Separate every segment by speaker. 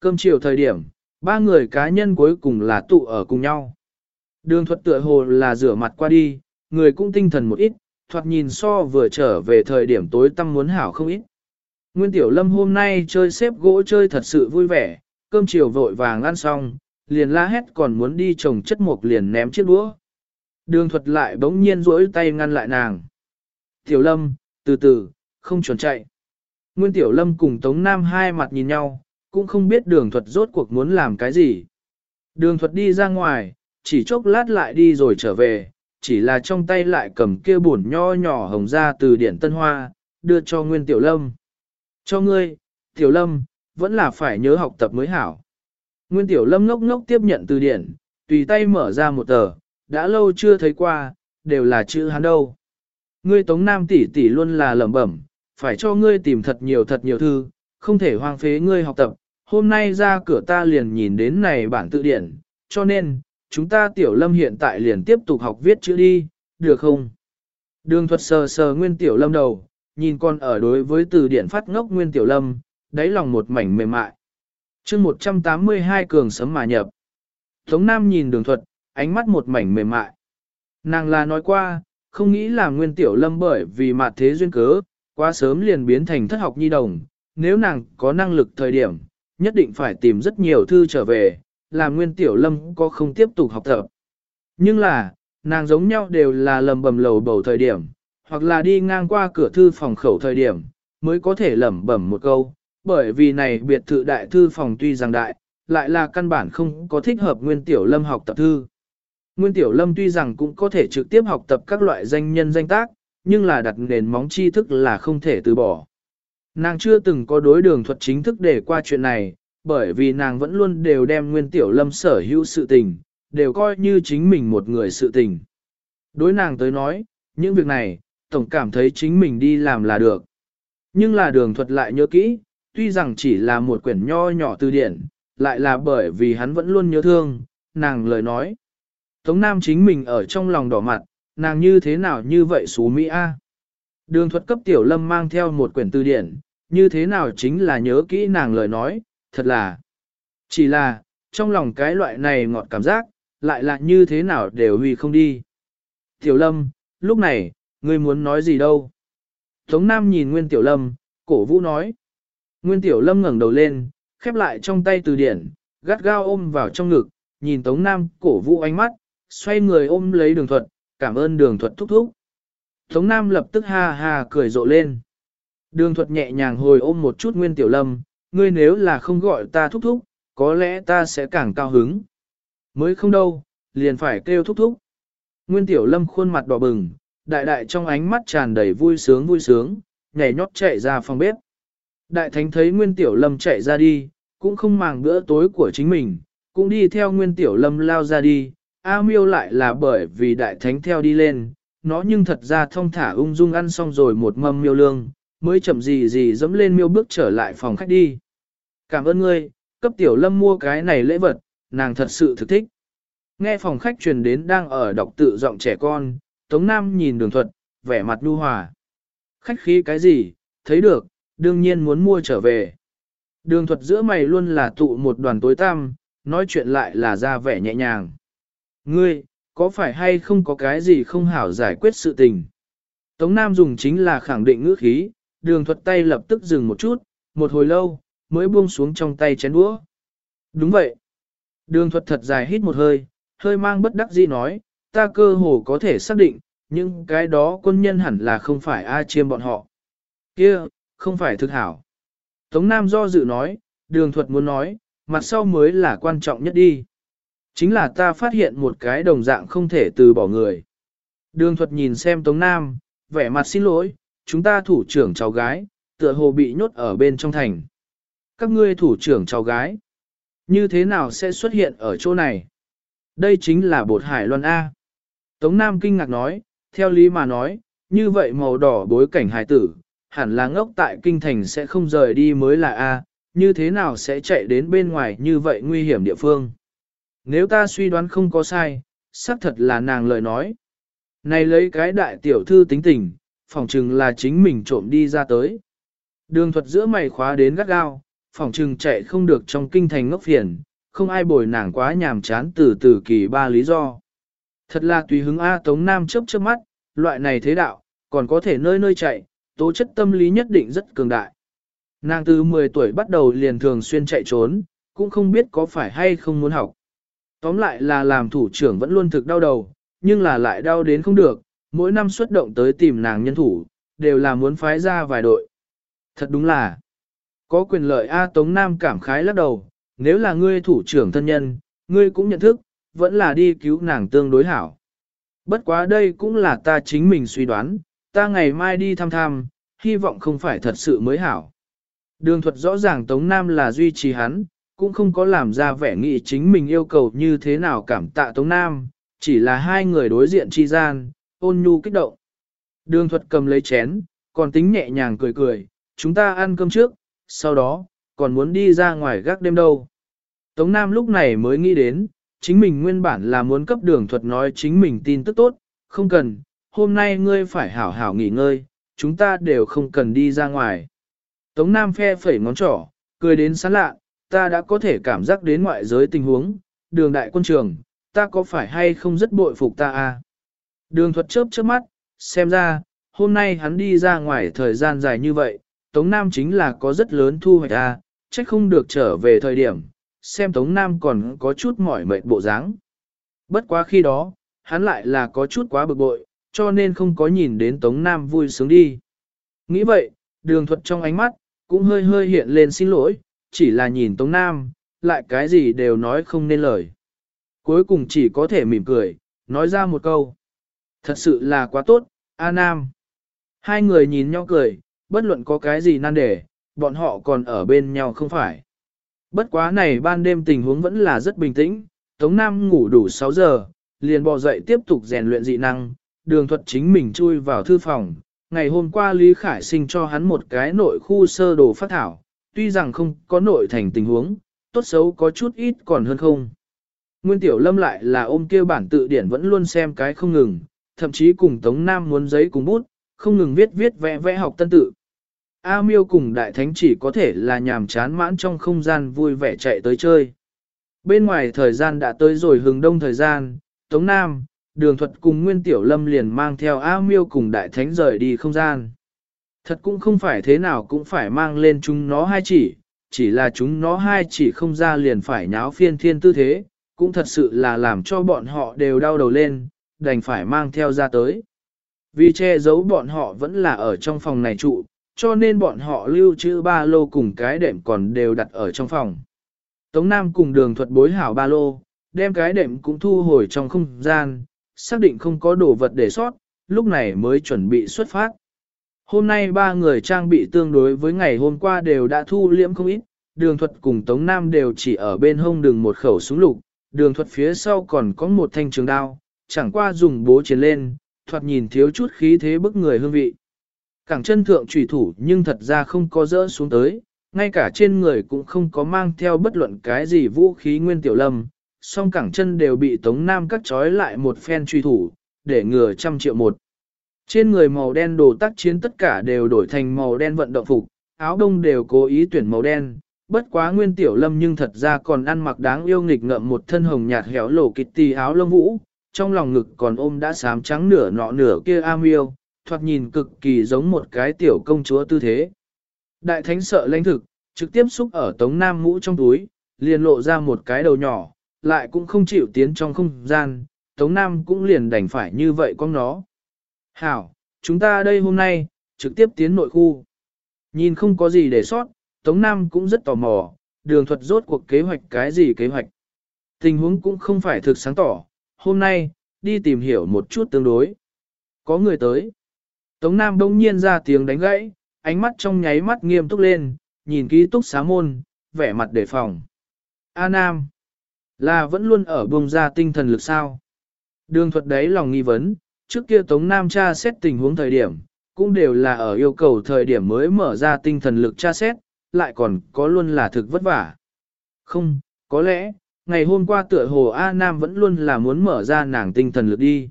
Speaker 1: Cơm chiều thời điểm, ba người cá nhân cuối cùng là tụ ở cùng nhau. Đường thuật tựa hồ là rửa mặt qua đi, người cũng tinh thần một ít, thoạt nhìn so vừa trở về thời điểm tối tâm muốn hảo không ít. Nguyên Tiểu Lâm hôm nay chơi xếp gỗ chơi thật sự vui vẻ, cơm chiều vội vàng ăn xong, liền la hét còn muốn đi trồng chất mộc liền ném chiếc đũa. Đường thuật lại bỗng nhiên rỗi tay ngăn lại nàng. Tiểu Lâm, từ từ, không chuẩn chạy. Nguyên Tiểu Lâm cùng Tống Nam hai mặt nhìn nhau, cũng không biết đường thuật rốt cuộc muốn làm cái gì. Đường thuật đi ra ngoài, chỉ chốc lát lại đi rồi trở về, chỉ là trong tay lại cầm kia buồn nho nhỏ hồng ra từ điển Tân Hoa, đưa cho Nguyên Tiểu Lâm. Cho ngươi, Tiểu Lâm, vẫn là phải nhớ học tập mới hảo. Nguyên Tiểu Lâm ngốc ngốc tiếp nhận từ điển, tùy tay mở ra một tờ, đã lâu chưa thấy qua, đều là chữ hắn đâu. Ngươi Tống Nam tỷ tỷ luôn là lẩm bẩm, phải cho ngươi tìm thật nhiều thật nhiều thư, không thể hoang phế ngươi học tập. Hôm nay ra cửa ta liền nhìn đến này bản tự điển, cho nên, chúng ta Tiểu Lâm hiện tại liền tiếp tục học viết chữ đi, được không? Đường thuật sờ sờ Nguyên Tiểu Lâm đầu, nhìn con ở đối với từ điển phát ngốc Nguyên Tiểu Lâm, đáy lòng một mảnh mềm mại. chương 182 cường sấm mà nhập. Tống Nam nhìn đường thuật, ánh mắt một mảnh mềm mại. Nàng là nói qua, không nghĩ là Nguyên Tiểu Lâm bởi vì mặt thế duyên cớ, quá sớm liền biến thành thất học nhi đồng, nếu nàng có năng lực thời điểm, nhất định phải tìm rất nhiều thư trở về, làm Nguyên Tiểu Lâm có không tiếp tục học tập. Nhưng là, nàng giống nhau đều là lầm bầm lầu bầu thời điểm, hoặc là đi ngang qua cửa thư phòng khẩu thời điểm, mới có thể lẩm bẩm một câu, bởi vì này biệt thự đại thư phòng tuy rằng đại, lại là căn bản không có thích hợp Nguyên Tiểu Lâm học tập thư. Nguyên Tiểu Lâm tuy rằng cũng có thể trực tiếp học tập các loại danh nhân danh tác, nhưng là đặt nền móng tri thức là không thể từ bỏ. Nàng chưa từng có đối đường thuật chính thức để qua chuyện này, bởi vì nàng vẫn luôn đều đem Nguyên Tiểu Lâm sở hữu sự tình, đều coi như chính mình một người sự tình. Đối nàng tới nói, những việc này, tổng cảm thấy chính mình đi làm là được. Nhưng là đường thuật lại nhớ kỹ, tuy rằng chỉ là một quyển nho nhỏ từ điển, lại là bởi vì hắn vẫn luôn nhớ thương, nàng lời nói. Tống Nam chính mình ở trong lòng đỏ mặt, nàng như thế nào như vậy xú Mỹ A. Đường thuật cấp tiểu lâm mang theo một quyển từ điển, như thế nào chính là nhớ kỹ nàng lời nói, thật là. Chỉ là, trong lòng cái loại này ngọt cảm giác, lại là như thế nào đều huy không đi. Tiểu lâm, lúc này, ngươi muốn nói gì đâu? Tống Nam nhìn Nguyên Tiểu Lâm, cổ vũ nói. Nguyên Tiểu Lâm ngẩng đầu lên, khép lại trong tay từ điển, gắt gao ôm vào trong ngực, nhìn Tống Nam cổ vũ ánh mắt, xoay người ôm lấy đường thuật, cảm ơn đường thuật thúc thúc. Tống Nam lập tức ha ha cười rộ lên. Đường thuật nhẹ nhàng hồi ôm một chút Nguyên Tiểu Lâm, ngươi nếu là không gọi ta thúc thúc, có lẽ ta sẽ càng cao hứng. Mới không đâu, liền phải kêu thúc thúc. Nguyên Tiểu Lâm khuôn mặt đỏ bừng, đại đại trong ánh mắt tràn đầy vui sướng vui sướng, nhảy nhót chạy ra phòng bếp. Đại thánh thấy Nguyên Tiểu Lâm chạy ra đi, cũng không màng bữa tối của chính mình, cũng đi theo Nguyên Tiểu Lâm lao ra đi, A miêu lại là bởi vì đại thánh theo đi lên, nó nhưng thật ra thông thả ung dung ăn xong rồi một mâm miêu lương, mới chậm gì gì dẫm lên miêu bước trở lại phòng khách đi. Cảm ơn ngươi, cấp Tiểu Lâm mua cái này lễ vật, nàng thật sự thực thích. Nghe phòng khách truyền đến đang ở đọc tự giọng trẻ con, Tống Nam nhìn đường thuật, vẻ mặt nhu hòa. Khách khí cái gì, thấy được, đương nhiên muốn mua trở về. Đường thuật giữa mày luôn là tụ một đoàn tối tăm, nói chuyện lại là ra vẻ nhẹ nhàng. Ngươi, có phải hay không có cái gì không hảo giải quyết sự tình? Tống Nam dùng chính là khẳng định ngữ khí, đường thuật tay lập tức dừng một chút, một hồi lâu, mới buông xuống trong tay chén đũa. Đúng vậy. Đường thuật thật dài hít một hơi, hơi mang bất đắc dĩ nói, ta cơ hồ có thể xác định, nhưng cái đó quân nhân hẳn là không phải A chiêm bọn họ. Kia, không phải thực hảo. Tống Nam do dự nói, đường thuật muốn nói, mặt sau mới là quan trọng nhất đi. Chính là ta phát hiện một cái đồng dạng không thể từ bỏ người. Đường thuật nhìn xem Tống Nam, vẻ mặt xin lỗi, chúng ta thủ trưởng cháu gái, tựa hồ bị nhốt ở bên trong thành. Các ngươi thủ trưởng cháu gái, như thế nào sẽ xuất hiện ở chỗ này? Đây chính là bột hải loan A. Tống Nam kinh ngạc nói, theo lý mà nói, như vậy màu đỏ bối cảnh hải tử, hẳn là ngốc tại kinh thành sẽ không rời đi mới là A, như thế nào sẽ chạy đến bên ngoài như vậy nguy hiểm địa phương. Nếu ta suy đoán không có sai, xác thật là nàng lời nói. Này lấy cái đại tiểu thư tính tình, phỏng chừng là chính mình trộm đi ra tới. Đường thuật giữa mày khóa đến gắt gao, phỏng chừng chạy không được trong kinh thành ngốc phiền, không ai bồi nàng quá nhàm chán từ từ kỳ ba lý do. Thật là tùy hứng A Tống Nam chớp chớp mắt, loại này thế đạo, còn có thể nơi nơi chạy, tố chất tâm lý nhất định rất cường đại. Nàng từ 10 tuổi bắt đầu liền thường xuyên chạy trốn, cũng không biết có phải hay không muốn học. Tóm lại là làm thủ trưởng vẫn luôn thực đau đầu, nhưng là lại đau đến không được, mỗi năm xuất động tới tìm nàng nhân thủ, đều là muốn phái ra vài đội. Thật đúng là, có quyền lợi A Tống Nam cảm khái lắc đầu, nếu là ngươi thủ trưởng thân nhân, ngươi cũng nhận thức, vẫn là đi cứu nàng tương đối hảo. Bất quá đây cũng là ta chính mình suy đoán, ta ngày mai đi thăm thăm, hy vọng không phải thật sự mới hảo. Đường thuật rõ ràng Tống Nam là duy trì hắn, cũng không có làm ra vẻ nghị chính mình yêu cầu như thế nào cảm tạ Tống Nam, chỉ là hai người đối diện chi gian, ôn nhu kích động. Đường thuật cầm lấy chén, còn tính nhẹ nhàng cười cười, chúng ta ăn cơm trước, sau đó, còn muốn đi ra ngoài gác đêm đâu. Tống Nam lúc này mới nghĩ đến, chính mình nguyên bản là muốn cấp đường thuật nói chính mình tin tức tốt, không cần, hôm nay ngươi phải hảo hảo nghỉ ngơi, chúng ta đều không cần đi ra ngoài. Tống Nam phe phẩy ngón trỏ, cười đến sán lạ, ta đã có thể cảm giác đến ngoại giới tình huống, đường đại quân trường, ta có phải hay không rất bội phục ta à? Đường thuật chớp chớp mắt, xem ra, hôm nay hắn đi ra ngoài thời gian dài như vậy, Tống Nam chính là có rất lớn thu hoạch à, trách không được trở về thời điểm, xem Tống Nam còn có chút mỏi mệt bộ dáng. Bất quá khi đó, hắn lại là có chút quá bực bội, cho nên không có nhìn đến Tống Nam vui sướng đi. Nghĩ vậy, đường thuật trong ánh mắt, cũng hơi hơi hiện lên xin lỗi, chỉ là nhìn Tống Nam, lại cái gì đều nói không nên lời. Cuối cùng chỉ có thể mỉm cười, nói ra một câu. Thật sự là quá tốt, A Nam. Hai người nhìn nhau cười, bất luận có cái gì nan đề, bọn họ còn ở bên nhau không phải. Bất quá này ban đêm tình huống vẫn là rất bình tĩnh, Tống Nam ngủ đủ 6 giờ, liền bò dậy tiếp tục rèn luyện dị năng, đường thuật chính mình chui vào thư phòng. Ngày hôm qua Lý Khải sinh cho hắn một cái nội khu sơ đồ phát thảo, tuy rằng không có nội thành tình huống, tốt xấu có chút ít còn hơn không. Nguyên Tiểu Lâm lại là ôm kia bản tự điển vẫn luôn xem cái không ngừng, thậm chí cùng Tống Nam muốn giấy cùng bút, không ngừng viết viết vẽ vẽ học tân tự. A miêu cùng đại thánh chỉ có thể là nhàm chán mãn trong không gian vui vẻ chạy tới chơi. Bên ngoài thời gian đã tới rồi hừng đông thời gian, Tống Nam, đường thuật cùng Nguyên Tiểu Lâm liền mang theo A miêu cùng đại thánh rời đi không gian. Thật cũng không phải thế nào cũng phải mang lên chúng nó hai chỉ, chỉ là chúng nó hai chỉ không ra liền phải nháo phiên thiên tư thế, cũng thật sự là làm cho bọn họ đều đau đầu lên, đành phải mang theo ra tới. Vì che giấu bọn họ vẫn là ở trong phòng này trụ, cho nên bọn họ lưu trữ ba lô cùng cái đệm còn đều đặt ở trong phòng. Tống Nam cùng đường thuật bối hảo ba lô, đem cái đệm cũng thu hồi trong không gian, xác định không có đồ vật để sót, lúc này mới chuẩn bị xuất phát. Hôm nay ba người trang bị tương đối với ngày hôm qua đều đã thu liễm không ít, đường thuật cùng Tống Nam đều chỉ ở bên hông đường một khẩu súng lục, đường thuật phía sau còn có một thanh trường đao, chẳng qua dùng bố chiến lên, thoạt nhìn thiếu chút khí thế bức người hương vị. Cẳng chân thượng trùy thủ nhưng thật ra không có rỡ xuống tới, ngay cả trên người cũng không có mang theo bất luận cái gì vũ khí nguyên tiểu lâm, song cẳng chân đều bị Tống Nam cắt trói lại một phen truy thủ, để ngừa trăm triệu một. Trên người màu đen đồ tác chiến tất cả đều đổi thành màu đen vận động phục, áo đông đều cố ý tuyển màu đen, bất quá nguyên tiểu lâm nhưng thật ra còn ăn mặc đáng yêu nghịch ngợm một thân hồng nhạt héo lổ kịch tì áo lông vũ, trong lòng ngực còn ôm đã sám trắng nửa nọ nửa kia am yêu, thoạt nhìn cực kỳ giống một cái tiểu công chúa tư thế. Đại thánh sợ lãnh thực, trực tiếp xúc ở tống nam mũ trong túi, liền lộ ra một cái đầu nhỏ, lại cũng không chịu tiến trong không gian, tống nam cũng liền đành phải như vậy con nó. Hảo, chúng ta đây hôm nay, trực tiếp tiến nội khu. Nhìn không có gì để sót, Tống Nam cũng rất tò mò, đường thuật rốt cuộc kế hoạch cái gì kế hoạch. Tình huống cũng không phải thực sáng tỏ, hôm nay, đi tìm hiểu một chút tương đối. Có người tới. Tống Nam đông nhiên ra tiếng đánh gãy, ánh mắt trong nháy mắt nghiêm túc lên, nhìn ký túc xá môn, vẻ mặt đề phòng. A Nam, là vẫn luôn ở bông ra tinh thần lực sao. Đường thuật đấy lòng nghi vấn, trước kia Tống Nam tra xét tình huống thời điểm, cũng đều là ở yêu cầu thời điểm mới mở ra tinh thần lực tra xét, lại còn có luôn là thực vất vả. Không, có lẽ, ngày hôm qua tựa hồ A Nam vẫn luôn là muốn mở ra nàng tinh thần lực đi.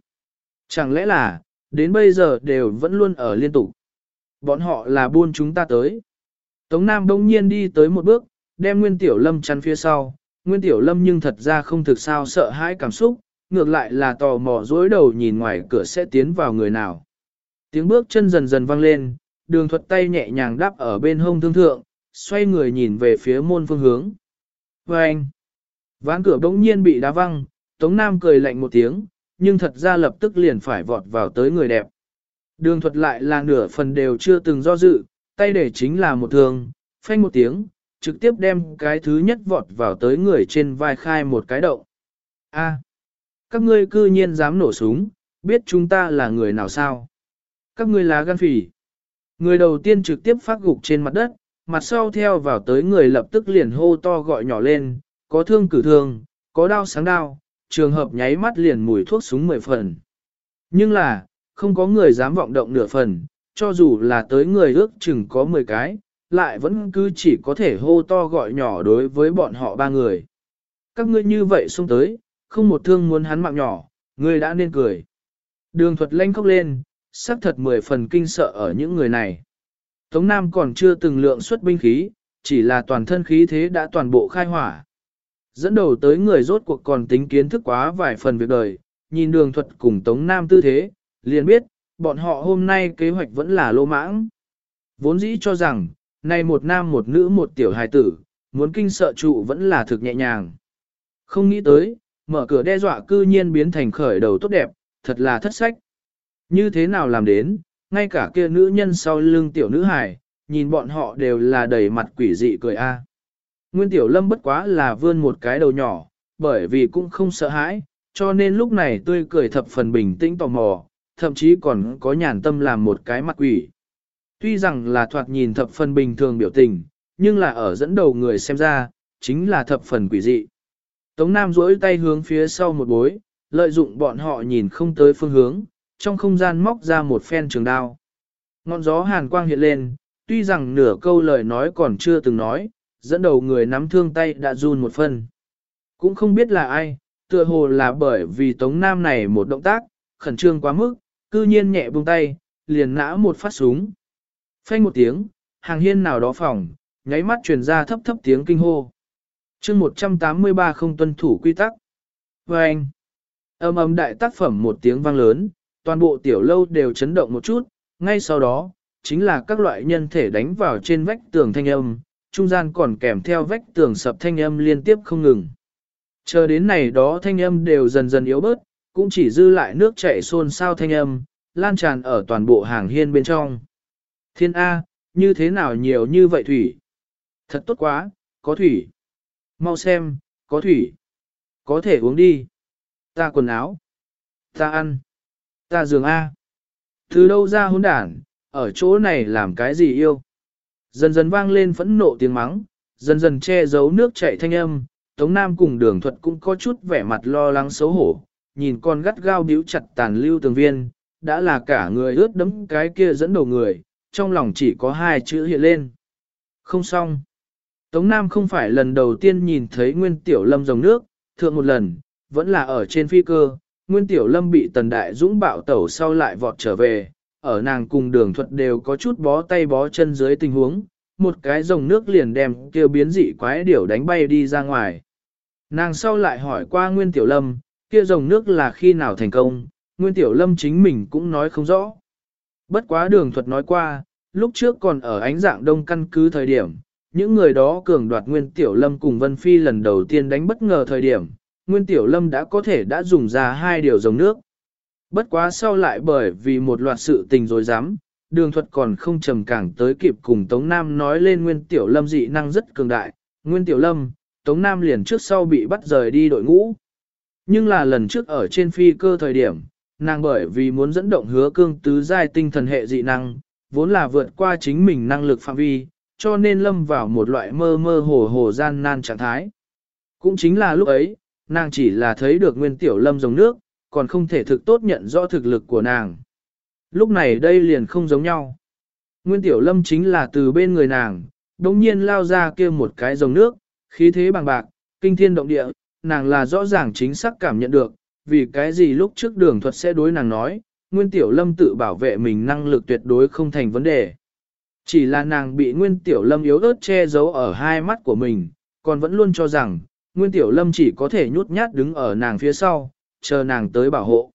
Speaker 1: Chẳng lẽ là, đến bây giờ đều vẫn luôn ở liên tục. Bọn họ là buôn chúng ta tới. Tống Nam đông nhiên đi tới một bước, đem Nguyên Tiểu Lâm chắn phía sau. Nguyên Tiểu Lâm nhưng thật ra không thực sao sợ hãi cảm xúc, ngược lại là tò mò dối đầu nhìn ngoài cửa sẽ tiến vào người nào. Tiếng bước chân dần dần vang lên, đường thuật tay nhẹ nhàng đáp ở bên hông thương thượng, xoay người nhìn về phía môn phương hướng. Và anh, ván cửa bỗng nhiên bị đá văng, Tống Nam cười lạnh một tiếng, nhưng thật ra lập tức liền phải vọt vào tới người đẹp. Đường thuật lại là nửa phần đều chưa từng do dự, tay để chính là một thường, phanh một tiếng, trực tiếp đem cái thứ nhất vọt vào tới người trên vai khai một cái động. A, các ngươi cư nhiên dám nổ súng, biết chúng ta là người nào sao? Các ngươi là gan phỉ. Người đầu tiên trực tiếp phát gục trên mặt đất, mặt sau theo vào tới người lập tức liền hô to gọi nhỏ lên, có thương cử thương, có đao sáng đao, trường hợp nháy mắt liền mùi thuốc súng mười phần. Nhưng là, không có người dám vọng động nửa phần, cho dù là tới người ước chừng có 10 cái, lại vẫn cứ chỉ có thể hô to gọi nhỏ đối với bọn họ ba người. Các ngươi như vậy xông tới, không một thương muốn hắn mạng nhỏ, ngươi đã nên cười. Đường thuật lanh khóc lên, sắc thật mười phần kinh sợ ở những người này. Tống Nam còn chưa từng lượng xuất binh khí, chỉ là toàn thân khí thế đã toàn bộ khai hỏa. Dẫn đầu tới người rốt cuộc còn tính kiến thức quá vài phần việc đời, nhìn đường thuật cùng Tống Nam tư thế, liền biết, bọn họ hôm nay kế hoạch vẫn là lô mãng. Vốn dĩ cho rằng, nay một nam một nữ một tiểu hài tử, muốn kinh sợ trụ vẫn là thực nhẹ nhàng. Không nghĩ tới, mở cửa đe dọa cư nhiên biến thành khởi đầu tốt đẹp, thật là thất sách. Như thế nào làm đến, ngay cả kia nữ nhân sau lưng tiểu nữ hài, nhìn bọn họ đều là đầy mặt quỷ dị cười a. Nguyên tiểu lâm bất quá là vươn một cái đầu nhỏ, bởi vì cũng không sợ hãi, cho nên lúc này tươi cười thập phần bình tĩnh tò mò, thậm chí còn có nhàn tâm làm một cái mặt quỷ. Tuy rằng là thoạt nhìn thập phần bình thường biểu tình, nhưng là ở dẫn đầu người xem ra, chính là thập phần quỷ dị. Tống Nam duỗi tay hướng phía sau một bối, lợi dụng bọn họ nhìn không tới phương hướng, trong không gian móc ra một phen trường đao. Ngọn gió hàn quang hiện lên, tuy rằng nửa câu lời nói còn chưa từng nói, dẫn đầu người nắm thương tay đã run một phân. Cũng không biết là ai, tựa hồ là bởi vì Tống Nam này một động tác, khẩn trương quá mức, cư nhiên nhẹ buông tay, liền nã một phát súng. Phanh một tiếng, hàng hiên nào đó phòng, nháy mắt truyền ra thấp thấp tiếng kinh hô. chương 183 không tuân thủ quy tắc. Và anh, âm âm đại tác phẩm một tiếng vang lớn, toàn bộ tiểu lâu đều chấn động một chút, ngay sau đó, chính là các loại nhân thể đánh vào trên vách tường thanh âm, trung gian còn kèm theo vách tường sập thanh âm liên tiếp không ngừng. Chờ đến này đó thanh âm đều dần dần yếu bớt, cũng chỉ dư lại nước chảy xôn xao thanh âm, lan tràn ở toàn bộ hàng hiên bên trong. Thiên A, như thế nào nhiều như vậy thủy? Thật tốt quá, có thủy. Mau xem, có thủy. Có thể uống đi. Ta quần áo. Ta ăn. Ta giường A. Từ đâu ra hỗn đản, ở chỗ này làm cái gì yêu? Dần dần vang lên phẫn nộ tiếng mắng, dần dần che giấu nước chảy thanh âm, Tống Nam cùng đường thuật cũng có chút vẻ mặt lo lắng xấu hổ, nhìn con gắt gao điếu chặt tàn lưu tường viên, đã là cả người ướt đẫm cái kia dẫn đầu người, trong lòng chỉ có hai chữ hiện lên. Không xong. Tống Nam không phải lần đầu tiên nhìn thấy Nguyên Tiểu Lâm dòng nước, thượng một lần, vẫn là ở trên phi cơ, Nguyên Tiểu Lâm bị Tần Đại Dũng bạo tẩu sau lại vọt trở về, ở nàng cùng đường thuật đều có chút bó tay bó chân dưới tình huống, một cái dòng nước liền đem kêu biến dị quái điểu đánh bay đi ra ngoài. Nàng sau lại hỏi qua Nguyên Tiểu Lâm, kia dòng nước là khi nào thành công, Nguyên Tiểu Lâm chính mình cũng nói không rõ. Bất quá đường thuật nói qua, lúc trước còn ở ánh dạng đông căn cứ thời điểm, những người đó cường đoạt Nguyên Tiểu Lâm cùng Vân Phi lần đầu tiên đánh bất ngờ thời điểm, Nguyên Tiểu Lâm đã có thể đã dùng ra hai điều dòng nước. Bất quá sau lại bởi vì một loạt sự tình rồi dám, đường thuật còn không trầm cảng tới kịp cùng Tống Nam nói lên Nguyên Tiểu Lâm dị năng rất cường đại. Nguyên Tiểu Lâm, Tống Nam liền trước sau bị bắt rời đi đội ngũ. Nhưng là lần trước ở trên phi cơ thời điểm, nàng bởi vì muốn dẫn động hứa cương tứ giai tinh thần hệ dị năng, vốn là vượt qua chính mình năng lực phạm vi, cho nên lâm vào một loại mơ mơ hồ hồ gian nan trạng thái. Cũng chính là lúc ấy, nàng chỉ là thấy được nguyên tiểu lâm dòng nước, còn không thể thực tốt nhận rõ thực lực của nàng. Lúc này đây liền không giống nhau. Nguyên tiểu lâm chính là từ bên người nàng, đồng nhiên lao ra kia một cái dòng nước, khí thế bằng bạc, kinh thiên động địa, nàng là rõ ràng chính xác cảm nhận được, vì cái gì lúc trước đường thuật sẽ đối nàng nói, Nguyên Tiểu Lâm tự bảo vệ mình năng lực tuyệt đối không thành vấn đề. Chỉ là nàng bị Nguyên Tiểu Lâm yếu ớt che giấu ở hai mắt của mình, còn vẫn luôn cho rằng, Nguyên Tiểu Lâm chỉ có thể nhút nhát đứng ở nàng phía sau, chờ nàng tới bảo hộ.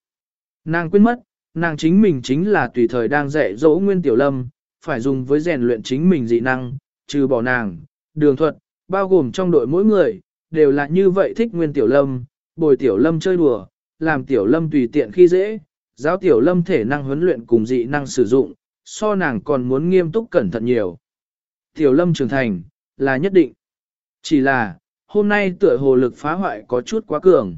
Speaker 1: Nàng quên mất, nàng chính mình chính là tùy thời đang dạy dỗ Nguyên Tiểu Lâm, phải dùng với rèn luyện chính mình dị năng, trừ bỏ nàng, đường thuật, bao gồm trong đội mỗi người, đều là như vậy thích Nguyên Tiểu Lâm, bồi Tiểu Lâm chơi đùa, làm Tiểu Lâm tùy tiện khi dễ, giáo Tiểu Lâm thể năng huấn luyện cùng dị năng sử dụng, so nàng còn muốn nghiêm túc cẩn thận nhiều. Tiểu Lâm trưởng thành, là nhất định. Chỉ là, hôm nay tựa hồ lực phá hoại có chút quá cường.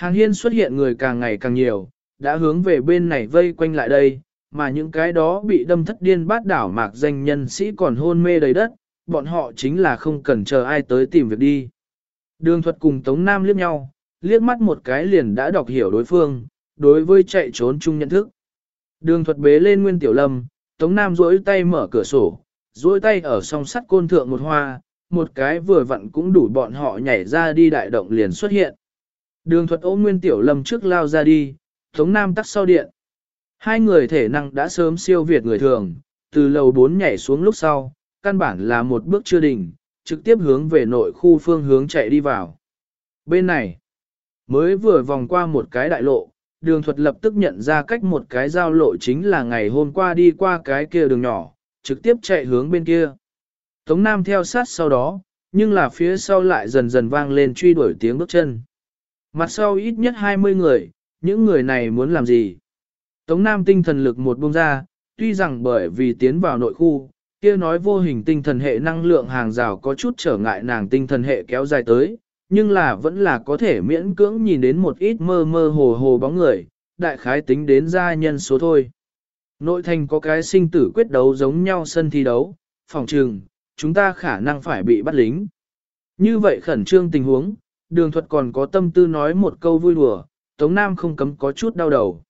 Speaker 1: Hàng hiên xuất hiện người càng ngày càng nhiều, đã hướng về bên này vây quanh lại đây, mà những cái đó bị đâm thất điên bát đảo mạc danh nhân sĩ còn hôn mê đầy đất, bọn họ chính là không cần chờ ai tới tìm việc đi. Đường thuật cùng Tống Nam liếc nhau, liếc mắt một cái liền đã đọc hiểu đối phương, đối với chạy trốn chung nhận thức. Đường thuật bế lên Nguyên Tiểu Lâm, Tống Nam duỗi tay mở cửa sổ, duỗi tay ở song sắt côn thượng một hoa, một cái vừa vặn cũng đủ bọn họ nhảy ra đi đại động liền xuất hiện. Đường thuật ôm Nguyên Tiểu Lâm trước lao ra đi, Tống Nam tắt sau điện. Hai người thể năng đã sớm siêu việt người thường, từ lầu 4 nhảy xuống lúc sau, căn bản là một bước chưa đỉnh, trực tiếp hướng về nội khu phương hướng chạy đi vào. Bên này, mới vừa vòng qua một cái đại lộ, đường thuật lập tức nhận ra cách một cái giao lộ chính là ngày hôm qua đi qua cái kia đường nhỏ, trực tiếp chạy hướng bên kia. Tống Nam theo sát sau đó, nhưng là phía sau lại dần dần vang lên truy đuổi tiếng bước chân. Mặt sau ít nhất 20 người, những người này muốn làm gì? Tống Nam tinh thần lực một bông ra, tuy rằng bởi vì tiến vào nội khu, kia nói vô hình tinh thần hệ năng lượng hàng rào có chút trở ngại nàng tinh thần hệ kéo dài tới, nhưng là vẫn là có thể miễn cưỡng nhìn đến một ít mơ mơ hồ hồ bóng người, đại khái tính đến gia nhân số thôi. Nội thành có cái sinh tử quyết đấu giống nhau sân thi đấu, phòng trường, chúng ta khả năng phải bị bắt lính. Như vậy khẩn trương tình huống, đường thuật còn có tâm tư nói một câu vui đùa, Tống Nam không cấm có chút đau đầu.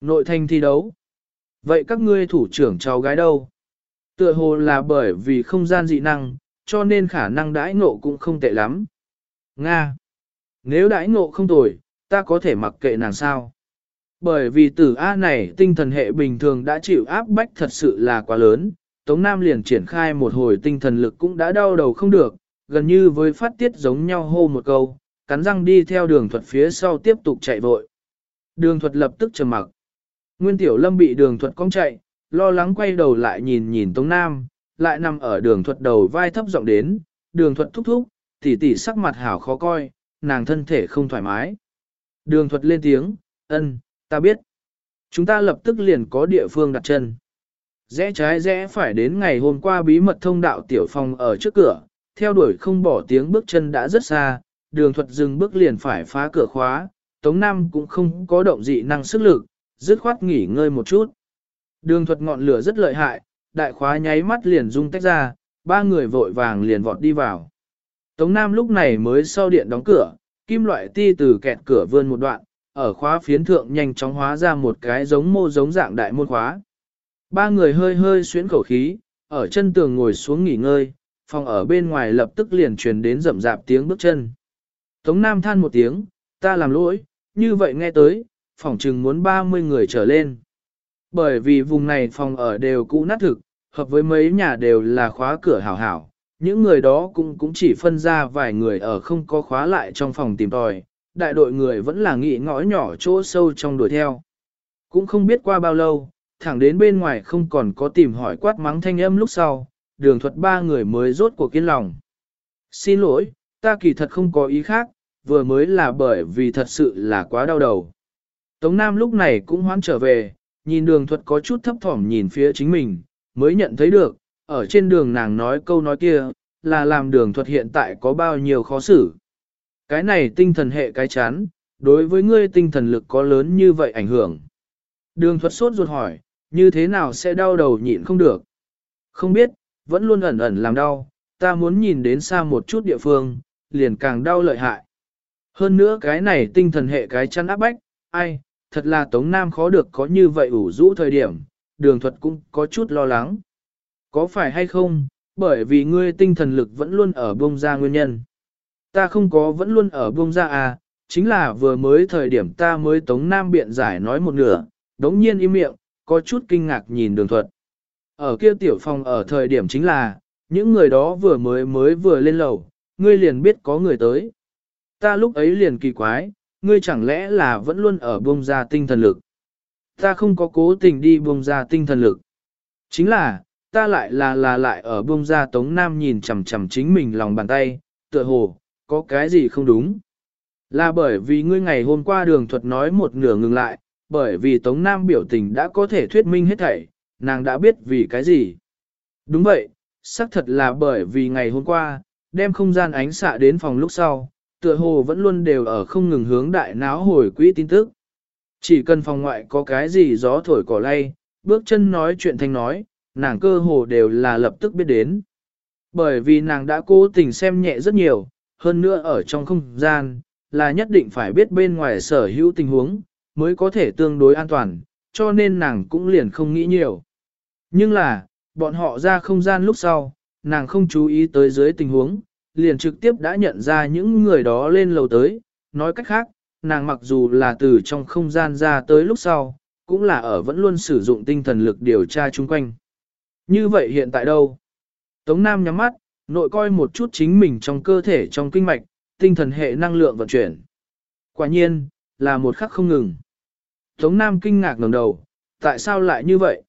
Speaker 1: Nội thành thi đấu. Vậy các ngươi thủ trưởng cháu gái đâu? Tựa hồ là bởi vì không gian dị năng, cho nên khả năng đãi ngộ cũng không tệ lắm. Nga. Nếu đãi ngộ không tồi, ta có thể mặc kệ nàng sao? Bởi vì tử A này tinh thần hệ bình thường đã chịu áp bách thật sự là quá lớn, Tống Nam liền triển khai một hồi tinh thần lực cũng đã đau đầu không được, gần như với phát tiết giống nhau hô một câu, cắn răng đi theo đường thuật phía sau tiếp tục chạy vội. Đường thuật lập tức trầm mặc. Nguyên Tiểu Lâm bị đường thuật cong chạy, lo lắng quay đầu lại nhìn nhìn Tống Nam, lại nằm ở đường thuật đầu vai thấp giọng đến, đường thuật thúc thúc, tỉ tỉ sắc mặt hảo khó coi, nàng thân thể không thoải mái. Đường thuật lên tiếng, ân, ta biết. Chúng ta lập tức liền có địa phương đặt chân. Rẽ trái rẽ phải đến ngày hôm qua bí mật thông đạo tiểu phòng ở trước cửa, theo đuổi không bỏ tiếng bước chân đã rất xa, đường thuật dừng bước liền phải phá cửa khóa, Tống Nam cũng không có động dị năng sức lực, dứt khoát nghỉ ngơi một chút. Đường thuật ngọn lửa rất lợi hại, đại khóa nháy mắt liền rung tách ra, ba người vội vàng liền vọt đi vào. Tống Nam lúc này mới sau điện đóng cửa, kim loại ti từ kẹt cửa vươn một đoạn, ở khóa phiến thượng nhanh chóng hóa ra một cái giống mô giống dạng đại môn khóa. Ba người hơi hơi xuyến khẩu khí, ở chân tường ngồi xuống nghỉ ngơi, phòng ở bên ngoài lập tức liền truyền đến rậm rạp tiếng bước chân. Tống Nam than một tiếng, ta làm lỗi, như vậy nghe tới, phòng chừng muốn 30 người trở lên. Bởi vì vùng này phòng ở đều cũ nát thực, hợp với mấy nhà đều là khóa cửa hảo hảo, những người đó cũng cũng chỉ phân ra vài người ở không có khóa lại trong phòng tìm tòi, đại đội người vẫn là nghĩ ngõ nhỏ chỗ sâu trong đuổi theo. Cũng không biết qua bao lâu, thẳng đến bên ngoài không còn có tìm hỏi quát mắng thanh âm lúc sau, đường thuật ba người mới rốt cuộc kiên lòng. Xin lỗi, ta kỳ thật không có ý khác, vừa mới là bởi vì thật sự là quá đau đầu. Tống Nam lúc này cũng hoán trở về, nhìn đường thuật có chút thấp thỏm nhìn phía chính mình, mới nhận thấy được, ở trên đường nàng nói câu nói kia, là làm đường thuật hiện tại có bao nhiêu khó xử. Cái này tinh thần hệ cái chán, đối với ngươi tinh thần lực có lớn như vậy ảnh hưởng. Đường thuật sốt ruột hỏi, như thế nào sẽ đau đầu nhịn không được. Không biết, vẫn luôn ẩn ẩn làm đau, ta muốn nhìn đến xa một chút địa phương, liền càng đau lợi hại. Hơn nữa cái này tinh thần hệ cái chăn áp bách, ai, thật là Tống Nam khó được có như vậy ủ rũ thời điểm, đường thuật cũng có chút lo lắng. Có phải hay không, bởi vì ngươi tinh thần lực vẫn luôn ở bông ra nguyên nhân. Ta không có vẫn luôn ở bông ra à, chính là vừa mới thời điểm ta mới Tống Nam biện giải nói một nửa, đống nhiên im miệng, có chút kinh ngạc nhìn đường thuật. Ở kia tiểu phòng ở thời điểm chính là, những người đó vừa mới mới vừa lên lầu, ngươi liền biết có người tới. Ta lúc ấy liền kỳ quái, ngươi chẳng lẽ là vẫn luôn ở buông ra tinh thần lực. Ta không có cố tình đi buông ra tinh thần lực. Chính là, ta lại là là lại ở buông ra Tống Nam nhìn chằm chằm chính mình lòng bàn tay, tựa hồ, có cái gì không đúng. Là bởi vì ngươi ngày hôm qua đường thuật nói một nửa ngừng lại, bởi vì Tống Nam biểu tình đã có thể thuyết minh hết thảy, nàng đã biết vì cái gì. Đúng vậy, xác thật là bởi vì ngày hôm qua, đem không gian ánh xạ đến phòng lúc sau, tựa hồ vẫn luôn đều ở không ngừng hướng đại náo hồi quỹ tin tức. Chỉ cần phòng ngoại có cái gì gió thổi cỏ lay, bước chân nói chuyện thanh nói, nàng cơ hồ đều là lập tức biết đến. Bởi vì nàng đã cố tình xem nhẹ rất nhiều, hơn nữa ở trong không gian, là nhất định phải biết bên ngoài sở hữu tình huống, mới có thể tương đối an toàn, cho nên nàng cũng liền không nghĩ nhiều. Nhưng là, bọn họ ra không gian lúc sau, nàng không chú ý tới dưới tình huống, liền trực tiếp đã nhận ra những người đó lên lầu tới, nói cách khác, nàng mặc dù là từ trong không gian ra tới lúc sau, cũng là ở vẫn luôn sử dụng tinh thần lực điều tra chung quanh. Như vậy hiện tại đâu? Tống Nam nhắm mắt, nội coi một chút chính mình trong cơ thể trong kinh mạch, tinh thần hệ năng lượng vận chuyển. Quả nhiên, là một khắc không ngừng. Tống Nam kinh ngạc ngẩng đầu, tại sao lại như vậy?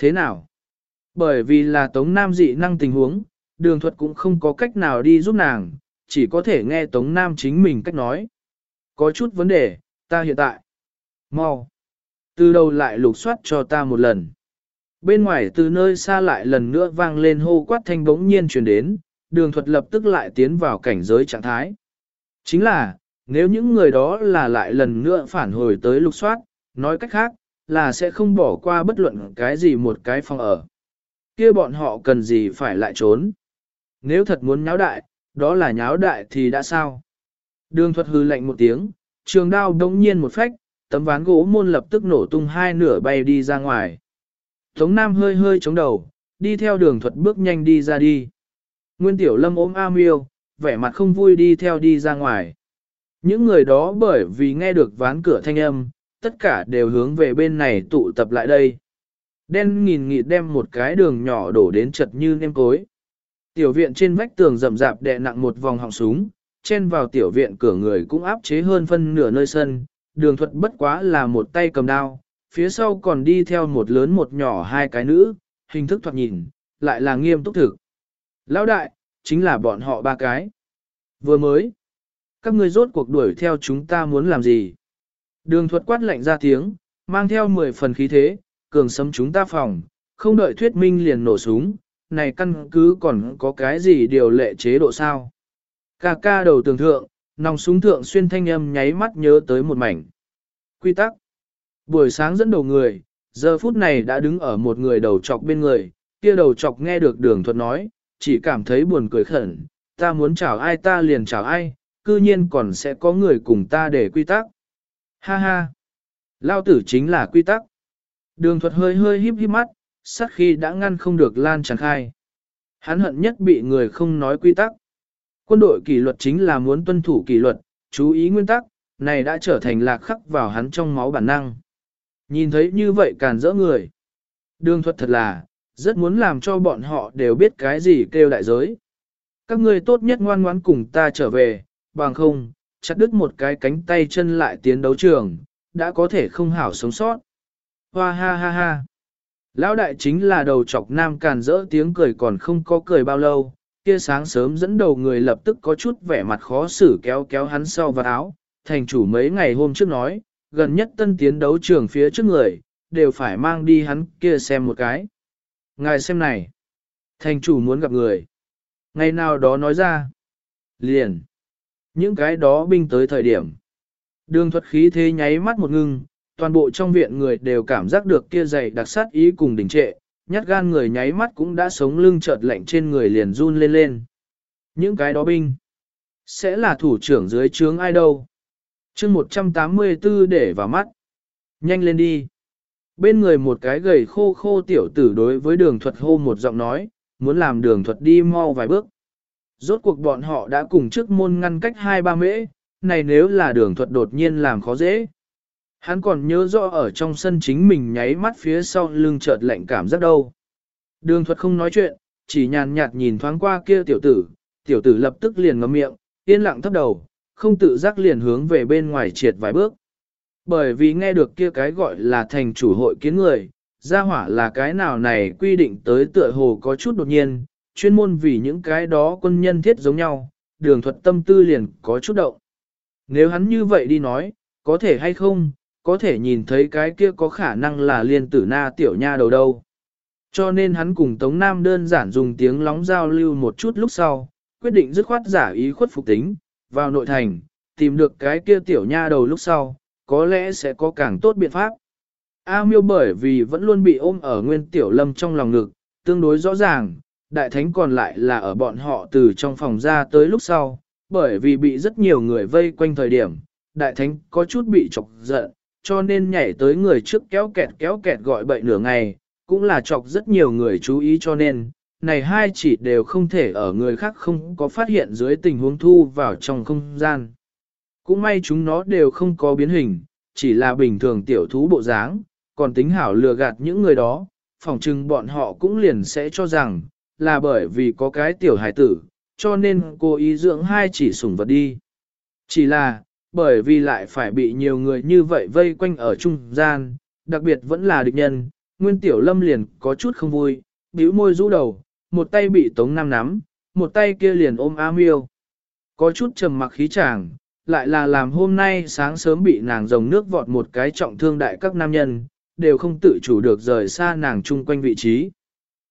Speaker 1: Thế nào? Bởi vì là Tống Nam dị năng tình huống, đường thuật cũng không có cách nào đi giúp nàng, chỉ có thể nghe Tống Nam chính mình cách nói. Có chút vấn đề, ta hiện tại. mau, Từ đầu lại lục soát cho ta một lần. Bên ngoài từ nơi xa lại lần nữa vang lên hô quát thanh bỗng nhiên truyền đến, đường thuật lập tức lại tiến vào cảnh giới trạng thái. Chính là, nếu những người đó là lại lần nữa phản hồi tới lục soát, nói cách khác, là sẽ không bỏ qua bất luận cái gì một cái phòng ở. kia bọn họ cần gì phải lại trốn. Nếu thật muốn nháo đại, đó là nháo đại thì đã sao? Đường thuật hư lạnh một tiếng, trường đao đống nhiên một phách, tấm ván gỗ môn lập tức nổ tung hai nửa bay đi ra ngoài. Tống Nam hơi hơi chống đầu, đi theo đường thuật bước nhanh đi ra đi. Nguyên Tiểu Lâm ôm A Miêu, vẻ mặt không vui đi theo đi ra ngoài. Những người đó bởi vì nghe được ván cửa thanh âm, tất cả đều hướng về bên này tụ tập lại đây. Đen nghìn nghịt đem một cái đường nhỏ đổ đến chật như nêm cối. Tiểu viện trên vách tường rậm rạp đè nặng một vòng họng súng, chen vào tiểu viện cửa người cũng áp chế hơn phân nửa nơi sân, đường thuật bất quá là một tay cầm đao, phía sau còn đi theo một lớn một nhỏ hai cái nữ, hình thức thoạt nhìn, lại là nghiêm túc thực. Lão đại, chính là bọn họ ba cái. Vừa mới, các ngươi rốt cuộc đuổi theo chúng ta muốn làm gì? Đường thuật quát lạnh ra tiếng, mang theo 10 phần khí thế, cường sấm chúng ta phòng, không đợi thuyết minh liền nổ súng, này căn cứ còn có cái gì điều lệ chế độ sao? Cà ca đầu tường thượng, nòng súng thượng xuyên thanh âm nháy mắt nhớ tới một mảnh. Quy tắc. Buổi sáng dẫn đầu người, giờ phút này đã đứng ở một người đầu chọc bên người, kia đầu chọc nghe được đường thuật nói, chỉ cảm thấy buồn cười khẩn, ta muốn chào ai ta liền chào ai, cư nhiên còn sẽ có người cùng ta để quy tắc. Ha ha! Lao tử chính là quy tắc. Đường thuật hơi hơi híp híp mắt, sát khi đã ngăn không được lan tràn khai. Hắn hận nhất bị người không nói quy tắc. Quân đội kỷ luật chính là muốn tuân thủ kỷ luật, chú ý nguyên tắc, này đã trở thành lạc khắc vào hắn trong máu bản năng. Nhìn thấy như vậy càn rỡ người. Đường thuật thật là, rất muốn làm cho bọn họ đều biết cái gì kêu đại giới. Các ngươi tốt nhất ngoan ngoãn cùng ta trở về, bằng không, chặt đứt một cái cánh tay chân lại tiến đấu trường, đã có thể không hảo sống sót. Hoa ha ha ha. Lão đại chính là đầu chọc nam càn rỡ tiếng cười còn không có cười bao lâu, kia sáng sớm dẫn đầu người lập tức có chút vẻ mặt khó xử kéo kéo hắn sau vào áo, thành chủ mấy ngày hôm trước nói, gần nhất tân tiến đấu trường phía trước người, đều phải mang đi hắn kia xem một cái. Ngài xem này, thành chủ muốn gặp người. Ngày nào đó nói ra, liền, những cái đó binh tới thời điểm. Đường thuật khí thế nháy mắt một ngưng, toàn bộ trong viện người đều cảm giác được kia dày đặc sát ý cùng đình trệ, nhát gan người nháy mắt cũng đã sống lưng chợt lạnh trên người liền run lên lên. Những cái đó binh, sẽ là thủ trưởng dưới trướng ai đâu. chương 184 để vào mắt. Nhanh lên đi. Bên người một cái gầy khô khô tiểu tử đối với đường thuật hô một giọng nói, muốn làm đường thuật đi mau vài bước. Rốt cuộc bọn họ đã cùng trước môn ngăn cách hai ba mễ, này nếu là đường thuật đột nhiên làm khó dễ. Hắn còn nhớ rõ ở trong sân chính mình nháy mắt phía sau lưng chợt lạnh cảm giác đâu. Đường thuật không nói chuyện, chỉ nhàn nhạt nhìn thoáng qua kia tiểu tử, tiểu tử lập tức liền ngậm miệng, yên lặng thấp đầu, không tự giác liền hướng về bên ngoài triệt vài bước. Bởi vì nghe được kia cái gọi là thành chủ hội kiến người, gia hỏa là cái nào này quy định tới tựa hồ có chút đột nhiên, chuyên môn vì những cái đó quân nhân thiết giống nhau, đường thuật tâm tư liền có chút động. Nếu hắn như vậy đi nói, có thể hay không, có thể nhìn thấy cái kia có khả năng là liên tử na tiểu nha đầu đâu. Cho nên hắn cùng Tống Nam đơn giản dùng tiếng lóng giao lưu một chút lúc sau, quyết định dứt khoát giả ý khuất phục tính, vào nội thành, tìm được cái kia tiểu nha đầu lúc sau, có lẽ sẽ có càng tốt biện pháp. A miêu bởi vì vẫn luôn bị ôm ở nguyên tiểu lâm trong lòng ngực, tương đối rõ ràng, đại thánh còn lại là ở bọn họ từ trong phòng ra tới lúc sau, bởi vì bị rất nhiều người vây quanh thời điểm, đại thánh có chút bị chọc giận, cho nên nhảy tới người trước kéo kẹt kéo kẹt gọi bậy nửa ngày, cũng là chọc rất nhiều người chú ý cho nên, này hai chỉ đều không thể ở người khác không có phát hiện dưới tình huống thu vào trong không gian. Cũng may chúng nó đều không có biến hình, chỉ là bình thường tiểu thú bộ dáng, còn tính hảo lừa gạt những người đó, phỏng chừng bọn họ cũng liền sẽ cho rằng, là bởi vì có cái tiểu hài tử, cho nên cô ý dưỡng hai chỉ sủng vật đi. Chỉ là, bởi vì lại phải bị nhiều người như vậy vây quanh ở trung gian, đặc biệt vẫn là địch nhân, Nguyên Tiểu Lâm liền có chút không vui, bĩu môi rũ đầu, một tay bị Tống Nam nắm, một tay kia liền ôm A Miêu. Có chút trầm mặc khí chàng, lại là làm hôm nay sáng sớm bị nàng rồng nước vọt một cái trọng thương đại các nam nhân, đều không tự chủ được rời xa nàng chung quanh vị trí.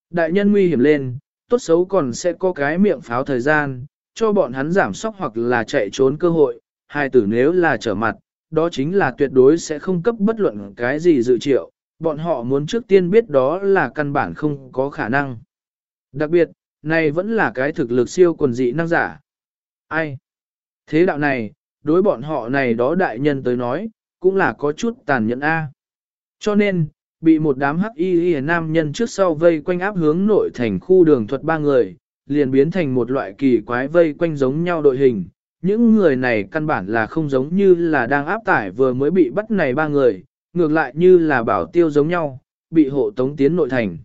Speaker 1: Đại nhân nguy hiểm lên, tốt xấu còn sẽ có cái miệng pháo thời gian, cho bọn hắn giảm sóc hoặc là chạy trốn cơ hội, hai tử nếu là trở mặt, đó chính là tuyệt đối sẽ không cấp bất luận cái gì dự triệu, bọn họ muốn trước tiên biết đó là căn bản không có khả năng. Đặc biệt, này vẫn là cái thực lực siêu quần dị năng giả. Ai? Thế đạo này, đối bọn họ này đó đại nhân tới nói, cũng là có chút tàn nhẫn A. Cho nên, bị một đám hắc y y nam nhân trước sau vây quanh áp hướng nội thành khu đường thuật ba người, liền biến thành một loại kỳ quái vây quanh giống nhau đội hình. Những người này căn bản là không giống như là đang áp tải vừa mới bị bắt này ba người, ngược lại như là bảo tiêu giống nhau, bị hộ tống tiến nội thành.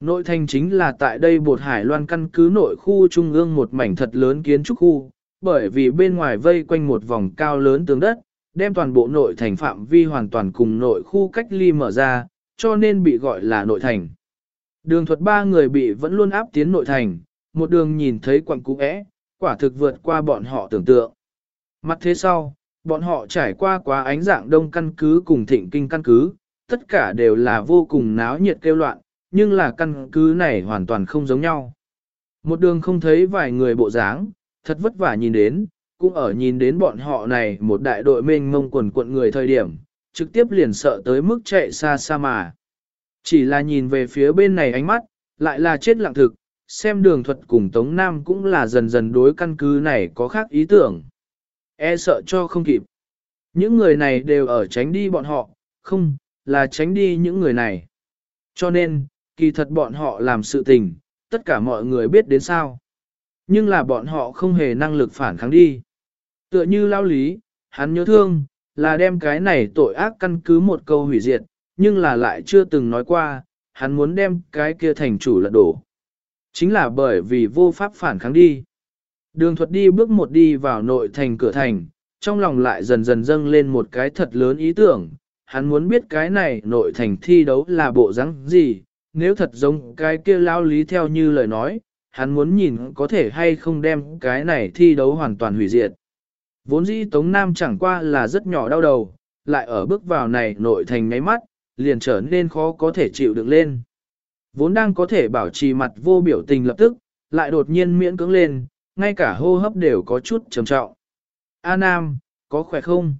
Speaker 1: Nội thành chính là tại đây bột hải loan căn cứ nội khu trung ương một mảnh thật lớn kiến trúc khu, bởi vì bên ngoài vây quanh một vòng cao lớn tường đất, đem toàn bộ nội thành phạm vi hoàn toàn cùng nội khu cách ly mở ra, cho nên bị gọi là nội thành. Đường thuật ba người bị vẫn luôn áp tiến nội thành, một đường nhìn thấy quặng cũ ẽ, quả thực vượt qua bọn họ tưởng tượng. Mặt thế sau, bọn họ trải qua quá ánh dạng đông căn cứ cùng thịnh kinh căn cứ, tất cả đều là vô cùng náo nhiệt kêu loạn, nhưng là căn cứ này hoàn toàn không giống nhau. Một đường không thấy vài người bộ dáng, thật vất vả nhìn đến, cũng ở nhìn đến bọn họ này một đại đội mênh mông quần quận người thời điểm, trực tiếp liền sợ tới mức chạy xa xa mà. Chỉ là nhìn về phía bên này ánh mắt, lại là chết lặng thực, xem đường thuật cùng Tống Nam cũng là dần dần đối căn cứ này có khác ý tưởng. E sợ cho không kịp. Những người này đều ở tránh đi bọn họ, không, là tránh đi những người này. Cho nên, kỳ thật bọn họ làm sự tình, tất cả mọi người biết đến sao. Nhưng là bọn họ không hề năng lực phản kháng đi. Tựa như lao lý, hắn nhớ thương, là đem cái này tội ác căn cứ một câu hủy diệt, nhưng là lại chưa từng nói qua, hắn muốn đem cái kia thành chủ lật đổ. Chính là bởi vì vô pháp phản kháng đi. Đường thuật đi bước một đi vào nội thành cửa thành, trong lòng lại dần dần dâng lên một cái thật lớn ý tưởng, hắn muốn biết cái này nội thành thi đấu là bộ rắn gì, nếu thật giống cái kia lao lý theo như lời nói, hắn muốn nhìn có thể hay không đem cái này thi đấu hoàn toàn hủy diệt. Vốn dĩ Tống Nam chẳng qua là rất nhỏ đau đầu, lại ở bước vào này nội thành ngáy mắt, liền trở nên khó có thể chịu được lên. Vốn đang có thể bảo trì mặt vô biểu tình lập tức, lại đột nhiên miễn cưỡng lên, ngay cả hô hấp đều có chút trầm trọng. A Nam, có khỏe không?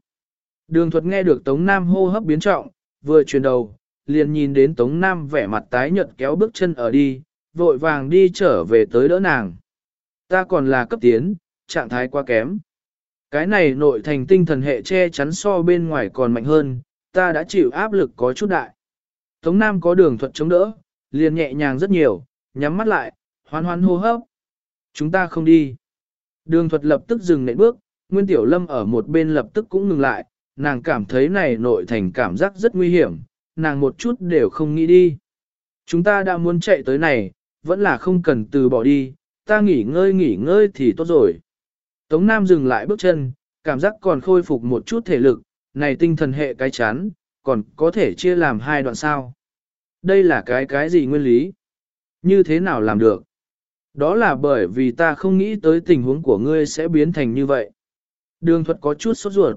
Speaker 1: Đường thuật nghe được Tống Nam hô hấp biến trọng, vừa chuyển đầu, liền nhìn đến Tống Nam vẻ mặt tái nhợt kéo bước chân ở đi, vội vàng đi trở về tới đỡ nàng. Ta còn là cấp tiến, trạng thái quá kém. Cái này nội thành tinh thần hệ che chắn so bên ngoài còn mạnh hơn, ta đã chịu áp lực có chút đại. Tống Nam có đường thuật chống đỡ, liền nhẹ nhàng rất nhiều, nhắm mắt lại, hoan hoan hô hấp. Chúng ta không đi. Đường thuật lập tức dừng nệm bước, Nguyên Tiểu Lâm ở một bên lập tức cũng ngừng lại, nàng cảm thấy này nội thành cảm giác rất nguy hiểm, nàng một chút đều không nghĩ đi. Chúng ta đã muốn chạy tới này, vẫn là không cần từ bỏ đi, ta nghỉ ngơi nghỉ ngơi thì tốt rồi. Tống Nam dừng lại bước chân, cảm giác còn khôi phục một chút thể lực, này tinh thần hệ cái chán, còn có thể chia làm hai đoạn sao. Đây là cái cái gì nguyên lý? Như thế nào làm được? Đó là bởi vì ta không nghĩ tới tình huống của ngươi sẽ biến thành như vậy. Đường thuật có chút sốt ruột.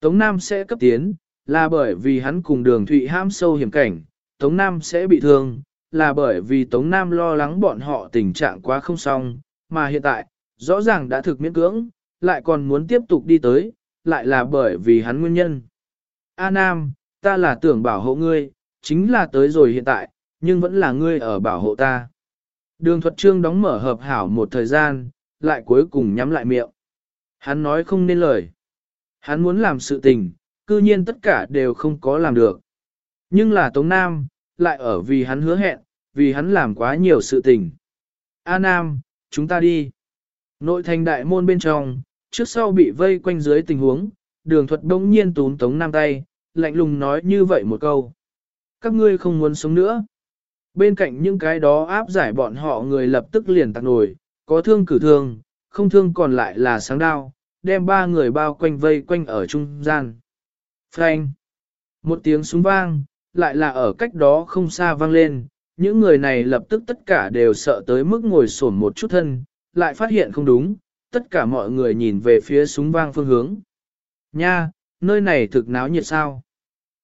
Speaker 1: Tống Nam sẽ cấp tiến, là bởi vì hắn cùng đường Thụy ham sâu hiểm cảnh, Tống Nam sẽ bị thương, là bởi vì Tống Nam lo lắng bọn họ tình trạng quá không xong, mà hiện tại, rõ ràng đã thực miễn cưỡng, lại còn muốn tiếp tục đi tới, lại là bởi vì hắn nguyên nhân. A Nam, ta là tưởng bảo hộ ngươi, chính là tới rồi hiện tại, nhưng vẫn là ngươi ở bảo hộ ta. Đường thuật trương đóng mở hợp hảo một thời gian, lại cuối cùng nhắm lại miệng. Hắn nói không nên lời. Hắn muốn làm sự tình, cư nhiên tất cả đều không có làm được. Nhưng là Tống Nam, lại ở vì hắn hứa hẹn, vì hắn làm quá nhiều sự tình. A Nam, chúng ta đi. Nội thành đại môn bên trong, trước sau bị vây quanh dưới tình huống, đường thuật đông nhiên tún Tống Nam tay, lạnh lùng nói như vậy một câu. Các ngươi không muốn sống nữa. Bên cạnh những cái đó áp giải bọn họ người lập tức liền tạc nổi, có thương cử thương, không thương còn lại là sáng đao, đem ba người bao quanh vây quanh ở trung gian. Frank! Một tiếng súng vang, lại là ở cách đó không xa vang lên, những người này lập tức tất cả đều sợ tới mức ngồi sổn một chút thân, lại phát hiện không đúng, tất cả mọi người nhìn về phía súng vang phương hướng. Nha, nơi này thực náo nhiệt sao?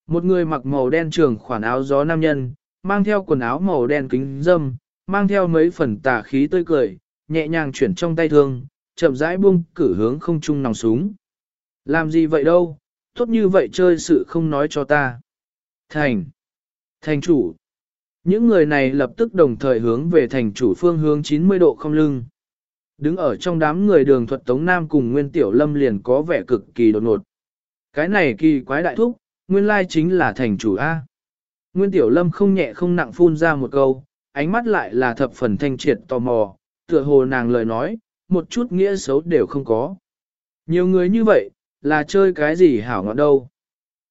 Speaker 1: Một người mặc màu đen trường khoản áo gió nam nhân, mang theo quần áo màu đen kính dâm, mang theo mấy phần tà khí tươi cười, nhẹ nhàng chuyển trong tay thương, chậm rãi buông cử hướng không trung nòng súng. Làm gì vậy đâu, tốt như vậy chơi sự không nói cho ta. Thành. Thành chủ. Những người này lập tức đồng thời hướng về thành chủ phương hướng 90 độ không lưng. Đứng ở trong đám người đường thuật Tống Nam cùng Nguyên Tiểu Lâm liền có vẻ cực kỳ đột ngột. Cái này kỳ quái đại thúc, nguyên lai chính là thành chủ A. Nguyên Tiểu Lâm không nhẹ không nặng phun ra một câu, ánh mắt lại là thập phần thanh triệt tò mò, tựa hồ nàng lời nói, một chút nghĩa xấu đều không có. Nhiều người như vậy, là chơi cái gì hảo ngọn đâu.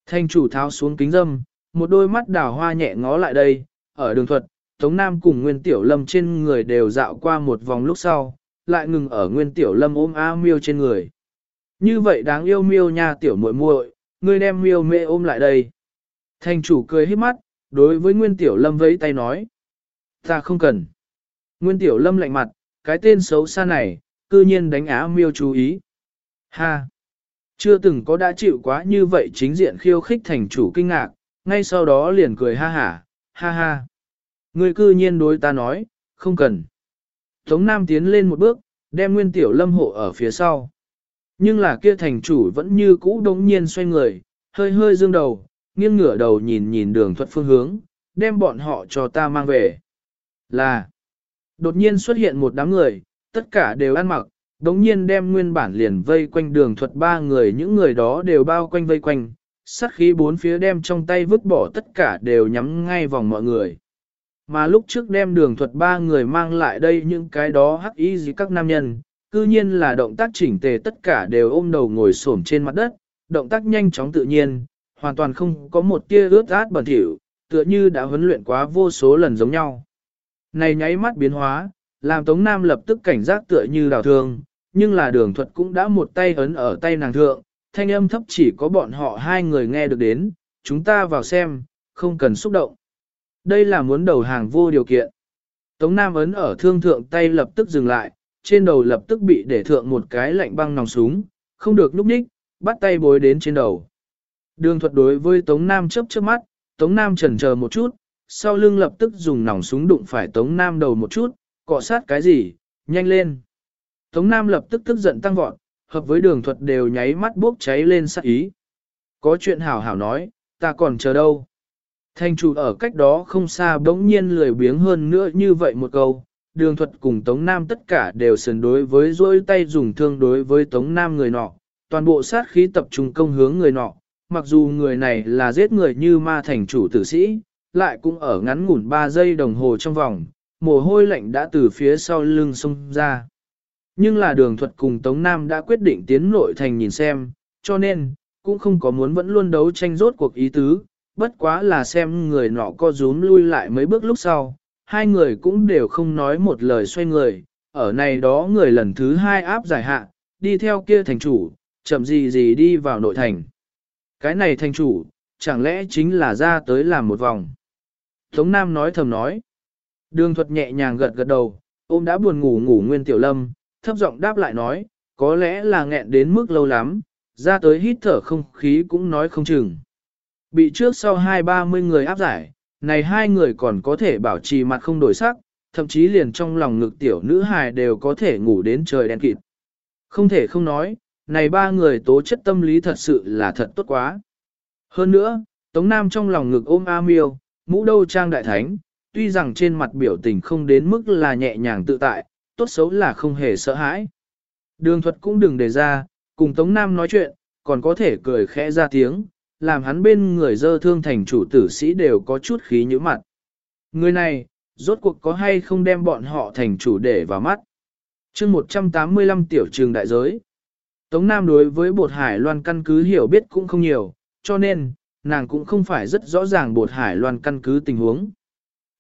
Speaker 1: Thanh chủ tháo xuống kính dâm, một đôi mắt đào hoa nhẹ ngó lại đây, ở đường thuật, Tống Nam cùng Nguyên Tiểu Lâm trên người đều dạo qua một vòng lúc sau, lại ngừng ở Nguyên Tiểu Lâm ôm A miêu trên người. Như vậy đáng yêu miêu nha tiểu muội muội, ngươi đem miêu mẹ ôm lại đây. Thanh chủ cười hết mắt, đối với Nguyên Tiểu Lâm vẫy tay nói. Ta không cần. Nguyên Tiểu Lâm lạnh mặt, cái tên xấu xa này, cư nhiên đánh á miêu chú ý. Ha! Chưa từng có đã chịu quá như vậy chính diện khiêu khích thành chủ kinh ngạc, ngay sau đó liền cười ha hả, ha ha. Người cư nhiên đối ta nói, không cần. Tống Nam tiến lên một bước, đem Nguyên Tiểu Lâm hộ ở phía sau. Nhưng là kia thành chủ vẫn như cũ đống nhiên xoay người, hơi hơi dương đầu, nghiêng ngửa đầu nhìn nhìn đường thuật phương hướng, đem bọn họ cho ta mang về. Là, đột nhiên xuất hiện một đám người, tất cả đều ăn mặc, đống nhiên đem nguyên bản liền vây quanh đường thuật ba người những người đó đều bao quanh vây quanh, sát khí bốn phía đem trong tay vứt bỏ tất cả đều nhắm ngay vòng mọi người. Mà lúc trước đem đường thuật ba người mang lại đây những cái đó hắc ý gì các nam nhân, cư nhiên là động tác chỉnh tề tất cả đều ôm đầu ngồi xổm trên mặt đất, động tác nhanh chóng tự nhiên, hoàn toàn không có một tia ướt át bẩn thỉu, tựa như đã huấn luyện quá vô số lần giống nhau. Này nháy mắt biến hóa, làm Tống Nam lập tức cảnh giác tựa như đào thương, nhưng là đường thuật cũng đã một tay ấn ở tay nàng thượng, thanh âm thấp chỉ có bọn họ hai người nghe được đến, chúng ta vào xem, không cần xúc động. Đây là muốn đầu hàng vô điều kiện. Tống Nam ấn ở thương thượng tay lập tức dừng lại, trên đầu lập tức bị để thượng một cái lạnh băng nòng súng, không được núp ních, bắt tay bối đến trên đầu. Đường thuật đối với Tống Nam chớp chớp mắt, Tống Nam chần chờ một chút, sau lưng lập tức dùng nòng súng đụng phải Tống Nam đầu một chút, cọ sát cái gì, nhanh lên. Tống Nam lập tức tức giận tăng vọt, hợp với đường thuật đều nháy mắt bốc cháy lên sát ý. Có chuyện hảo hảo nói, ta còn chờ đâu. Thanh chủ ở cách đó không xa bỗng nhiên lười biếng hơn nữa như vậy một câu, đường thuật cùng Tống Nam tất cả đều sườn đối với dôi tay dùng thương đối với Tống Nam người nọ, toàn bộ sát khí tập trung công hướng người nọ, mặc dù người này là giết người như ma thành chủ tử sĩ, lại cũng ở ngắn ngủn 3 giây đồng hồ trong vòng, mồ hôi lạnh đã từ phía sau lưng xông ra. Nhưng là đường thuật cùng Tống Nam đã quyết định tiến nội thành nhìn xem, cho nên, cũng không có muốn vẫn luôn đấu tranh rốt cuộc ý tứ, bất quá là xem người nọ co rúm lui lại mấy bước lúc sau, hai người cũng đều không nói một lời xoay người, ở này đó người lần thứ hai áp giải hạ, đi theo kia thành chủ, chậm gì gì đi vào nội thành. Cái này thành chủ, chẳng lẽ chính là ra tới làm một vòng. Tống Nam nói thầm nói. Đường thuật nhẹ nhàng gật gật đầu, ôm đã buồn ngủ ngủ Nguyên Tiểu Lâm, thấp giọng đáp lại nói, có lẽ là nghẹn đến mức lâu lắm, ra tới hít thở không khí cũng nói không chừng. Bị trước sau hai ba mươi người áp giải, này hai người còn có thể bảo trì mặt không đổi sắc, thậm chí liền trong lòng ngực tiểu nữ hài đều có thể ngủ đến trời đen kịt. Không thể không nói, này ba người tố chất tâm lý thật sự là thật tốt quá. Hơn nữa, Tống Nam trong lòng ngực ôm A Miêu, mũ đâu trang đại thánh, tuy rằng trên mặt biểu tình không đến mức là nhẹ nhàng tự tại, tốt xấu là không hề sợ hãi. Đường thuật cũng đừng để ra, cùng Tống Nam nói chuyện, còn có thể cười khẽ ra tiếng, làm hắn bên người dơ thương thành chủ tử sĩ đều có chút khí như mặt. Người này, rốt cuộc có hay không đem bọn họ thành chủ để vào mắt. chương 185 tiểu trường đại giới. Tống Nam đối với bột hải loan căn cứ hiểu biết cũng không nhiều, cho nên, nàng cũng không phải rất rõ ràng bột hải loan căn cứ tình huống.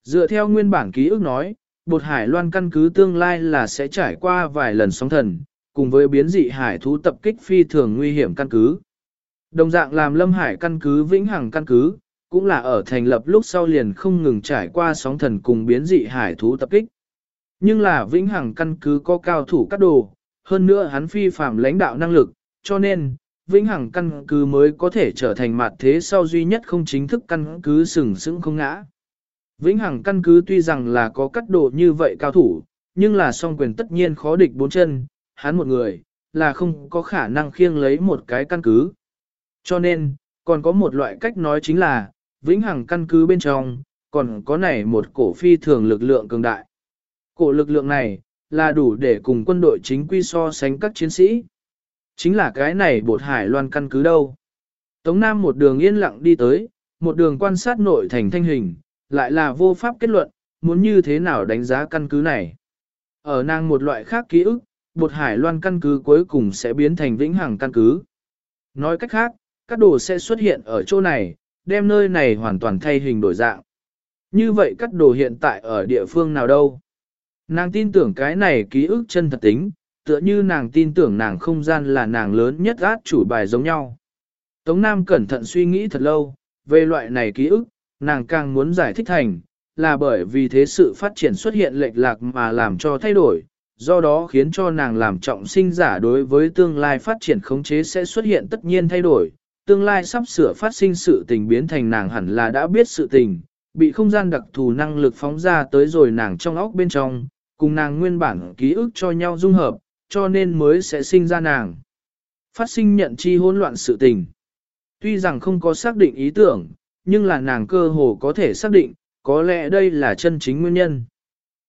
Speaker 1: Dựa theo nguyên bản ký ức nói, bột hải loan căn cứ tương lai là sẽ trải qua vài lần sóng thần, cùng với biến dị hải thú tập kích phi thường nguy hiểm căn cứ. Đồng dạng làm lâm hải căn cứ vĩnh hằng căn cứ, cũng là ở thành lập lúc sau liền không ngừng trải qua sóng thần cùng biến dị hải thú tập kích. Nhưng là vĩnh hằng căn cứ có cao thủ cắt đồ, hơn nữa hắn phi phạm lãnh đạo năng lực, cho nên, vĩnh hằng căn cứ mới có thể trở thành mặt thế sau duy nhất không chính thức căn cứ sừng sững không ngã. Vĩnh hằng căn cứ tuy rằng là có cắt đồ như vậy cao thủ, nhưng là song quyền tất nhiên khó địch bốn chân, hắn một người, là không có khả năng khiêng lấy một cái căn cứ. Cho nên, còn có một loại cách nói chính là, vĩnh hằng căn cứ bên trong, còn có này một cổ phi thường lực lượng cường đại. Cổ lực lượng này, là đủ để cùng quân đội chính quy so sánh các chiến sĩ. Chính là cái này bột hải loan căn cứ đâu. Tống Nam một đường yên lặng đi tới, một đường quan sát nội thành thanh hình, lại là vô pháp kết luận, muốn như thế nào đánh giá căn cứ này. Ở nàng một loại khác ký ức, bột hải loan căn cứ cuối cùng sẽ biến thành vĩnh hằng căn cứ. Nói cách khác, các đồ sẽ xuất hiện ở chỗ này, đem nơi này hoàn toàn thay hình đổi dạng. Như vậy các đồ hiện tại ở địa phương nào đâu? Nàng tin tưởng cái này ký ức chân thật tính, tựa như nàng tin tưởng nàng không gian là nàng lớn nhất át chủ bài giống nhau. Tống Nam cẩn thận suy nghĩ thật lâu, về loại này ký ức, nàng càng muốn giải thích thành, là bởi vì thế sự phát triển xuất hiện lệch lạc mà làm cho thay đổi, do đó khiến cho nàng làm trọng sinh giả đối với tương lai phát triển khống chế sẽ xuất hiện tất nhiên thay đổi, tương lai sắp sửa phát sinh sự tình biến thành nàng hẳn là đã biết sự tình, bị không gian đặc thù năng lực phóng ra tới rồi nàng trong óc bên trong, cùng nàng nguyên bản ký ức cho nhau dung hợp, cho nên mới sẽ sinh ra nàng. Phát sinh nhận chi hỗn loạn sự tình. Tuy rằng không có xác định ý tưởng, nhưng là nàng cơ hồ có thể xác định, có lẽ đây là chân chính nguyên nhân.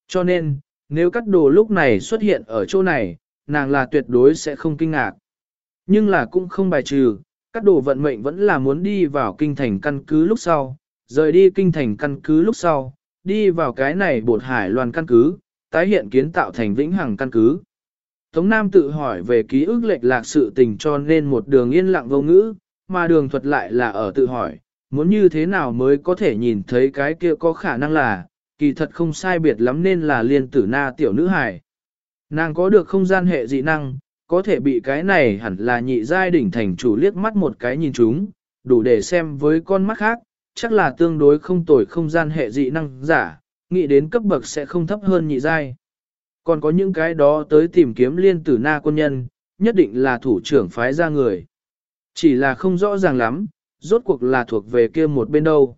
Speaker 1: Cho nên, nếu cắt đồ lúc này xuất hiện ở chỗ này, nàng là tuyệt đối sẽ không kinh ngạc. Nhưng là cũng không bài trừ, các đồ vận mệnh vẫn là muốn đi vào kinh thành căn cứ lúc sau, rời đi kinh thành căn cứ lúc sau, đi vào cái này bột hải loan căn cứ, tái hiện kiến tạo thành vĩnh hằng căn cứ. Tống Nam tự hỏi về ký ức lệch lạc sự tình cho nên một đường yên lặng vô ngữ, mà đường thuật lại là ở tự hỏi, muốn như thế nào mới có thể nhìn thấy cái kia có khả năng là, kỳ thật không sai biệt lắm nên là liên tử na tiểu nữ hài. Nàng có được không gian hệ dị năng, có thể bị cái này hẳn là nhị giai đỉnh thành chủ liếc mắt một cái nhìn chúng, đủ để xem với con mắt khác, chắc là tương đối không tồi không gian hệ dị năng giả, nghĩ đến cấp bậc sẽ không thấp hơn nhị giai. Còn có những cái đó tới tìm kiếm liên tử na quân nhân, nhất định là thủ trưởng phái ra người. Chỉ là không rõ ràng lắm, rốt cuộc là thuộc về kia một bên đâu.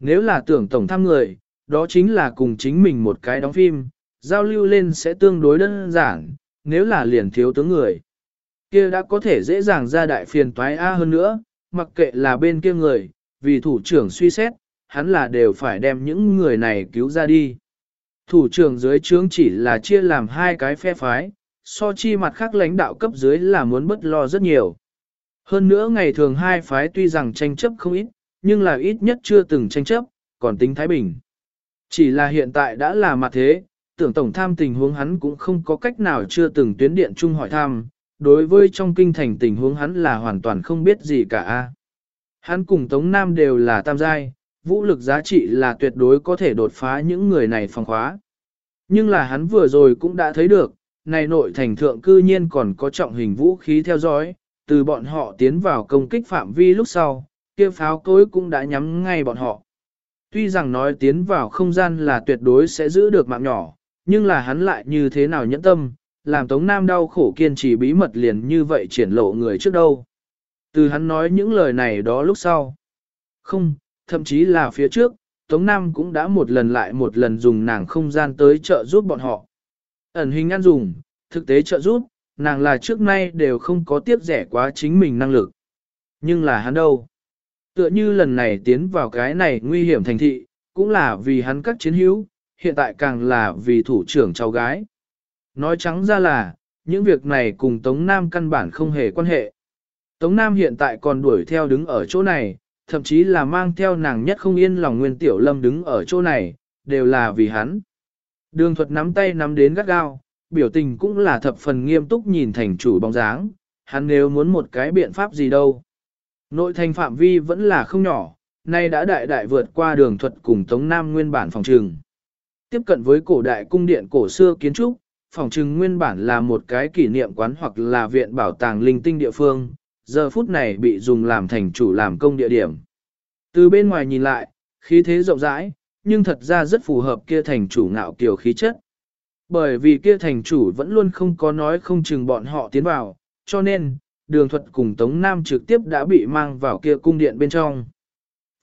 Speaker 1: Nếu là tưởng tổng thăm người, đó chính là cùng chính mình một cái đóng phim, giao lưu lên sẽ tương đối đơn giản, nếu là liền thiếu tướng người. Kia đã có thể dễ dàng ra đại phiền toái A hơn nữa, mặc kệ là bên kia người, vì thủ trưởng suy xét, hắn là đều phải đem những người này cứu ra đi. Thủ trưởng dưới trướng chỉ là chia làm hai cái phe phái, so chi mặt khác lãnh đạo cấp dưới là muốn bất lo rất nhiều. Hơn nữa ngày thường hai phái tuy rằng tranh chấp không ít, nhưng là ít nhất chưa từng tranh chấp, còn tính Thái Bình. Chỉ là hiện tại đã là mặt thế, tưởng tổng tham tình huống hắn cũng không có cách nào chưa từng tuyến điện chung hỏi tham đối với trong kinh thành tình huống hắn là hoàn toàn không biết gì cả. Hắn cùng Tống Nam đều là tam giai, vũ lực giá trị là tuyệt đối có thể đột phá những người này phòng khóa. Nhưng là hắn vừa rồi cũng đã thấy được, này nội thành thượng cư nhiên còn có trọng hình vũ khí theo dõi, từ bọn họ tiến vào công kích phạm vi lúc sau, kia pháo cối cũng đã nhắm ngay bọn họ. Tuy rằng nói tiến vào không gian là tuyệt đối sẽ giữ được mạng nhỏ, nhưng là hắn lại như thế nào nhẫn tâm, làm Tống Nam đau khổ kiên trì bí mật liền như vậy triển lộ người trước đâu. Từ hắn nói những lời này đó lúc sau. Không, thậm chí là phía trước, Tống Nam cũng đã một lần lại một lần dùng nàng không gian tới trợ giúp bọn họ. Ẩn hình ăn dùng, thực tế trợ giúp, nàng là trước nay đều không có tiếp rẻ quá chính mình năng lực. Nhưng là hắn đâu? Tựa như lần này tiến vào cái này nguy hiểm thành thị, cũng là vì hắn các chiến hữu, hiện tại càng là vì thủ trưởng cháu gái. Nói trắng ra là, những việc này cùng Tống Nam căn bản không hề quan hệ. Tống Nam hiện tại còn đuổi theo đứng ở chỗ này, thậm chí là mang theo nàng nhất không yên lòng Nguyên Tiểu Lâm đứng ở chỗ này, đều là vì hắn. Đường thuật nắm tay nắm đến gắt gao, biểu tình cũng là thập phần nghiêm túc nhìn thành chủ bóng dáng, hắn nếu muốn một cái biện pháp gì đâu. Nội thành phạm vi vẫn là không nhỏ, nay đã đại đại vượt qua đường thuật cùng Tống Nam nguyên bản phòng trường. Tiếp cận với cổ đại cung điện cổ xưa kiến trúc, phòng trừng nguyên bản là một cái kỷ niệm quán hoặc là viện bảo tàng linh tinh địa phương, giờ phút này bị dùng làm thành chủ làm công địa điểm. Từ bên ngoài nhìn lại, khí thế rộng rãi, nhưng thật ra rất phù hợp kia thành chủ ngạo kiều khí chất. Bởi vì kia thành chủ vẫn luôn không có nói không chừng bọn họ tiến vào, cho nên, đường thuật cùng Tống Nam trực tiếp đã bị mang vào kia cung điện bên trong.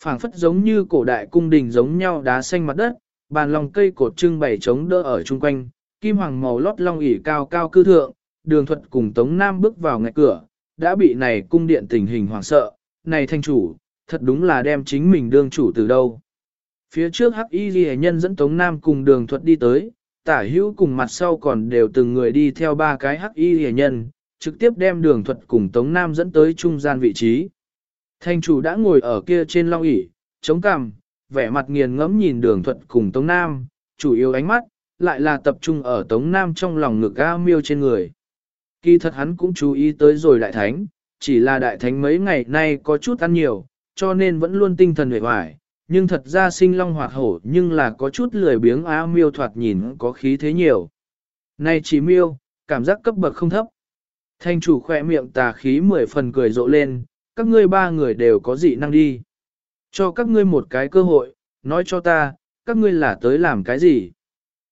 Speaker 1: phảng phất giống như cổ đại cung đình giống nhau đá xanh mặt đất, bàn lòng cây cột trưng bày chống đỡ ở chung quanh, kim hoàng màu lót long ỉ cao cao cư thượng, đường thuật cùng Tống Nam bước vào ngạch cửa, đã bị này cung điện tình hình hoảng sợ, này thanh chủ, thật đúng là đem chính mình đương chủ từ đâu. Phía trước hắc y ghi nhân dẫn Tống Nam cùng đường thuật đi tới, tả hữu cùng mặt sau còn đều từng người đi theo ba cái hắc y ghi nhân, trực tiếp đem đường thuật cùng Tống Nam dẫn tới trung gian vị trí. Thanh chủ đã ngồi ở kia trên long ỉ, chống cằm, vẻ mặt nghiền ngẫm nhìn đường thuật cùng Tống Nam, chủ yếu ánh mắt, lại là tập trung ở Tống Nam trong lòng ngực A miêu trên người. Kỳ thật hắn cũng chú ý tới rồi đại thánh, chỉ là đại thánh mấy ngày nay có chút ăn nhiều, cho nên vẫn luôn tinh thần hề hoài, nhưng thật ra sinh long hoạt hổ nhưng là có chút lười biếng A miêu thoạt nhìn có khí thế nhiều. Này chỉ miêu, cảm giác cấp bậc không thấp. Thanh chủ khỏe miệng tà khí mười phần cười rộ lên, các ngươi ba người đều có dị năng đi. Cho các ngươi một cái cơ hội, nói cho ta, các ngươi là tới làm cái gì?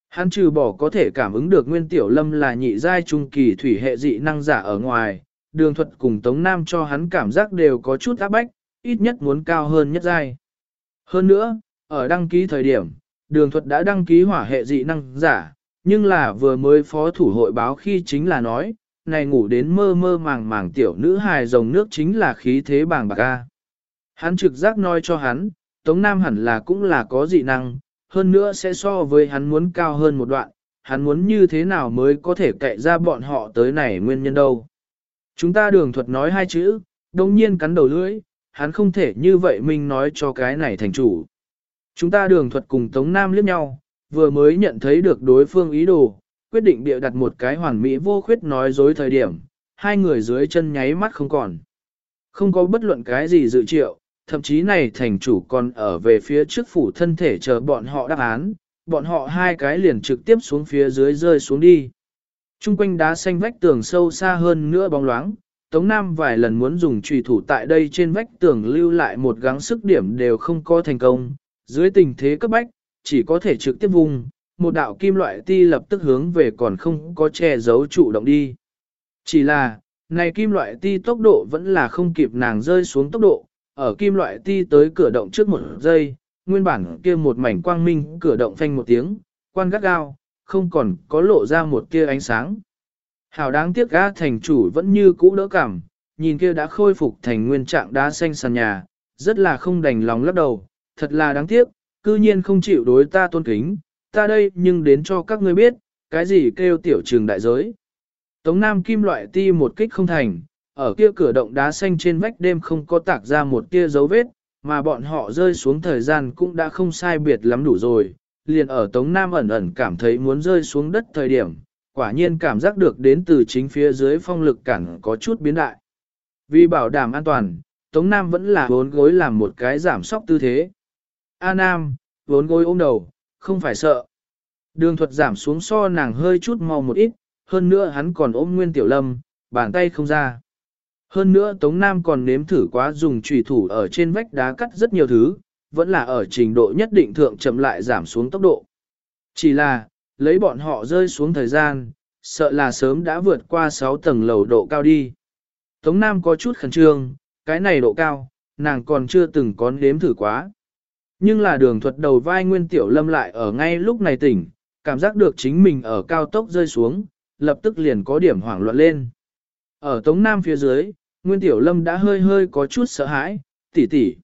Speaker 1: Hắn trừ bỏ có thể cảm ứng được Nguyên Tiểu Lâm là nhị giai trung kỳ thủy hệ dị năng giả ở ngoài, đường thuật cùng Tống Nam cho hắn cảm giác đều có chút áp bách, ít nhất muốn cao hơn nhất giai. Hơn nữa, ở đăng ký thời điểm, đường thuật đã đăng ký hỏa hệ dị năng giả, nhưng là vừa mới phó thủ hội báo khi chính là nói, này ngủ đến mơ mơ màng màng tiểu nữ hài rồng nước chính là khí thế bàng bạc ca. Hắn trực giác nói cho hắn, Tống Nam hẳn là cũng là có dị năng, hơn nữa sẽ so với hắn muốn cao hơn một đoạn, hắn muốn như thế nào mới có thể cậy ra bọn họ tới này nguyên nhân đâu. Chúng ta đường thuật nói hai chữ, đồng nhiên cắn đầu lưỡi, hắn không thể như vậy mình nói cho cái này thành chủ. Chúng ta đường thuật cùng Tống Nam liếc nhau, vừa mới nhận thấy được đối phương ý đồ, quyết định bịa đặt một cái hoàn mỹ vô khuyết nói dối thời điểm, hai người dưới chân nháy mắt không còn. Không có bất luận cái gì dự triệu, thậm chí này thành chủ còn ở về phía trước phủ thân thể chờ bọn họ đáp án, bọn họ hai cái liền trực tiếp xuống phía dưới rơi xuống đi. Trung quanh đá xanh vách tường sâu xa hơn nữa bóng loáng, Tống Nam vài lần muốn dùng trùy thủ tại đây trên vách tường lưu lại một gắng sức điểm đều không có thành công, dưới tình thế cấp bách, chỉ có thể trực tiếp vùng, một đạo kim loại ti lập tức hướng về còn không có che giấu trụ động đi. Chỉ là, này kim loại ti tốc độ vẫn là không kịp nàng rơi xuống tốc độ, ở kim loại ti tới cửa động trước một giây, nguyên bản kia một mảnh quang minh cửa động phanh một tiếng, quan gắt gao, không còn có lộ ra một tia ánh sáng. Hảo đáng tiếc gã thành chủ vẫn như cũ đỡ cảm, nhìn kia đã khôi phục thành nguyên trạng đá xanh sàn nhà, rất là không đành lòng lắc đầu, thật là đáng tiếc, cư nhiên không chịu đối ta tôn kính, ta đây nhưng đến cho các ngươi biết, cái gì kêu tiểu trường đại giới. Tống Nam kim loại ti một kích không thành, ở kia cửa động đá xanh trên vách đêm không có tạc ra một tia dấu vết, mà bọn họ rơi xuống thời gian cũng đã không sai biệt lắm đủ rồi, liền ở Tống Nam ẩn ẩn cảm thấy muốn rơi xuống đất thời điểm, quả nhiên cảm giác được đến từ chính phía dưới phong lực cản có chút biến đại. Vì bảo đảm an toàn, Tống Nam vẫn là vốn gối làm một cái giảm sóc tư thế. A Nam, vốn gối ôm đầu, không phải sợ. Đường thuật giảm xuống so nàng hơi chút mau một ít, hơn nữa hắn còn ôm nguyên tiểu lâm, bàn tay không ra. Hơn nữa Tống Nam còn nếm thử quá dùng trùy thủ ở trên vách đá cắt rất nhiều thứ, vẫn là ở trình độ nhất định thượng chậm lại giảm xuống tốc độ. Chỉ là, lấy bọn họ rơi xuống thời gian, sợ là sớm đã vượt qua 6 tầng lầu độ cao đi. Tống Nam có chút khẩn trương, cái này độ cao, nàng còn chưa từng có nếm thử quá. Nhưng là đường thuật đầu vai Nguyên Tiểu Lâm lại ở ngay lúc này tỉnh, cảm giác được chính mình ở cao tốc rơi xuống, lập tức liền có điểm hoảng loạn lên. Ở Tống Nam phía dưới, Nguyên Tiểu Lâm đã hơi hơi có chút sợ hãi, tỷ tỷ.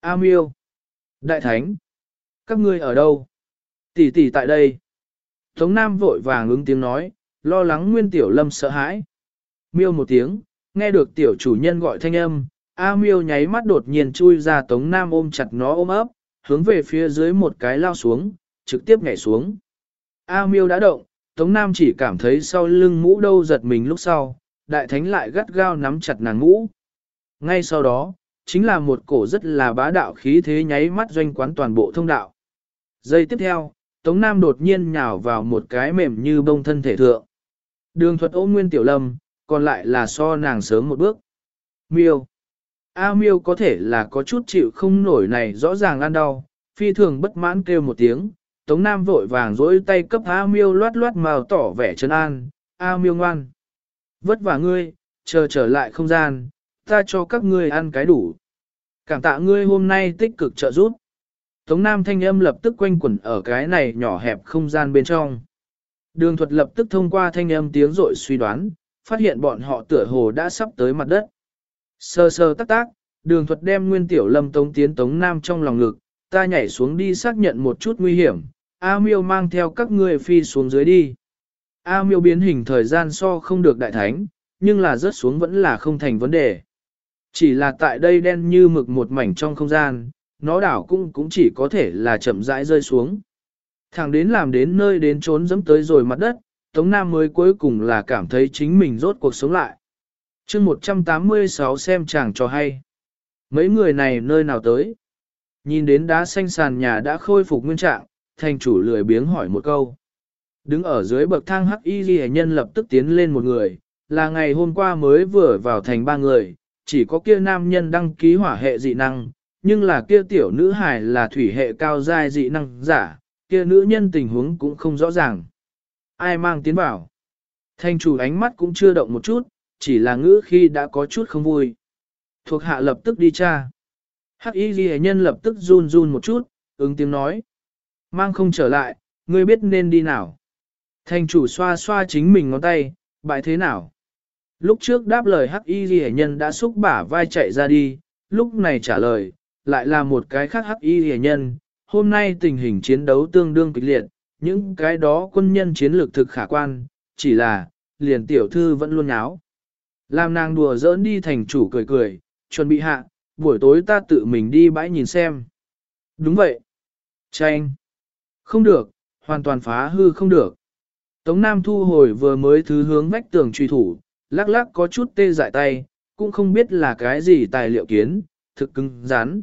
Speaker 1: A miêu. Đại Thánh. Các ngươi ở đâu? Tỷ tỷ tại đây. Tống Nam vội vàng ứng tiếng nói, lo lắng Nguyên Tiểu Lâm sợ hãi. Miêu một tiếng, nghe được tiểu chủ nhân gọi thanh âm, A miêu nháy mắt đột nhiên chui ra Tống Nam ôm chặt nó ôm ấp, hướng về phía dưới một cái lao xuống, trực tiếp nhảy xuống. A miêu đã động, Tống Nam chỉ cảm thấy sau lưng mũ đâu giật mình lúc sau, đại thánh lại gắt gao nắm chặt nàng ngũ. Ngay sau đó, chính là một cổ rất là bá đạo khí thế nháy mắt doanh quán toàn bộ thông đạo. Giây tiếp theo, Tống Nam đột nhiên nhào vào một cái mềm như bông thân thể thượng. Đường thuật ôm nguyên tiểu lâm, còn lại là so nàng sớm một bước. Miêu. A miêu có thể là có chút chịu không nổi này rõ ràng ăn đau, phi thường bất mãn kêu một tiếng. Tống Nam vội vàng dỗi tay cấp A miêu loát loát màu tỏ vẻ chân an. A miêu ngoan. Vất vả ngươi, chờ trở lại không gian, ta cho các ngươi ăn cái đủ. Cảm tạ ngươi hôm nay tích cực trợ giúp. Tống Nam thanh âm lập tức quanh quẩn ở cái này nhỏ hẹp không gian bên trong. Đường thuật lập tức thông qua thanh âm tiếng rội suy đoán, phát hiện bọn họ tựa hồ đã sắp tới mặt đất. Sơ sơ tắc tác, đường thuật đem nguyên tiểu lâm tống tiến tống nam trong lòng ngực, ta nhảy xuống đi xác nhận một chút nguy hiểm, A miêu mang theo các ngươi phi xuống dưới đi. A miêu biến hình thời gian so không được đại thánh, nhưng là rớt xuống vẫn là không thành vấn đề. Chỉ là tại đây đen như mực một mảnh trong không gian, nó đảo cũng cũng chỉ có thể là chậm rãi rơi xuống. Thẳng đến làm đến nơi đến trốn dẫm tới rồi mặt đất, Tống Nam mới cuối cùng là cảm thấy chính mình rốt cuộc sống lại. chương 186 xem chàng cho hay. Mấy người này nơi nào tới? Nhìn đến đá xanh sàn nhà đã khôi phục nguyên trạng, thành chủ lười biếng hỏi một câu. Đứng ở dưới bậc thang hắc y ghi nhân lập tức tiến lên một người, là ngày hôm qua mới vừa vào thành ba người, chỉ có kia nam nhân đăng ký hỏa hệ dị năng, nhưng là kia tiểu nữ hài là thủy hệ cao giai dị năng giả, kia nữ nhân tình huống cũng không rõ ràng. Ai mang tiến vào? Thanh chủ ánh mắt cũng chưa động một chút, chỉ là ngữ khi đã có chút không vui. Thuộc hạ lập tức đi tra. Hắc y ghi nhân lập tức run run một chút, ứng tiếng nói. Mang không trở lại, ngươi biết nên đi nào. Thanh chủ xoa xoa chính mình ngón tay, bại thế nào? Lúc trước đáp lời hắc y ghi nhân đã xúc bả vai chạy ra đi, lúc này trả lời, lại là một cái khác hắc y ghi nhân. Hôm nay tình hình chiến đấu tương đương kịch liệt, những cái đó quân nhân chiến lược thực khả quan, chỉ là, liền tiểu thư vẫn luôn nháo. Làm nàng đùa giỡn đi thành chủ cười cười, chuẩn bị hạ, buổi tối ta tự mình đi bãi nhìn xem. Đúng vậy. Tranh. Không được, hoàn toàn phá hư không được. Tống Nam thu hồi vừa mới thứ hướng vách tường truy thủ, lắc lắc có chút tê dại tay, cũng không biết là cái gì tài liệu kiến, thực cứng rắn.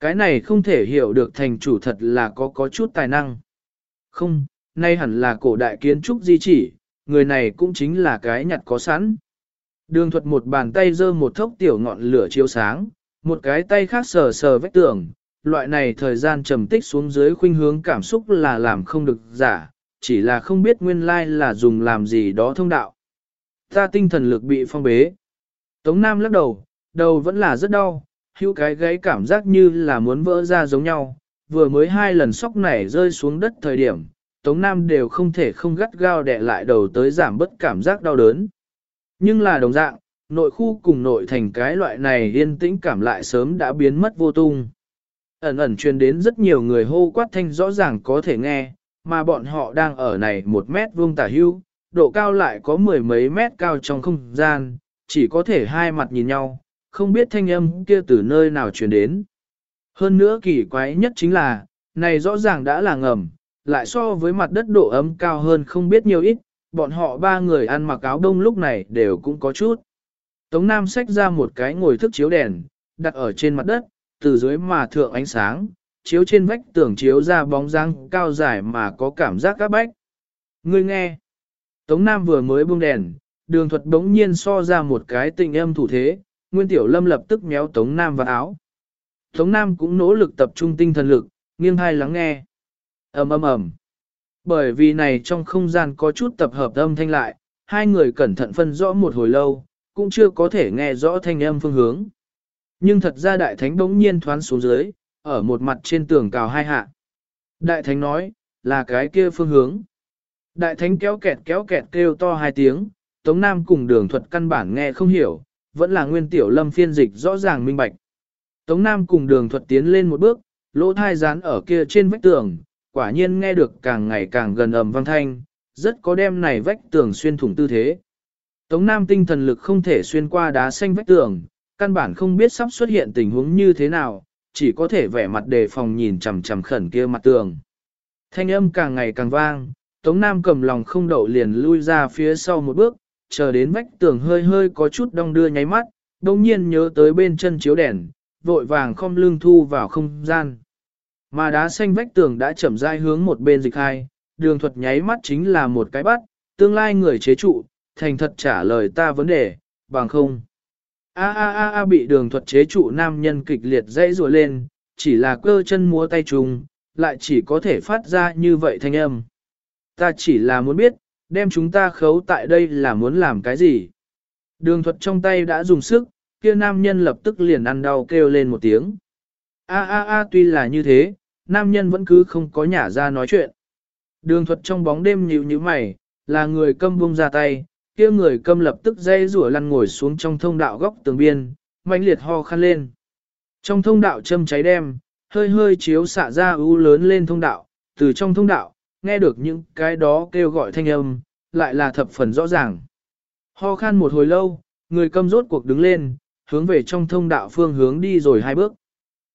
Speaker 1: Cái này không thể hiểu được thành chủ thật là có có chút tài năng. Không, nay hẳn là cổ đại kiến trúc di chỉ, người này cũng chính là cái nhặt có sẵn. Đường thuật một bàn tay giơ một thốc tiểu ngọn lửa chiếu sáng, một cái tay khác sờ sờ vách tường, loại này thời gian trầm tích xuống dưới khuynh hướng cảm xúc là làm không được giả, chỉ là không biết nguyên lai là dùng làm gì đó thông đạo. Ta tinh thần lực bị phong bế. Tống Nam lắc đầu, đầu vẫn là rất đau, hữu cái gáy cảm giác như là muốn vỡ ra giống nhau, vừa mới hai lần sóc này rơi xuống đất thời điểm, Tống Nam đều không thể không gắt gao đè lại đầu tới giảm bất cảm giác đau đớn. Nhưng là đồng dạng, nội khu cùng nội thành cái loại này yên tĩnh cảm lại sớm đã biến mất vô tung. Ẩn ẩn truyền đến rất nhiều người hô quát thanh rõ ràng có thể nghe, mà bọn họ đang ở này một mét vuông tả hưu, độ cao lại có mười mấy mét cao trong không gian, chỉ có thể hai mặt nhìn nhau, không biết thanh âm kia từ nơi nào truyền đến. Hơn nữa kỳ quái nhất chính là, này rõ ràng đã là ngầm, lại so với mặt đất độ ấm cao hơn không biết nhiều ít, bọn họ ba người ăn mặc áo đông lúc này đều cũng có chút. Tống Nam xách ra một cái ngồi thức chiếu đèn, đặt ở trên mặt đất, từ dưới mà thượng ánh sáng, chiếu trên vách tường chiếu ra bóng dáng cao dài mà có cảm giác các bách. Ngươi nghe, Tống Nam vừa mới buông đèn, đường thuật đống nhiên so ra một cái tình âm thủ thế, Nguyên Tiểu Lâm lập tức méo Tống Nam vào áo. Tống Nam cũng nỗ lực tập trung tinh thần lực, nghiêng hai lắng nghe. ầm ầm ầm. Bởi vì này trong không gian có chút tập hợp âm thanh lại, hai người cẩn thận phân rõ một hồi lâu, cũng chưa có thể nghe rõ thanh âm phương hướng. Nhưng thật ra đại thánh bỗng nhiên thoán xuống dưới, ở một mặt trên tường cào hai hạ. Đại thánh nói, là cái kia phương hướng. Đại thánh kéo kẹt kéo kẹt kêu to hai tiếng, Tống Nam cùng đường thuật căn bản nghe không hiểu, vẫn là nguyên tiểu lâm phiên dịch rõ ràng minh bạch. Tống Nam cùng đường thuật tiến lên một bước, lỗ thai rán ở kia trên vách tường, quả nhiên nghe được càng ngày càng gần ầm vang thanh, rất có đem này vách tường xuyên thủng tư thế. Tống Nam tinh thần lực không thể xuyên qua đá xanh vách tường, căn bản không biết sắp xuất hiện tình huống như thế nào, chỉ có thể vẻ mặt đề phòng nhìn chằm chằm khẩn kia mặt tường. Thanh âm càng ngày càng vang, Tống Nam cầm lòng không đậu liền lui ra phía sau một bước, chờ đến vách tường hơi hơi có chút đong đưa nháy mắt, đồng nhiên nhớ tới bên chân chiếu đèn, vội vàng không lưng thu vào không gian. Mà đá xanh vách tường đã chậm rãi hướng một bên dịch hai, đường thuật nháy mắt chính là một cái bắt, tương lai người chế trụ, thành thật trả lời ta vấn đề, bằng không. A a a a bị đường thuật chế trụ nam nhân kịch liệt dãy rùa lên, chỉ là cơ chân múa tay trùng, lại chỉ có thể phát ra như vậy thanh âm. Ta chỉ là muốn biết, đem chúng ta khấu tại đây là muốn làm cái gì. Đường thuật trong tay đã dùng sức, kia nam nhân lập tức liền ăn đau kêu lên một tiếng. A a a tuy là như thế, nam nhân vẫn cứ không có nhả ra nói chuyện. Đường thuật trong bóng đêm nhíu như mày, là người câm buông ra tay, kia người câm lập tức dây rủa lăn ngồi xuống trong thông đạo góc tường biên, mạnh liệt ho khăn lên. Trong thông đạo châm cháy đem, hơi hơi chiếu xạ ra ưu lớn lên thông đạo, từ trong thông đạo, nghe được những cái đó kêu gọi thanh âm, lại là thập phần rõ ràng. Ho khan một hồi lâu, người câm rốt cuộc đứng lên, hướng về trong thông đạo phương hướng đi rồi hai bước.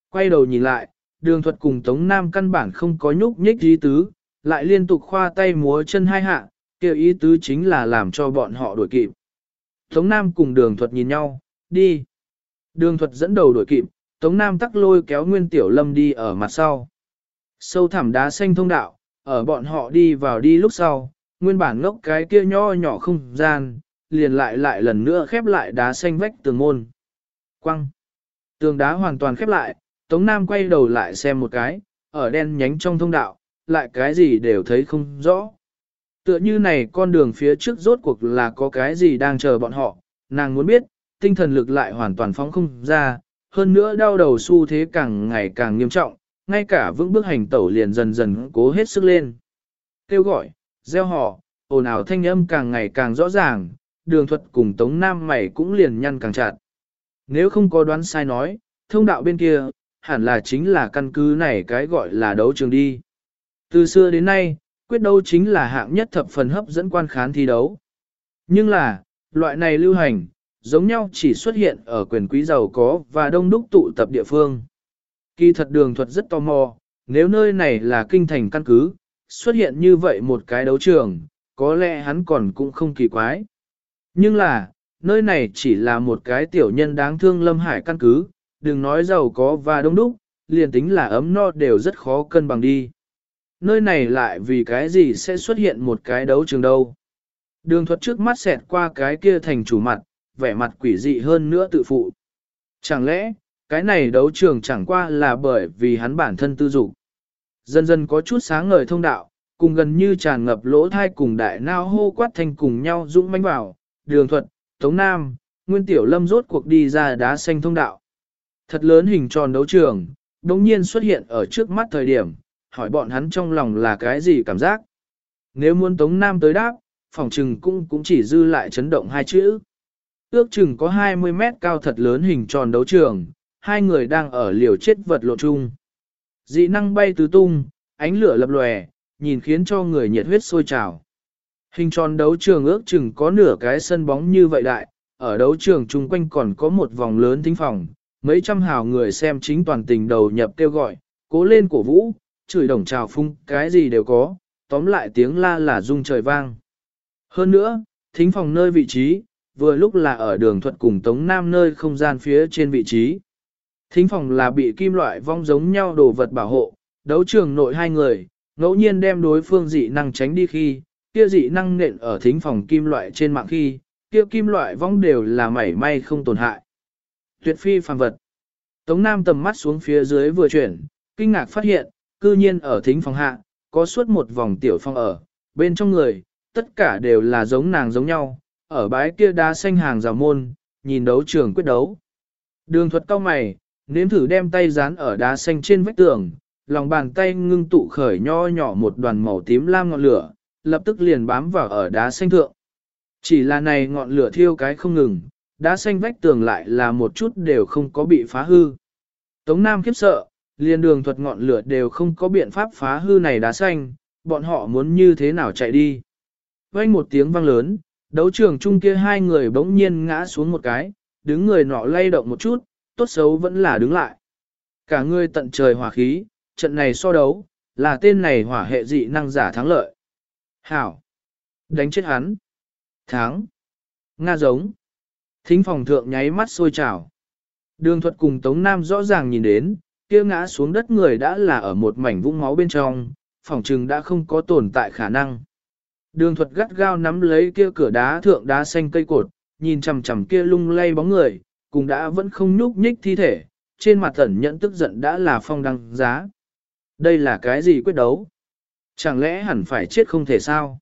Speaker 1: Quay đầu nhìn lại, đường thuật cùng Tống Nam căn bản không có nhúc nhích gì tứ, lại liên tục khoa tay múa chân hai hạ, kêu ý tứ chính là làm cho bọn họ đuổi kịp. Tống Nam cùng đường thuật nhìn nhau, đi. Đường thuật dẫn đầu đuổi kịp, Tống Nam tắc lôi kéo Nguyên Tiểu Lâm đi ở mặt sau. Sâu thẳm đá xanh thông đạo, ở bọn họ đi vào đi lúc sau, nguyên bản ngốc cái kia nho nhỏ không gian, liền lại lại lần nữa khép lại đá xanh vách tường môn. Quăng! Tường đá hoàn toàn khép lại, Tống Nam quay đầu lại xem một cái, ở đen nhánh trong thông đạo, lại cái gì đều thấy không rõ. Tựa như này con đường phía trước rốt cuộc là có cái gì đang chờ bọn họ, nàng muốn biết, tinh thần lực lại hoàn toàn phóng không ra, hơn nữa đau đầu xu thế càng ngày càng nghiêm trọng, ngay cả vững bước hành tẩu liền dần dần cố hết sức lên. Kêu gọi, gieo họ, ồn ào thanh âm càng ngày càng rõ ràng, đường thuật cùng Tống Nam mày cũng liền nhăn càng chặt. Nếu không có đoán sai nói, thông đạo bên kia, hẳn là chính là căn cứ này cái gọi là đấu trường đi. Từ xưa đến nay, quyết đấu chính là hạng nhất thập phần hấp dẫn quan khán thi đấu. Nhưng là, loại này lưu hành, giống nhau chỉ xuất hiện ở quyền quý giàu có và đông đúc tụ tập địa phương. Kỳ thật đường thuật rất tò mò, nếu nơi này là kinh thành căn cứ, xuất hiện như vậy một cái đấu trường, có lẽ hắn còn cũng không kỳ quái. Nhưng là, nơi này chỉ là một cái tiểu nhân đáng thương lâm hải căn cứ, đừng nói giàu có và đông đúc, liền tính là ấm no đều rất khó cân bằng đi. Nơi này lại vì cái gì sẽ xuất hiện một cái đấu trường đâu. Đường thuật trước mắt xẹt qua cái kia thành chủ mặt, vẻ mặt quỷ dị hơn nữa tự phụ. Chẳng lẽ, cái này đấu trường chẳng qua là bởi vì hắn bản thân tư dục. Dần dần có chút sáng ngời thông đạo, cùng gần như tràn ngập lỗ thai cùng đại nao hô quát thanh cùng nhau dũng manh vào, đường thuật, tống nam, nguyên tiểu lâm rốt cuộc đi ra đá xanh thông đạo. Thật lớn hình tròn đấu trường, đồng nhiên xuất hiện ở trước mắt thời điểm, hỏi bọn hắn trong lòng là cái gì cảm giác. Nếu muốn tống nam tới đáp, phòng trừng cũng cũng chỉ dư lại chấn động hai chữ. Ước chừng có 20 mét cao thật lớn hình tròn đấu trường, hai người đang ở liều chết vật lộ chung. Dị năng bay tứ tung, ánh lửa lập lòe, nhìn khiến cho người nhiệt huyết sôi trào. Hình tròn đấu trường ước chừng có nửa cái sân bóng như vậy đại, ở đấu trường chung quanh còn có một vòng lớn thính phòng, mấy trăm hào người xem chính toàn tình đầu nhập kêu gọi, cố lên cổ vũ, chửi đồng trào phung, cái gì đều có, tóm lại tiếng la là rung trời vang. Hơn nữa, thính phòng nơi vị trí, vừa lúc là ở đường thuận cùng Tống Nam nơi không gian phía trên vị trí. Thính phòng là bị kim loại vong giống nhau đồ vật bảo hộ, đấu trường nội hai người, ngẫu nhiên đem đối phương dị năng tránh đi khi, kia dị năng nện ở thính phòng kim loại trên mạng khi, kia kim loại vong đều là mảy may không tổn hại. Tuyệt phi phàm vật. Tống Nam tầm mắt xuống phía dưới vừa chuyển, kinh ngạc phát hiện, cư nhiên ở thính phòng hạ, có suốt một vòng tiểu phong ở, bên trong người, tất cả đều là giống nàng giống nhau, ở bãi kia đá xanh hàng rào môn, nhìn đấu trường quyết đấu. Đường thuật cao mày, nếm thử đem tay dán ở đá xanh trên vách tường, lòng bàn tay ngưng tụ khởi nho nhỏ một đoàn màu tím lam ngọn lửa, lập tức liền bám vào ở đá xanh thượng. Chỉ là này ngọn lửa thiêu cái không ngừng, đá xanh vách tường lại là một chút đều không có bị phá hư. Tống Nam khiếp sợ, liền đường thuật ngọn lửa đều không có biện pháp phá hư này đá xanh, bọn họ muốn như thế nào chạy đi. Vang một tiếng vang lớn, đấu trường chung kia hai người bỗng nhiên ngã xuống một cái, đứng người nọ lay động một chút, tốt xấu vẫn là đứng lại. Cả người tận trời hỏa khí, trận này so đấu, là tên này hỏa hệ dị năng giả thắng lợi. Hảo! Đánh chết hắn! Thắng! Nga giống! Thính phòng thượng nháy mắt sôi trào. Đường thuật cùng Tống Nam rõ ràng nhìn đến, kia ngã xuống đất người đã là ở một mảnh vũng máu bên trong, phòng trừng đã không có tồn tại khả năng. Đường thuật gắt gao nắm lấy kia cửa đá thượng đá xanh cây cột, nhìn chằm chằm kia lung lay bóng người, cùng đã vẫn không nhúc nhích thi thể, trên mặt tẩn nhẫn tức giận đã là phong đăng giá. Đây là cái gì quyết đấu? Chẳng lẽ hẳn phải chết không thể sao?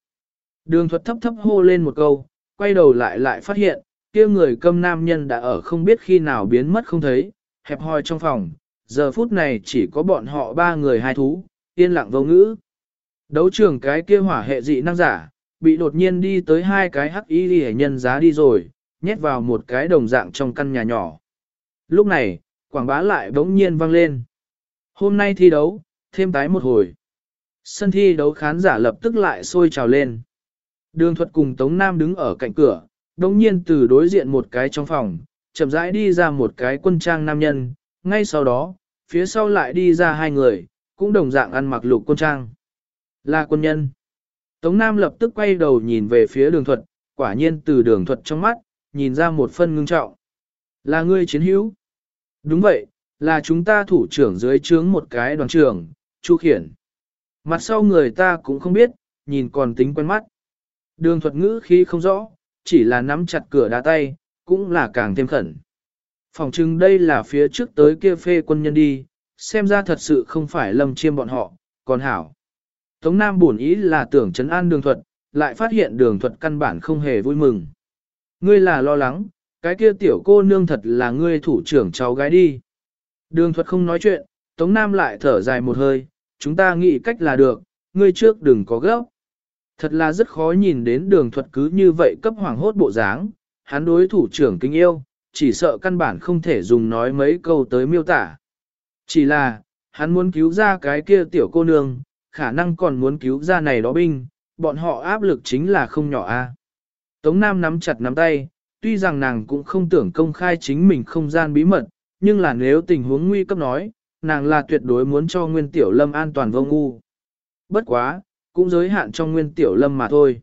Speaker 1: Đường thuật thấp thấp hô lên một câu, quay đầu lại lại phát hiện, kia người câm nam nhân đã ở không biết khi nào biến mất không thấy, hẹp hòi trong phòng, giờ phút này chỉ có bọn họ ba người hai thú, yên lặng vô ngữ. Đấu trường cái kia hỏa hệ dị năng giả, bị đột nhiên đi tới hai cái hắc y hệ nhân giá đi rồi, nhét vào một cái đồng dạng trong căn nhà nhỏ. Lúc này, quảng bá lại bỗng nhiên vang lên. Hôm nay thi đấu, thêm tái một hồi. Sân thi đấu khán giả lập tức lại sôi trào lên. Đường thuật cùng Tống Nam đứng ở cạnh cửa, đồng nhiên từ đối diện một cái trong phòng, chậm rãi đi ra một cái quân trang nam nhân, ngay sau đó, phía sau lại đi ra hai người, cũng đồng dạng ăn mặc lục quân trang. Là quân nhân. Tống Nam lập tức quay đầu nhìn về phía đường thuật, quả nhiên từ đường thuật trong mắt, nhìn ra một phân ngưng trọng. Là ngươi chiến hữu. Đúng vậy, là chúng ta thủ trưởng dưới trướng một cái đoàn trưởng, Chu Khiển. Mặt sau người ta cũng không biết, nhìn còn tính quen mắt. Đường thuật ngữ khi không rõ, chỉ là nắm chặt cửa đá tay, cũng là càng thêm khẩn. Phòng chừng đây là phía trước tới kia phê quân nhân đi, xem ra thật sự không phải lâm chiêm bọn họ, còn hảo. Tống Nam buồn ý là tưởng trấn an đường thuật, lại phát hiện đường thuật căn bản không hề vui mừng. Ngươi là lo lắng, cái kia tiểu cô nương thật là ngươi thủ trưởng cháu gái đi. Đường thuật không nói chuyện, Tống Nam lại thở dài một hơi, chúng ta nghĩ cách là được, ngươi trước đừng có gấp. Thật là rất khó nhìn đến đường thuật cứ như vậy cấp hoàng hốt bộ dáng, hắn đối thủ trưởng kinh yêu, chỉ sợ căn bản không thể dùng nói mấy câu tới miêu tả. Chỉ là, hắn muốn cứu ra cái kia tiểu cô nương, khả năng còn muốn cứu ra này đó binh, bọn họ áp lực chính là không nhỏ a. Tống Nam nắm chặt nắm tay, tuy rằng nàng cũng không tưởng công khai chính mình không gian bí mật, nhưng là nếu tình huống nguy cấp nói, nàng là tuyệt đối muốn cho Nguyên Tiểu Lâm an toàn vô ngu. Bất quá, cũng giới hạn trong Nguyên Tiểu Lâm mà thôi.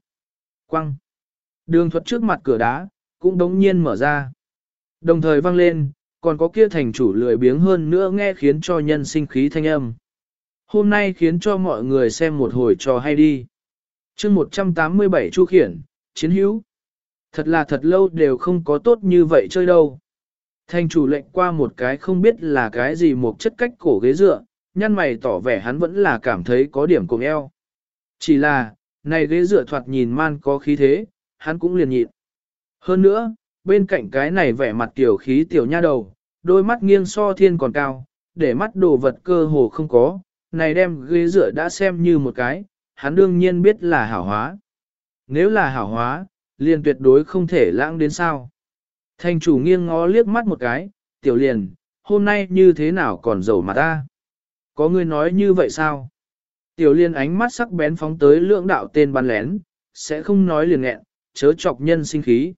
Speaker 1: Quăng. Đường thuật trước mặt cửa đá, cũng đống nhiên mở ra. Đồng thời vang lên, còn có kia thành chủ lười biếng hơn nữa nghe khiến cho nhân sinh khí thanh âm. Hôm nay khiến cho mọi người xem một hồi trò hay đi. chương 187 Chu Khiển, Chiến hữu. Thật là thật lâu đều không có tốt như vậy chơi đâu. Thành chủ lệnh qua một cái không biết là cái gì một chất cách cổ ghế dựa, nhăn mày tỏ vẻ hắn vẫn là cảm thấy có điểm cùng eo. Chỉ là, này ghế dựa thoạt nhìn man có khí thế, hắn cũng liền nhịn. Hơn nữa, bên cạnh cái này vẻ mặt tiểu khí tiểu nha đầu, đôi mắt nghiêng so thiên còn cao, để mắt đồ vật cơ hồ không có, này đem ghế dựa đã xem như một cái, hắn đương nhiên biết là hảo hóa. Nếu là hảo hóa, liền tuyệt đối không thể lãng đến sao. Thành chủ nghiêng ngó liếc mắt một cái, tiểu liền, hôm nay như thế nào còn dầu mà ta? Có người nói như vậy sao? Tiểu liên ánh mắt sắc bén phóng tới lượng đạo tên bắn lén, sẽ không nói liền nghẹn, chớ chọc nhân sinh khí.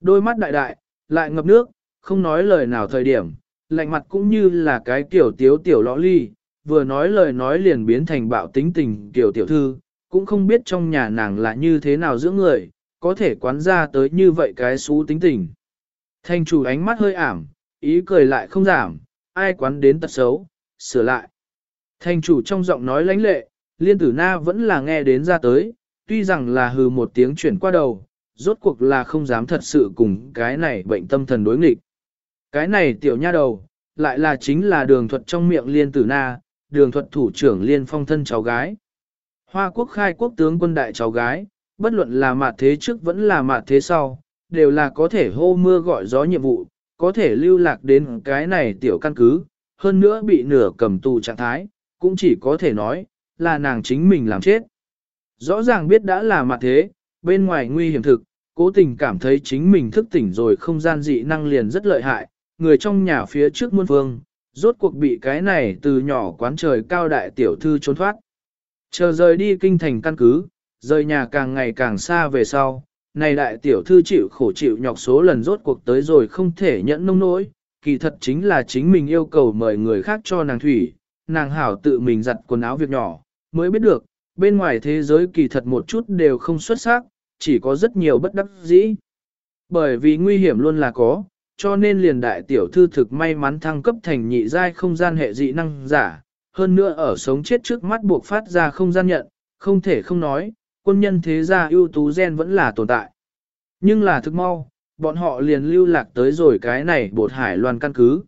Speaker 1: Đôi mắt đại đại, lại ngập nước, không nói lời nào thời điểm, lạnh mặt cũng như là cái tiểu tiếu tiểu lõ ly, vừa nói lời nói liền biến thành bạo tính tình tiểu tiểu thư, cũng không biết trong nhà nàng là như thế nào giữa người, có thể quán ra tới như vậy cái xú tính tình. Thanh chủ ánh mắt hơi ảm, ý cười lại không giảm, ai quán đến tật xấu, sửa lại. Thanh chủ trong giọng nói lãnh lệ, liên tử na vẫn là nghe đến ra tới, tuy rằng là hừ một tiếng chuyển qua đầu, rốt cuộc là không dám thật sự cùng cái này bệnh tâm thần đối nghịch. Cái này tiểu nha đầu, lại là chính là đường thuật trong miệng liên tử na, đường thuật thủ trưởng liên phong thân cháu gái. Hoa quốc khai quốc tướng quân đại cháu gái, bất luận là mặt thế trước vẫn là mặt thế sau, đều là có thể hô mưa gọi gió nhiệm vụ, có thể lưu lạc đến cái này tiểu căn cứ, hơn nữa bị nửa cầm tù trạng thái, cũng chỉ có thể nói, là nàng chính mình làm chết. Rõ ràng biết đã là mặt thế, bên ngoài nguy hiểm thực, cố tình cảm thấy chính mình thức tỉnh rồi không gian dị năng liền rất lợi hại, người trong nhà phía trước muôn phương, rốt cuộc bị cái này từ nhỏ quán trời cao đại tiểu thư trốn thoát. Chờ rời đi kinh thành căn cứ, rời nhà càng ngày càng xa về sau, này đại tiểu thư chịu khổ chịu nhọc số lần rốt cuộc tới rồi không thể nhẫn nông nỗi, kỳ thật chính là chính mình yêu cầu mời người khác cho nàng thủy, nàng hảo tự mình giặt quần áo việc nhỏ, mới biết được, bên ngoài thế giới kỳ thật một chút đều không xuất sắc, chỉ có rất nhiều bất đắc dĩ. Bởi vì nguy hiểm luôn là có, cho nên liền đại tiểu thư thực may mắn thăng cấp thành nhị giai không gian hệ dị năng giả, hơn nữa ở sống chết trước mắt buộc phát ra không gian nhận, không thể không nói, quân nhân thế gia ưu tú gen vẫn là tồn tại. Nhưng là thực mau, bọn họ liền lưu lạc tới rồi cái này bột hải loan căn cứ.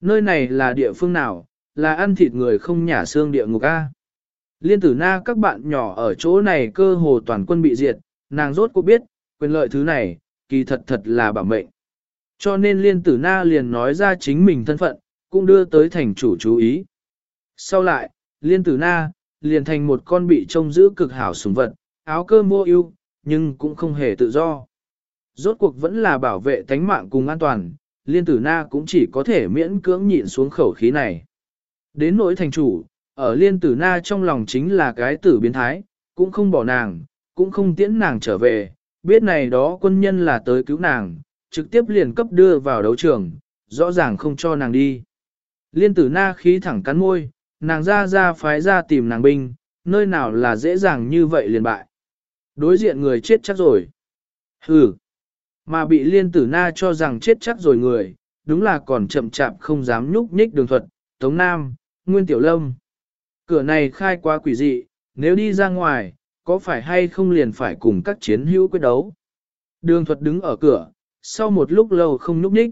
Speaker 1: Nơi này là địa phương nào, là ăn thịt người không nhả xương địa ngục A. Liên tử na các bạn nhỏ ở chỗ này cơ hồ toàn quân bị diệt, nàng rốt cuộc biết, quyền lợi thứ này, kỳ thật thật là bảo mệnh. Cho nên liên tử na liền nói ra chính mình thân phận, cũng đưa tới thành chủ chú ý. Sau lại, liên tử na, liền thành một con bị trông giữ cực hảo súng vật, áo cơ mua ưu, nhưng cũng không hề tự do. Rốt cuộc vẫn là bảo vệ tánh mạng cùng an toàn, liên tử na cũng chỉ có thể miễn cưỡng nhịn xuống khẩu khí này. Đến nỗi thành chủ, ở liên tử na trong lòng chính là cái tử biến thái, cũng không bỏ nàng, cũng không tiễn nàng trở về, biết này đó quân nhân là tới cứu nàng, trực tiếp liền cấp đưa vào đấu trường, rõ ràng không cho nàng đi. Liên tử na khí thẳng cắn môi, nàng ra ra phái ra tìm nàng binh, nơi nào là dễ dàng như vậy liền bại. Đối diện người chết chắc rồi. Hừ. Mà bị liên tử na cho rằng chết chắc rồi người, đúng là còn chậm chạp không dám nhúc nhích đường thuật, Tống Nam, Nguyên Tiểu Lâm. Cửa này khai quá quỷ dị, nếu đi ra ngoài, có phải hay không liền phải cùng các chiến hữu quyết đấu. Đường thuật đứng ở cửa, sau một lúc lâu không núp nhích.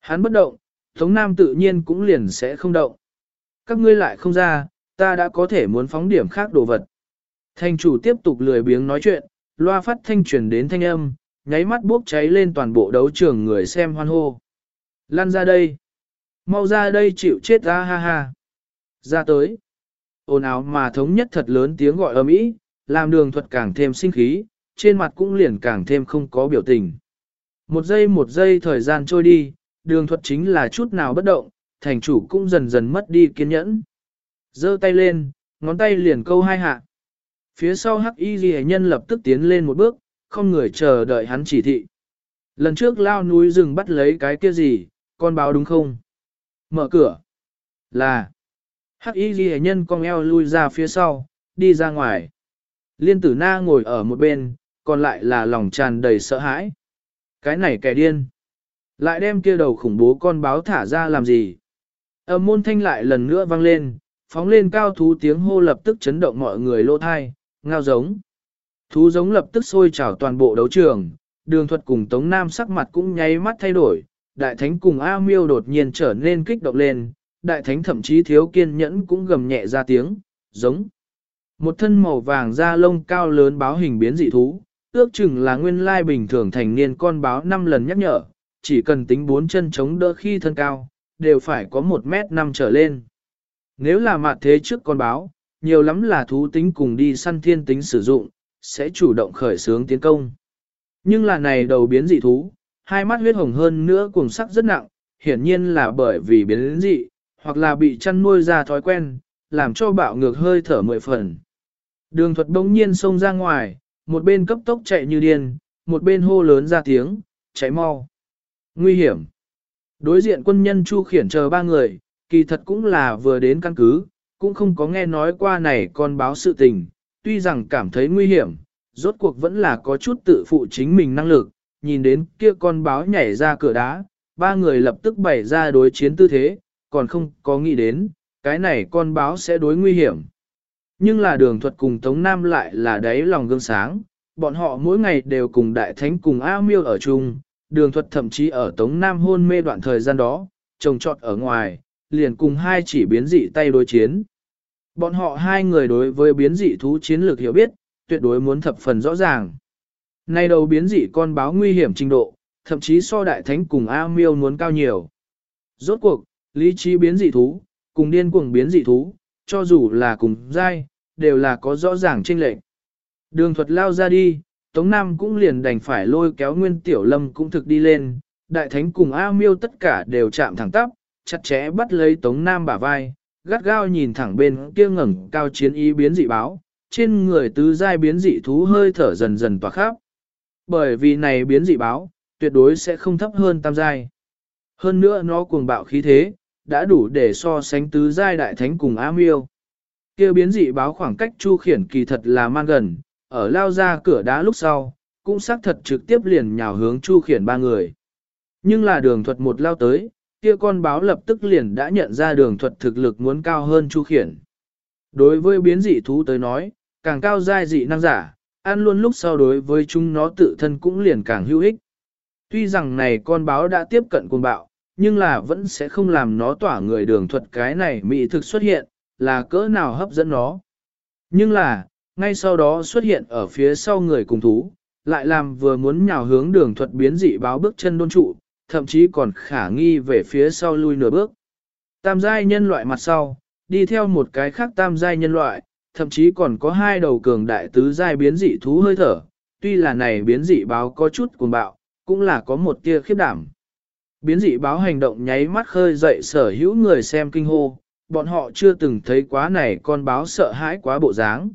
Speaker 1: Hắn bất động, Tống Nam tự nhiên cũng liền sẽ không động. Các ngươi lại không ra, ta đã có thể muốn phóng điểm khác đồ vật. Thanh chủ tiếp tục lười biếng nói chuyện, loa phát thanh truyền đến thanh âm, nháy mắt bốc cháy lên toàn bộ đấu trường người xem hoan hô. Lan ra đây. Mau ra đây chịu chết ra ha ha. Ra tới. Ồn ào mà thống nhất thật lớn tiếng gọi ầm ĩ, làm đường thuật càng thêm sinh khí, trên mặt cũng liền càng thêm không có biểu tình. Một giây một giây thời gian trôi đi, đường thuật chính là chút nào bất động, thành chủ cũng dần dần mất đi kiên nhẫn. giơ tay lên, ngón tay liền câu hai hạ. Phía sau hắc y ghi nhân lập tức tiến lên một bước, không người chờ đợi hắn chỉ thị. Lần trước lao núi rừng bắt lấy cái kia gì, con báo đúng không? Mở cửa. Là. Hắc y ghi nhân cong eo lui ra phía sau, đi ra ngoài. Liên tử na ngồi ở một bên, còn lại là lòng tràn đầy sợ hãi. Cái này kẻ điên. Lại đem kia đầu khủng bố con báo thả ra làm gì? Âm môn thanh lại lần nữa vang lên, phóng lên cao thú tiếng hô lập tức chấn động mọi người lô thai, ngao giống. Thú giống lập tức sôi trào toàn bộ đấu trường, đường thuật cùng Tống Nam sắc mặt cũng nháy mắt thay đổi, đại thánh cùng A miêu đột nhiên trở nên kích động lên, đại thánh thậm chí thiếu kiên nhẫn cũng gầm nhẹ ra tiếng, giống. Một thân màu vàng da lông cao lớn báo hình biến dị thú, ước chừng là nguyên lai bình thường thành niên con báo 5 lần nhắc nhở, chỉ cần tính bốn chân chống đỡ khi thân cao, đều phải có 1 mét 5 trở lên. Nếu là mặt thế trước con báo, nhiều lắm là thú tính cùng đi săn thiên tính sử dụng, sẽ chủ động khởi xướng tiến công. Nhưng là này đầu biến dị thú, hai mắt huyết hồng hơn nữa cùng sắc rất nặng, hiển nhiên là bởi vì biến dị, hoặc là bị chăn nuôi ra thói quen, làm cho bạo ngược hơi thở mười phần. Đường thuật bỗng nhiên xông ra ngoài, một bên cấp tốc chạy như điên, một bên hô lớn ra tiếng, chạy mau. Nguy hiểm. Đối diện quân nhân Chu khiển chờ ba người, kỳ thật cũng là vừa đến căn cứ, cũng không có nghe nói qua này con báo sự tình, tuy rằng cảm thấy nguy hiểm, rốt cuộc vẫn là có chút tự phụ chính mình năng lực, nhìn đến kia con báo nhảy ra cửa đá, ba người lập tức bày ra đối chiến tư thế, còn không có nghĩ đến, cái này con báo sẽ đối nguy hiểm. Nhưng là đường thuật cùng Tống Nam lại là đáy lòng gương sáng, bọn họ mỗi ngày đều cùng đại thánh cùng A miêu ở chung, đường thuật thậm chí ở Tống Nam hôn mê đoạn thời gian đó, trồng trọt ở ngoài, liền cùng hai chỉ biến dị tay đối chiến. Bọn họ hai người đối với biến dị thú chiến lược hiểu biết, tuyệt đối muốn thập phần rõ ràng. Nay đầu biến dị con báo nguy hiểm trình độ, thậm chí so đại thánh cùng A miêu muốn cao nhiều. Rốt cuộc, lý trí biến dị thú, cùng điên cuồng biến dị thú, cho dù là cùng giai, đều là có rõ ràng chênh lệch. Đường thuật lao ra đi, Tống Nam cũng liền đành phải lôi kéo Nguyên Tiểu Lâm cũng thực đi lên, đại thánh cùng A miêu tất cả đều chạm thẳng tắp, chặt chẽ bắt lấy Tống Nam bả vai, gắt gao nhìn thẳng bên kia ngẩng cao chiến ý biến dị báo, trên người tứ giai biến dị thú hơi thở dần dần tỏa khắp. Bởi vì này biến dị báo, tuyệt đối sẽ không thấp hơn tam giai. Hơn nữa nó cuồng bạo khí thế, đã đủ để so sánh tứ giai đại thánh cùng A miêu kia biến dị báo khoảng cách chu khiển kỳ thật là man gần, ở lao ra cửa đá lúc sau, cũng xác thật trực tiếp liền nhào hướng chu khiển ba người. Nhưng là đường thuật một lao tới, kia con báo lập tức liền đã nhận ra đường thuật thực lực muốn cao hơn chu khiển. Đối với biến dị thú tới nói, càng cao giai dị năng giả, ăn luôn lúc sau đối với chúng nó tự thân cũng liền càng hữu ích. Tuy rằng này con báo đã tiếp cận cuồng bạo, nhưng là vẫn sẽ không làm nó tỏa người đường thuật cái này mỹ thực xuất hiện, là cỡ nào hấp dẫn nó. Nhưng là, ngay sau đó xuất hiện ở phía sau người cùng thú, lại làm vừa muốn nhào hướng đường thuật biến dị báo bước chân đôn trụ, thậm chí còn khả nghi về phía sau lui nửa bước. Tam giai nhân loại mặt sau, đi theo một cái khác tam giai nhân loại, thậm chí còn có hai đầu cường đại tứ giai biến dị thú hơi thở, tuy là này biến dị báo có chút cuồng bạo, cũng là có một tia khiếp đảm. Biến dị báo hành động nháy mắt khơi dậy sở hữu người xem kinh hô, bọn họ chưa từng thấy quá này con báo sợ hãi quá bộ dáng.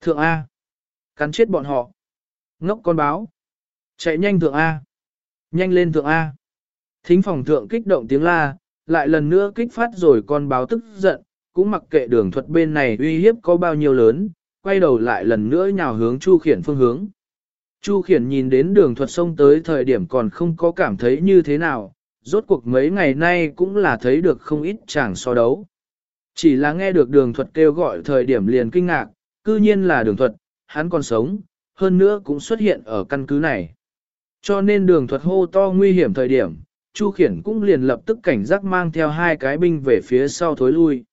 Speaker 1: Thượng A. Cắn chết bọn họ. Ngốc con báo. Chạy nhanh thượng A. Nhanh lên thượng A. Thính phòng thượng kích động tiếng la, lại lần nữa kích phát rồi con báo tức giận, cũng mặc kệ đường thuật bên này uy hiếp có bao nhiêu lớn, quay đầu lại lần nữa nhào hướng Chu Khiển phương hướng. Chu Khiển nhìn đến đường thuật sông tới thời điểm còn không có cảm thấy như thế nào, rốt cuộc mấy ngày nay cũng là thấy được không ít chàng so đấu. Chỉ là nghe được đường thuật kêu gọi thời điểm liền kinh ngạc, cư nhiên là đường thuật, hắn còn sống, hơn nữa cũng xuất hiện ở căn cứ này. Cho nên đường thuật hô to nguy hiểm thời điểm, Chu Khiển cũng liền lập tức cảnh giác mang theo hai cái binh về phía sau thối lui.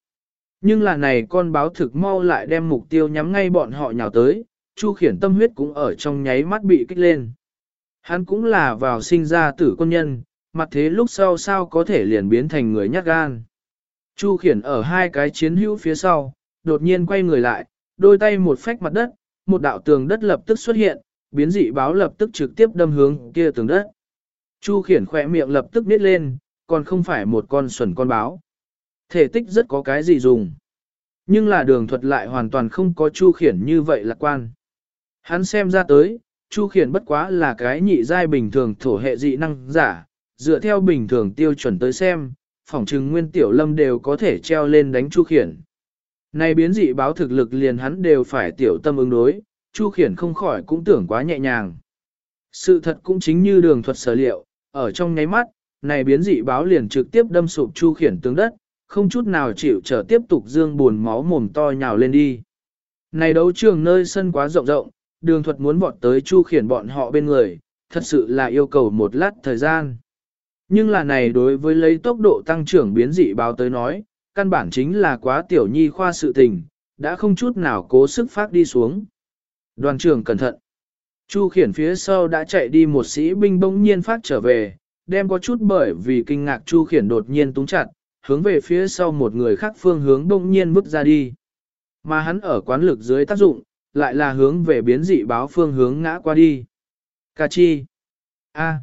Speaker 1: Nhưng là này con báo thực mau lại đem mục tiêu nhắm ngay bọn họ nhào tới, Chu Khiển tâm huyết cũng ở trong nháy mắt bị kích lên. Hắn cũng là vào sinh ra tử quân nhân, mặt thế lúc sau sao có thể liền biến thành người nhát gan. Chu Khiển ở hai cái chiến hữu phía sau, đột nhiên quay người lại, đôi tay một phách mặt đất, một đạo tường đất lập tức xuất hiện, biến dị báo lập tức trực tiếp đâm hướng kia tường đất. Chu khiển khỏe miệng lập tức nít lên, còn không phải một con xuẩn con báo. Thể tích rất có cái gì dùng. Nhưng là đường thuật lại hoàn toàn không có chu khiển như vậy lạc quan. Hắn xem ra tới, chu khiển bất quá là cái nhị giai bình thường thổ hệ dị năng giả, dựa theo bình thường tiêu chuẩn tới xem, phỏng chừng nguyên tiểu lâm đều có thể treo lên đánh chu khiển. Này biến dị báo thực lực liền hắn đều phải tiểu tâm ứng đối, Chu Khiển không khỏi cũng tưởng quá nhẹ nhàng. Sự thật cũng chính như đường thuật sở liệu, ở trong nháy mắt, này biến dị báo liền trực tiếp đâm sụp Chu Khiển tướng đất, không chút nào chịu trở tiếp tục dương buồn máu mồm to nhào lên đi. Này đấu trường nơi sân quá rộng rộng, đường thuật muốn vọt tới Chu Khiển bọn họ bên người, thật sự là yêu cầu một lát thời gian. Nhưng là này đối với lấy tốc độ tăng trưởng biến dị báo tới nói, căn bản chính là quá tiểu nhi khoa sự tình, đã không chút nào cố sức phát đi xuống. Đoàn trưởng cẩn thận. Chu khiển phía sau đã chạy đi một sĩ binh bỗng nhiên phát trở về, đem có chút bởi vì kinh ngạc Chu khiển đột nhiên túng chặt, hướng về phía sau một người khác phương hướng bỗng nhiên bước ra đi. Mà hắn ở quán lực dưới tác dụng, lại là hướng về biến dị báo phương hướng ngã qua đi. Cà chi. A.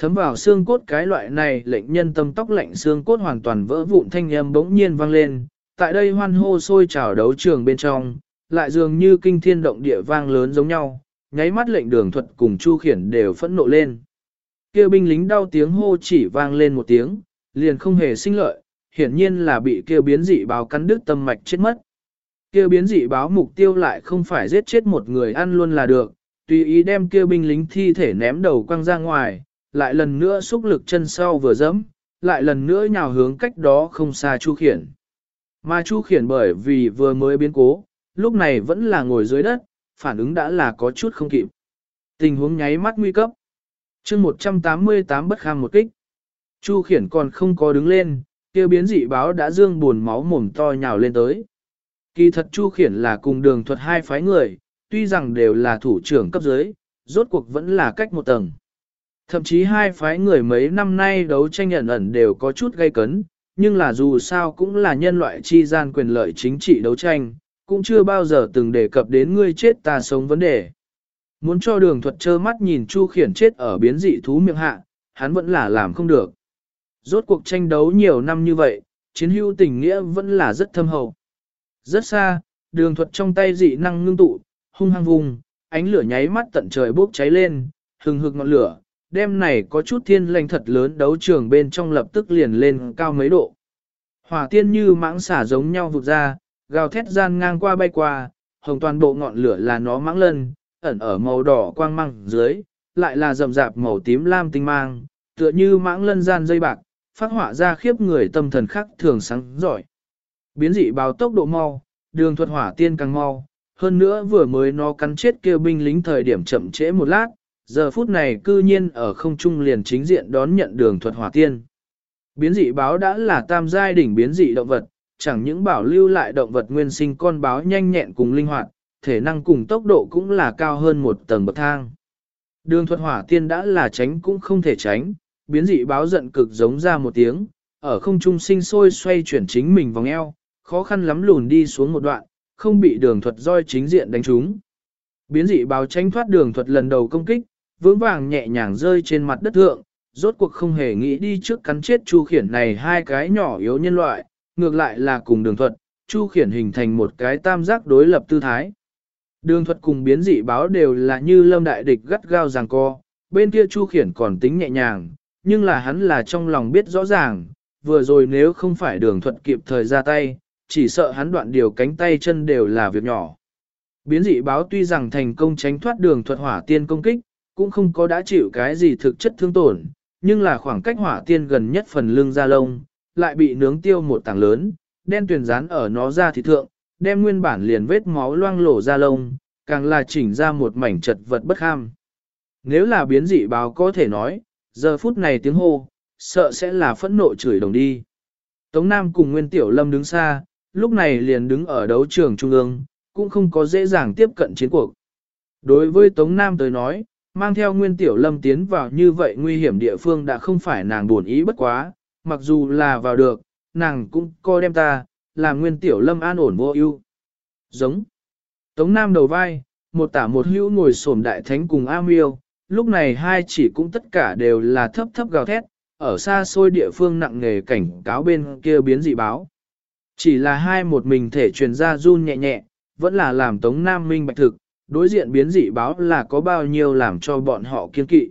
Speaker 1: Thấm vào xương cốt cái loại này lệnh nhân tâm tóc lạnh xương cốt hoàn toàn vỡ vụn thanh âm bỗng nhiên vang lên. Tại đây hoan hô sôi trào đấu trường bên trong, lại dường như kinh thiên động địa vang lớn giống nhau, nháy mắt lệnh đường thuật cùng Chu Khiển đều phẫn nộ lên. Kêu binh lính đau tiếng hô chỉ vang lên một tiếng, liền không hề sinh lợi, hiển nhiên là bị kêu biến dị báo cắn đứt tâm mạch chết mất. Kêu biến dị báo mục tiêu lại không phải giết chết một người ăn luôn là được, tùy ý đem kêu binh lính thi thể ném đầu quăng ra ngoài, lại lần nữa xúc lực chân sau vừa dẫm, lại lần nữa nhào hướng cách đó không xa Chu Khiển. Mà Chu Khiển bởi vì vừa mới biến cố, lúc này vẫn là ngồi dưới đất, phản ứng đã là có chút không kịp. Tình huống nháy mắt nguy cấp. chương 188 bất kham một kích. Chu Khiển còn không có đứng lên, kia biến dị báo đã dương buồn máu mồm to nhào lên tới. Kỳ thật Chu Khiển là cùng đường thuật hai phái người, tuy rằng đều là thủ trưởng cấp dưới, rốt cuộc vẫn là cách một tầng. Thậm chí hai phái người mấy năm nay đấu tranh ẩn ẩn đều có chút gây cấn, nhưng là dù sao cũng là nhân loại chi gian quyền lợi chính trị đấu tranh, cũng chưa bao giờ từng đề cập đến ngươi chết ta sống vấn đề. Muốn cho đường thuật trơ mắt nhìn Chu Khiển chết ở biến dị thú miệng hạ, hắn vẫn là làm không được. Rốt cuộc tranh đấu nhiều năm như vậy, chiến hữu tình nghĩa vẫn là rất thâm hậu. Rất xa, đường thuật trong tay dị năng ngưng tụ, hung hăng vùng, ánh lửa nháy mắt tận trời bốc cháy lên, hừng hực ngọn lửa, đêm này có chút thiên lành thật lớn đấu trường bên trong lập tức liền lên cao mấy độ. Hỏa tiên như mãng xả giống nhau vụt ra, gào thét gian ngang qua bay qua, hồng toàn bộ ngọn lửa là nó mãng lân, ẩn ở màu đỏ quang măng dưới, lại là rậm rạp màu tím lam tinh mang, tựa như mãng lân gian dây bạc, phát họa ra khiếp người tâm thần khắc thường sáng giỏi. Biến dị báo tốc độ mau, đường thuật hỏa tiên càng mau, hơn nữa vừa mới nó cắn chết kêu binh lính thời điểm chậm trễ một lát, giờ phút này cư nhiên ở không trung liền chính diện đón nhận đường thuật hỏa tiên. Biến dị báo đã là tam giai đỉnh biến dị động vật, chẳng những bảo lưu lại động vật nguyên sinh con báo nhanh nhẹn cùng linh hoạt, thể năng cùng tốc độ cũng là cao hơn một tầng bậc thang. Đường thuật hỏa tiên đã là tránh cũng không thể tránh, biến dị báo giận cực giống ra một tiếng, ở không trung sinh sôi xoay chuyển chính mình vòng eo, khó khăn lắm lùn đi xuống một đoạn, không bị đường thuật roi chính diện đánh trúng. Biến dị báo tránh thoát đường thuật lần đầu công kích, vững vàng nhẹ nhàng rơi trên mặt đất thượng, rốt cuộc không hề nghĩ đi trước cắn chết Chu Khiển này hai cái nhỏ yếu nhân loại, ngược lại là cùng đường thuật, Chu Khiển hình thành một cái tam giác đối lập tư thái. Đường thuật cùng biến dị báo đều là như lâm đại địch gắt gao ràng co, bên kia Chu Khiển còn tính nhẹ nhàng, nhưng là hắn là trong lòng biết rõ ràng, vừa rồi nếu không phải đường thuật kịp thời ra tay, chỉ sợ hắn đoạn điều cánh tay chân đều là việc nhỏ. Biến dị báo tuy rằng thành công tránh thoát đường thuật hỏa tiên công kích, cũng không có đã chịu cái gì thực chất thương tổn, nhưng là khoảng cách hỏa tiên gần nhất phần lưng da lông, lại bị nướng tiêu một tảng lớn, đen tuyền rán ở nó ra thì thượng, đem nguyên bản liền vết máu loang lổ da lông, càng là chỉnh ra một mảnh chật vật bất ham. Nếu là biến dị báo có thể nói, giờ phút này tiếng hô, sợ sẽ là phẫn nộ chửi đồng đi. Tống Nam cùng Nguyên Tiểu Lâm đứng xa, lúc này liền đứng ở đấu trường trung ương, cũng không có dễ dàng tiếp cận chiến cuộc. Đối với Tống Nam tới nói, mang theo Nguyên Tiểu Lâm tiến vào như vậy nguy hiểm địa phương đã không phải nàng buồn ý bất quá, mặc dù là vào được, nàng cũng coi đem ta, làm Nguyên Tiểu Lâm an ổn vô ưu. Giống. Tống Nam đầu vai, một tả một hữu ngồi sổm đại thánh cùng A Miêu, lúc này hai chỉ cũng tất cả đều là thấp thấp gào thét, ở xa xôi địa phương nặng nghề cảnh cáo bên kia biến dị báo. Chỉ là hai một mình thể truyền ra run nhẹ nhẹ, vẫn là làm Tống Nam minh bạch thực, đối diện biến dị báo là có bao nhiêu làm cho bọn họ kiên kỵ.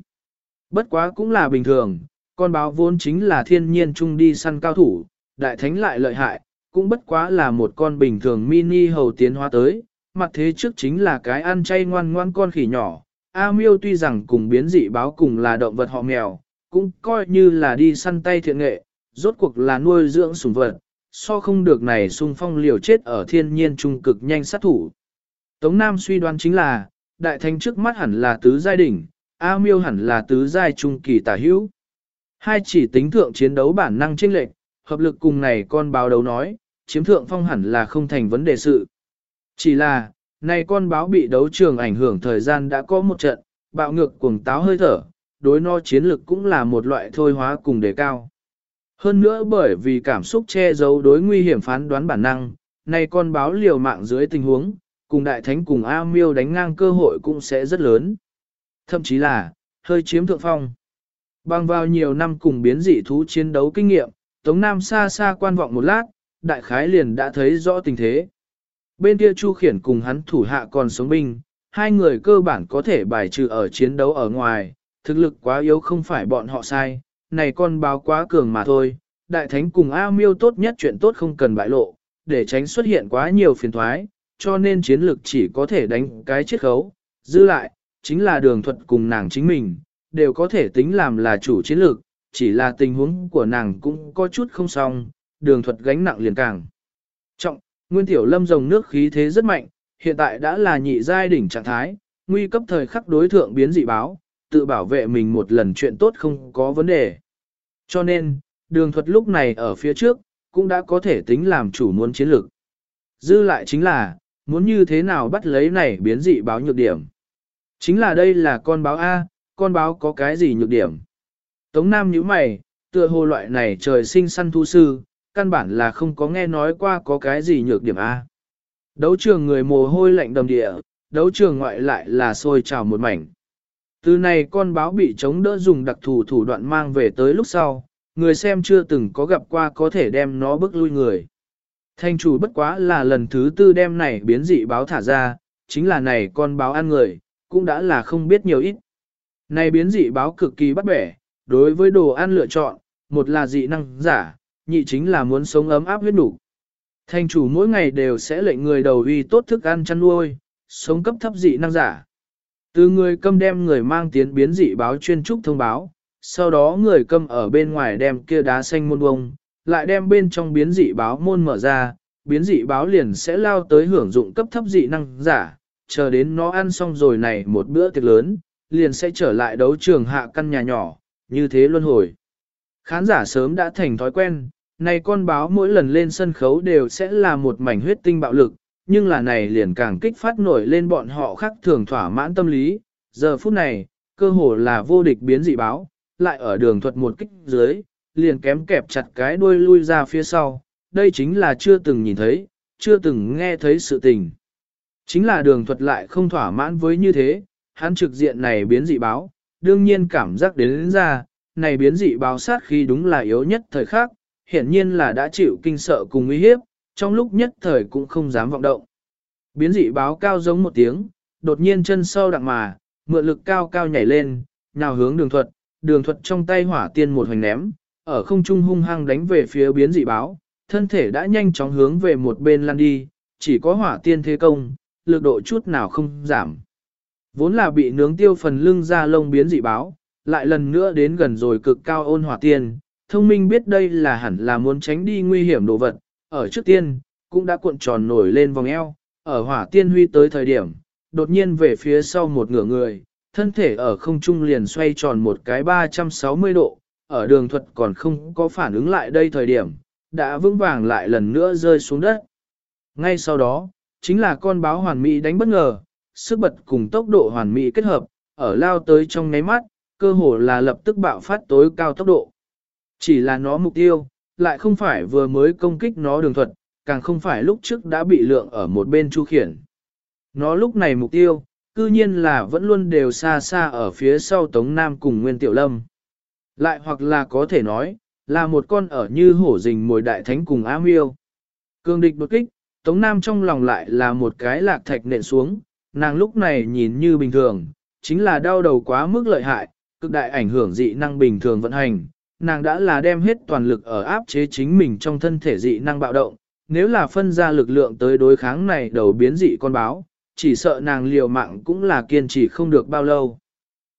Speaker 1: Bất quá cũng là bình thường, con báo vốn chính là thiên nhiên chung đi săn cao thủ, đại thánh lại lợi hại, cũng bất quá là một con bình thường mini hầu tiến hóa tới, mặt thế trước chính là cái ăn chay ngoan ngoan con khỉ nhỏ. A miêu tuy rằng cùng biến dị báo cùng là động vật họ mèo, cũng coi như là đi săn tay thiện nghệ, rốt cuộc là nuôi dưỡng sủng vật, so không được này xung phong liều chết ở thiên nhiên trung cực nhanh sát thủ. Tống Nam suy đoán chính là, đại thánh trước mắt hẳn là tứ giai đỉnh, A miêu hẳn là tứ giai trung kỳ tả hữu. Hai chỉ tính thượng chiến đấu bản năng chênh lệch, hợp lực cùng này con báo đấu nói, chiếm thượng phong hẳn là không thành vấn đề sự. Chỉ là, này con báo bị đấu trường ảnh hưởng thời gian đã có một trận, bạo ngược cuồng táo hơi thở, đối no chiến lực cũng là một loại thôi hóa cùng đề cao. Hơn nữa bởi vì cảm xúc che giấu đối nguy hiểm phán đoán bản năng, này con báo liều mạng dưới tình huống, cùng đại thánh cùng A miêu đánh ngang cơ hội cũng sẽ rất lớn. Thậm chí là, hơi chiếm thượng phong. Bằng vào nhiều năm cùng biến dị thú chiến đấu kinh nghiệm, Tống Nam xa xa quan vọng một lát, đại khái liền đã thấy rõ tình thế. Bên kia Chu Khiển cùng hắn thủ hạ còn sống binh, hai người cơ bản có thể bài trừ ở chiến đấu ở ngoài, thực lực quá yếu không phải bọn họ sai, này con báo quá cường mà thôi. Đại thánh cùng A miêu tốt nhất chuyện tốt không cần bại lộ, để tránh xuất hiện quá nhiều phiền thoái, cho nên chiến lực chỉ có thể đánh cái chiết khấu, dư lại, chính là đường thuật cùng nàng chính mình, đều có thể tính làm là chủ chiến lược, chỉ là tình huống của nàng cũng có chút không xong, đường thuật gánh nặng liền càng. Trọng, nguyên tiểu lâm rồng nước khí thế rất mạnh, hiện tại đã là nhị giai đỉnh trạng thái, nguy cấp thời khắc đối thượng biến dị báo, tự bảo vệ mình một lần chuyện tốt không có vấn đề. Cho nên, đường thuật lúc này ở phía trước, cũng đã có thể tính làm chủ muốn chiến lược. Dư lại chính là, muốn như thế nào bắt lấy này biến dị báo nhược điểm. Chính là đây là con báo A, con báo có cái gì nhược điểm. Tống Nam nhíu mày, tựa hồ loại này trời sinh săn thu sư, căn bản là không có nghe nói qua có cái gì nhược điểm A. Đấu trường người mồ hôi lạnh đầm địa, đấu trường ngoại lại là sôi trào một mảnh. Từ này con báo bị chống đỡ dùng đặc thù thủ đoạn mang về tới lúc sau, người xem chưa từng có gặp qua có thể đem nó bước lui người. Thanh chủ bất quá là lần thứ tư đem này biến dị báo thả ra, chính là này con báo ăn người, cũng đã là không biết nhiều ít. Này biến dị báo cực kỳ bắt bẻ, đối với đồ ăn lựa chọn, một là dị năng giả, nhị chính là muốn sống ấm áp huyết đủ. Thanh chủ mỗi ngày đều sẽ lệnh người đầu uy tốt thức ăn chăn nuôi, sống cấp thấp dị năng giả. Từ người câm đem người mang tiến biến dị báo chuyên trúc thông báo, sau đó người câm ở bên ngoài đem kia đá xanh môn bông, lại đem bên trong biến dị báo môn mở ra, biến dị báo liền sẽ lao tới hưởng dụng cấp thấp dị năng giả, chờ đến nó ăn xong rồi này một bữa tiệc lớn, liền sẽ trở lại đấu trường hạ căn nhà nhỏ, như thế luân hồi. Khán giả sớm đã thành thói quen, này con báo mỗi lần lên sân khấu đều sẽ là một mảnh huyết tinh bạo lực, nhưng là này liền càng kích phát nổi lên bọn họ khác thường thỏa mãn tâm lý. Giờ phút này, cơ hồ là vô địch biến dị báo, lại ở đường thuật một kích dưới, liền kém kẹp chặt cái đuôi lui ra phía sau. Đây chính là chưa từng nhìn thấy, chưa từng nghe thấy sự tình. Chính là đường thuật lại không thỏa mãn với như thế, hắn trực diện này biến dị báo, đương nhiên cảm giác đến, đến ra, này biến dị báo sát khi đúng là yếu nhất thời khắc, hiển nhiên là đã chịu kinh sợ cùng uy hiếp, trong lúc nhất thời cũng không dám vọng động. Biến dị báo cao giống một tiếng, đột nhiên chân sâu đặng mà, mượn lực cao cao nhảy lên, nào hướng đường thuật, đường thuật trong tay hỏa tiên một hoành ném, ở không trung hung hăng đánh về phía biến dị báo, thân thể đã nhanh chóng hướng về một bên lăn đi, chỉ có hỏa tiên thế công, lực độ chút nào không giảm. Vốn là bị nướng tiêu phần lưng ra lông biến dị báo, lại lần nữa đến gần rồi cực cao ôn hỏa tiên, thông minh biết đây là hẳn là muốn tránh đi nguy hiểm đồ vật, ở trước tiên, cũng đã cuộn tròn nổi lên vòng eo, ở hỏa tiên huy tới thời điểm, đột nhiên về phía sau một ngửa người, thân thể ở không trung liền xoay tròn một cái 360 độ, ở đường thuật còn không có phản ứng lại đây thời điểm, đã vững vàng lại lần nữa rơi xuống đất. Ngay sau đó, chính là con báo hoàn mỹ đánh bất ngờ, sức bật cùng tốc độ hoàn mỹ kết hợp, ở lao tới trong nháy mắt, cơ hồ là lập tức bạo phát tối cao tốc độ. Chỉ là nó mục tiêu, lại không phải vừa mới công kích nó đường thuật, càng không phải lúc trước đã bị lượng ở một bên chu khiển. Nó lúc này mục tiêu, cư nhiên là vẫn luôn đều xa xa ở phía sau Tống Nam cùng Nguyên Tiểu Lâm. Lại hoặc là có thể nói, là một con ở như hổ rình mồi đại thánh cùng ám yêu. Cương địch đột kích, Tống Nam trong lòng lại là một cái lạc thạch nện xuống, nàng lúc này nhìn như bình thường, chính là đau đầu quá mức lợi hại, cực đại ảnh hưởng dị năng bình thường vận hành, nàng đã là đem hết toàn lực ở áp chế chính mình trong thân thể dị năng bạo động, nếu là phân ra lực lượng tới đối kháng này đầu biến dị con báo, chỉ sợ nàng liều mạng cũng là kiên trì không được bao lâu.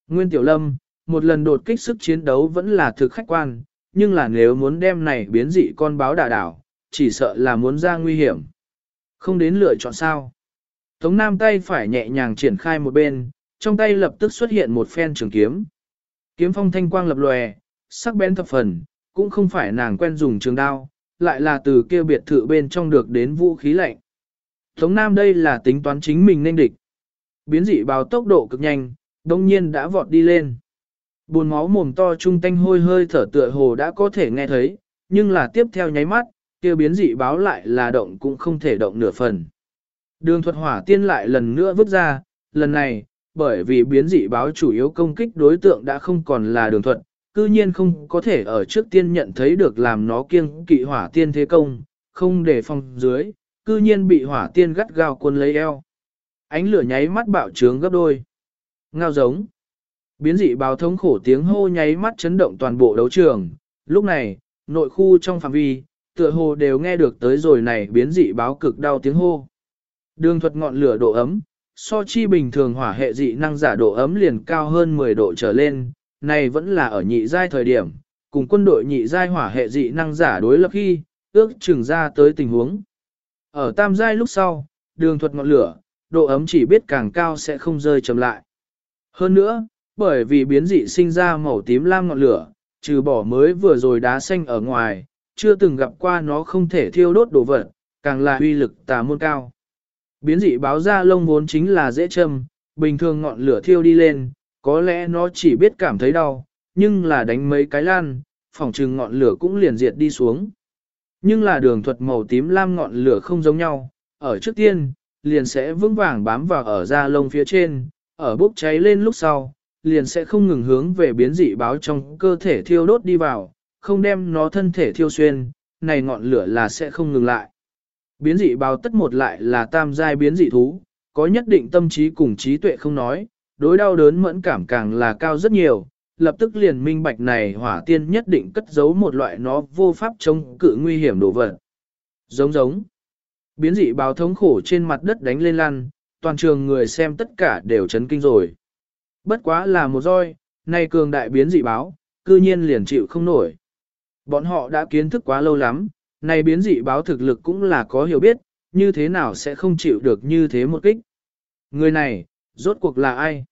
Speaker 1: Nguyên Tiểu Lâm, một lần đột kích sức chiến đấu vẫn là thực khách quan, nhưng là nếu muốn đem này biến dị con báo đà đảo, chỉ sợ là muốn ra nguy hiểm. Không đến lựa chọn sao. Tống Nam tay phải nhẹ nhàng triển khai một bên, trong tay lập tức xuất hiện một phen trường kiếm. Kiếm phong thanh quang lập lòe, sắc bén thập phần, cũng không phải nàng quen dùng trường đao, lại là từ kia biệt thự bên trong được đến vũ khí lạnh. Tống Nam đây là tính toán chính mình nên địch. Biến dị báo tốc độ cực nhanh, đồng nhiên đã vọt đi lên. Buồn máu mồm to trung tanh hôi hơi thở tựa hồ đã có thể nghe thấy, nhưng là tiếp theo nháy mắt, kia biến dị báo lại là động cũng không thể động nửa phần. Đường thuật hỏa tiên lại lần nữa vứt ra, lần này, bởi vì biến dị báo chủ yếu công kích đối tượng đã không còn là đường thuật, cư nhiên không có thể ở trước tiên nhận thấy được làm nó kiêng kỵ hỏa tiên thế công, không để phòng dưới, cư nhiên bị hỏa tiên gắt gao cuốn lấy eo. Ánh lửa nháy mắt bạo trướng gấp đôi. Ngao giống. Biến dị báo thống khổ tiếng hô nháy mắt chấn động toàn bộ đấu trường. Lúc này, nội khu trong phạm vi, tựa hồ đều nghe được tới rồi này biến dị báo cực đau tiếng hô. Đường thuật ngọn lửa độ ấm, so chi bình thường hỏa hệ dị năng giả độ ấm liền cao hơn 10 độ trở lên, này vẫn là ở nhị giai thời điểm, cùng quân đội nhị giai hỏa hệ dị năng giả đối lập khi, ước chừng ra tới tình huống. Ở tam giai lúc sau, đường thuật ngọn lửa, độ ấm chỉ biết càng cao sẽ không rơi chậm lại. Hơn nữa, bởi vì biến dị sinh ra màu tím lam ngọn lửa, trừ bỏ mới vừa rồi đá xanh ở ngoài, chưa từng gặp qua nó không thể thiêu đốt đồ vật, càng là uy lực tà môn cao. Biến dị báo ra lông vốn chính là dễ châm, bình thường ngọn lửa thiêu đi lên, có lẽ nó chỉ biết cảm thấy đau, nhưng là đánh mấy cái lan, phòng trừng ngọn lửa cũng liền diệt đi xuống. Nhưng là đường thuật màu tím lam ngọn lửa không giống nhau, ở trước tiên, liền sẽ vững vàng bám vào ở da lông phía trên, ở bốc cháy lên lúc sau, liền sẽ không ngừng hướng về biến dị báo trong cơ thể thiêu đốt đi vào, không đem nó thân thể thiêu xuyên, này ngọn lửa là sẽ không ngừng lại. Biến dị báo tất một lại là tam giai biến dị thú, có nhất định tâm trí cùng trí tuệ không nói, đối đau đớn mẫn cảm càng là cao rất nhiều, lập tức liền minh bạch này hỏa tiên nhất định cất giấu một loại nó vô pháp chống cự nguy hiểm đồ vật. Giống giống. Biến dị báo thống khổ trên mặt đất đánh lên lăn, toàn trường người xem tất cả đều chấn kinh rồi. Bất quá là một roi, nay cường đại biến dị báo, cư nhiên liền chịu không nổi. Bọn họ đã kiến thức quá lâu lắm, nay biến dị báo thực lực cũng là có hiểu biết, như thế nào sẽ không chịu được như thế một kích. Người này, rốt cuộc là ai?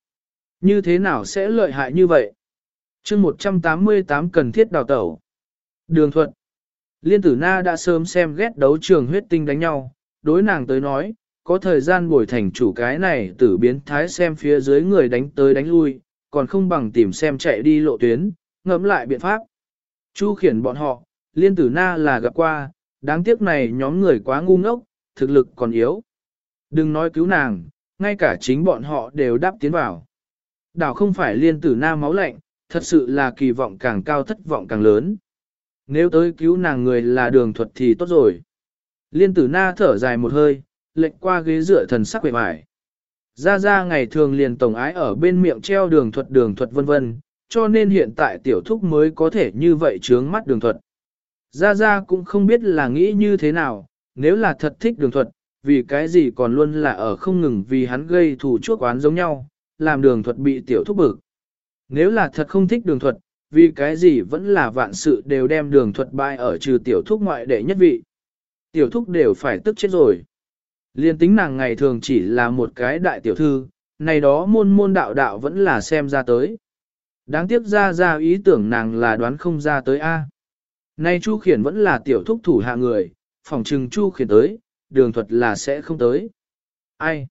Speaker 1: Như thế nào sẽ lợi hại như vậy? chương 188 cần thiết đào tẩu. Đường thuận. Liên tử na đã sớm xem ghét đấu trường huyết tinh đánh nhau, đối nàng tới nói, có thời gian bồi thành chủ cái này tử biến thái xem phía dưới người đánh tới đánh lui, còn không bằng tìm xem chạy đi lộ tuyến, ngẫm lại biện pháp. Chu khiển bọn họ, liên tử na là gặp qua, đáng tiếc này nhóm người quá ngu ngốc, thực lực còn yếu. Đừng nói cứu nàng, ngay cả chính bọn họ đều đáp tiến vào. Đảo không phải liên tử na máu lạnh, thật sự là kỳ vọng càng cao thất vọng càng lớn. Nếu tới cứu nàng người là đường thuật thì tốt rồi. Liên tử na thở dài một hơi, lệnh qua ghế dựa thần sắc quệ mải. Ra ra ngày thường liền tổng ái ở bên miệng treo đường thuật đường thuật vân vân, cho nên hiện tại tiểu thúc mới có thể như vậy trướng mắt đường thuật. Ra ra cũng không biết là nghĩ như thế nào, nếu là thật thích đường thuật, vì cái gì còn luôn là ở không ngừng vì hắn gây thù chuốc oán giống nhau, làm đường thuật bị tiểu thúc bực. Nếu là thật không thích đường thuật, vì cái gì vẫn là vạn sự đều đem đường thuật bại ở trừ tiểu thúc ngoại đệ nhất vị. Tiểu thúc đều phải tức chết rồi. Liên tính nàng ngày thường chỉ là một cái đại tiểu thư, này đó môn môn đạo đạo vẫn là xem ra tới. Đáng tiếc ra ra ý tưởng nàng là đoán không ra tới A. Nay Chu Khiển vẫn là tiểu thúc thủ hạ người, phòng trừng Chu Khiển tới, đường thuật là sẽ không tới. Ai?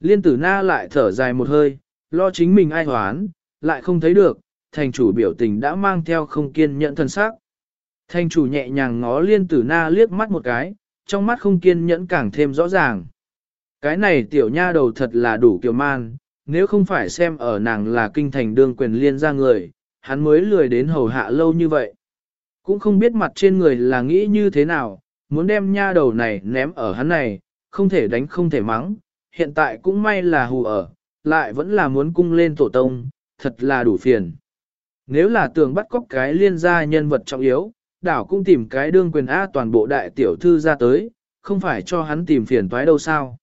Speaker 1: Liên tử na lại thở dài một hơi, lo chính mình ai hoán, lại không thấy được, thành chủ biểu tình đã mang theo không kiên nhẫn thân xác. Thành chủ nhẹ nhàng ngó liên tử na liếc mắt một cái, trong mắt không kiên nhẫn càng thêm rõ ràng. Cái này tiểu nha đầu thật là đủ kiều man, nếu không phải xem ở nàng là kinh thành đương quyền liên ra người, hắn mới lười đến hầu hạ lâu như vậy. Cũng không biết mặt trên người là nghĩ như thế nào, muốn đem nha đầu này ném ở hắn này, không thể đánh không thể mắng, hiện tại cũng may là hù ở, lại vẫn là muốn cung lên tổ tông, thật là đủ phiền. Nếu là tưởng bắt cóc cái liên gia nhân vật trọng yếu, đảo cũng tìm cái đương quyền A toàn bộ đại tiểu thư ra tới, không phải cho hắn tìm phiền toái đâu sao.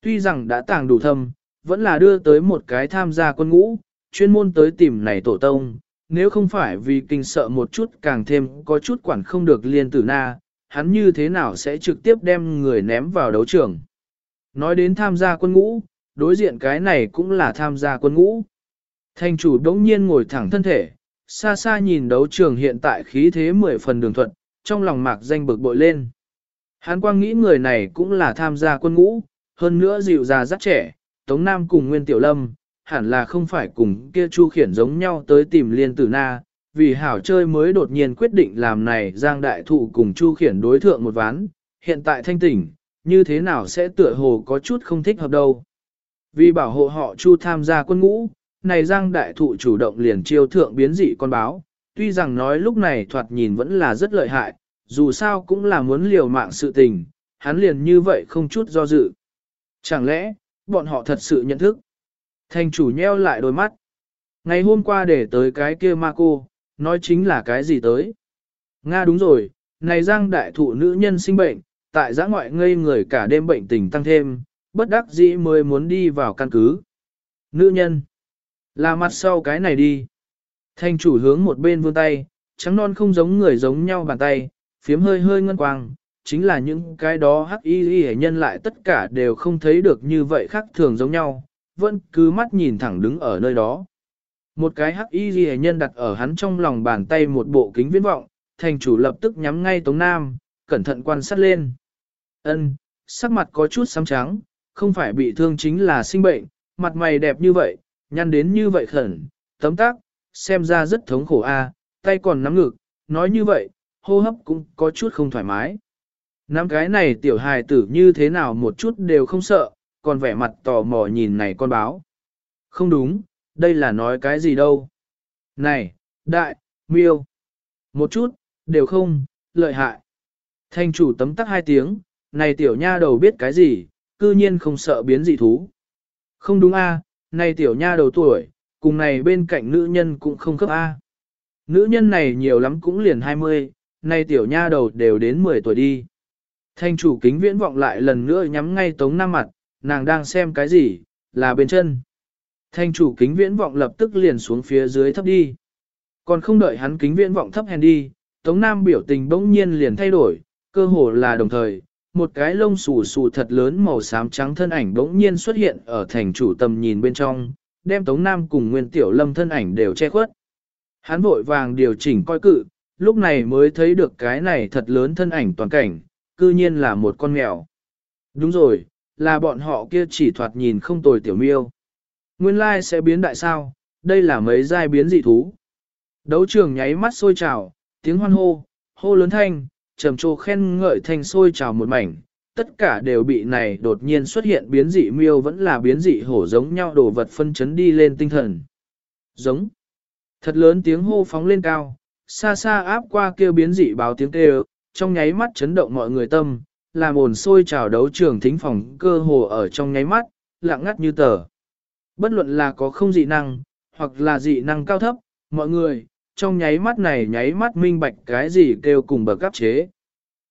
Speaker 1: Tuy rằng đã tàng đủ thâm, vẫn là đưa tới một cái tham gia quân ngũ, chuyên môn tới tìm này tổ tông, nếu không phải vì kinh sợ một chút càng thêm có chút quản không được liên tử na, hắn như thế nào sẽ trực tiếp đem người ném vào đấu trường. Nói đến tham gia quân ngũ, đối diện cái này cũng là tham gia quân ngũ. Thành chủ đống nhiên ngồi thẳng thân thể, xa xa nhìn đấu trường hiện tại khí thế mười phần đường thuận, trong lòng mạc danh bực bội lên. Hán quang nghĩ người này cũng là tham gia quân ngũ, hơn nữa dịu già rất trẻ, Tống Nam cùng Nguyên Tiểu Lâm, hẳn là không phải cùng kia Chu Khiển giống nhau tới tìm liên tử na, vì hảo chơi mới đột nhiên quyết định làm này Giang Đại Thụ cùng Chu Khiển đối thượng một ván, hiện tại thanh tỉnh, như thế nào sẽ tựa hồ có chút không thích hợp đâu. Vì bảo hộ họ Chu tham gia quân ngũ, này Giang Đại Thụ chủ động liền chiêu thượng biến dị con báo, tuy rằng nói lúc này thoạt nhìn vẫn là rất lợi hại, dù sao cũng là muốn liều mạng sự tình, hắn liền như vậy không chút do dự. Chẳng lẽ, bọn họ thật sự nhận thức? Thành chủ nheo lại đôi mắt. Ngày hôm qua để tới cái kia ma cô, nói chính là cái gì tới? Nga đúng rồi, này Giang Đại Thụ nữ nhân sinh bệnh, tại giã ngoại ngây người cả đêm bệnh tình tăng thêm, bất đắc dĩ mới muốn đi vào căn cứ. Nữ nhân. Là mặt sau cái này đi. Thanh chủ hướng một bên vươn tay, trắng non không giống người giống nhau bàn tay, phiếm hơi hơi ngân quang, chính là những cái đó hắc y y nhân lại tất cả đều không thấy được như vậy khác thường giống nhau, vẫn cứ mắt nhìn thẳng đứng ở nơi đó. Một cái hắc y y nhân đặt ở hắn trong lòng bàn tay một bộ kính viễn vọng, thành chủ lập tức nhắm ngay Tống Nam, cẩn thận quan sát lên. Ân, sắc mặt có chút xám trắng, không phải bị thương chính là sinh bệnh, mặt mày đẹp như vậy, nhăn đến như vậy khẩn, tấm tác, xem ra rất thống khổ a, tay còn nắm ngực, nói như vậy, hô hấp cũng có chút không thoải mái. nắm cái này tiểu hài tử như thế nào một chút đều không sợ, còn vẻ mặt tò mò nhìn này con báo. Không đúng, đây là nói cái gì đâu. Này, đại, miêu. Một chút, đều không, lợi hại. Thanh chủ tấm tắc hai tiếng, này tiểu nha đầu biết cái gì, cư nhiên không sợ biến dị thú. Không đúng a, này tiểu nha đầu tuổi, cùng này bên cạnh nữ nhân cũng không khớp a. Nữ nhân này nhiều lắm cũng liền 20, này tiểu nha đầu đều đến 10 tuổi đi. Thanh chủ kính viễn vọng lại lần nữa nhắm ngay tống nam mặt, nàng đang xem cái gì, là bên chân. Thanh chủ kính viễn vọng lập tức liền xuống phía dưới thấp đi. Còn không đợi hắn kính viễn vọng thấp hèn đi, tống nam biểu tình bỗng nhiên liền thay đổi, cơ hồ là đồng thời, một cái lông xù xù thật lớn màu xám trắng thân ảnh bỗng nhiên xuất hiện ở thành chủ tầm nhìn bên trong, đem tống nam cùng nguyên tiểu lâm thân ảnh đều che khuất. Hắn vội vàng điều chỉnh coi cự, lúc này mới thấy được cái này thật lớn thân ảnh toàn cảnh, cư nhiên là một con mèo. Đúng rồi, là bọn họ kia chỉ thoạt nhìn không tồi tiểu miêu. Nguyên lai sẽ biến đại sao, đây là mấy giai biến dị thú. Đấu trường nháy mắt sôi trào, tiếng hoan hô, hô lớn thanh, trầm trồ khen ngợi thanh sôi trào một mảnh, tất cả đều bị này đột nhiên xuất hiện biến dị miêu vẫn là biến dị hổ giống nhau đồ vật phân chấn đi lên tinh thần. Giống. Thật lớn tiếng hô phóng lên cao, xa xa áp qua kêu biến dị báo tiếng kêu, trong nháy mắt chấn động mọi người tâm, làm ồn sôi trào đấu trường thính phòng cơ hồ ở trong nháy mắt, lặng ngắt như tờ. Bất luận là có không dị năng, hoặc là dị năng cao thấp, mọi người, trong nháy mắt này nháy mắt minh bạch cái gì kêu cùng bậc cấp chế.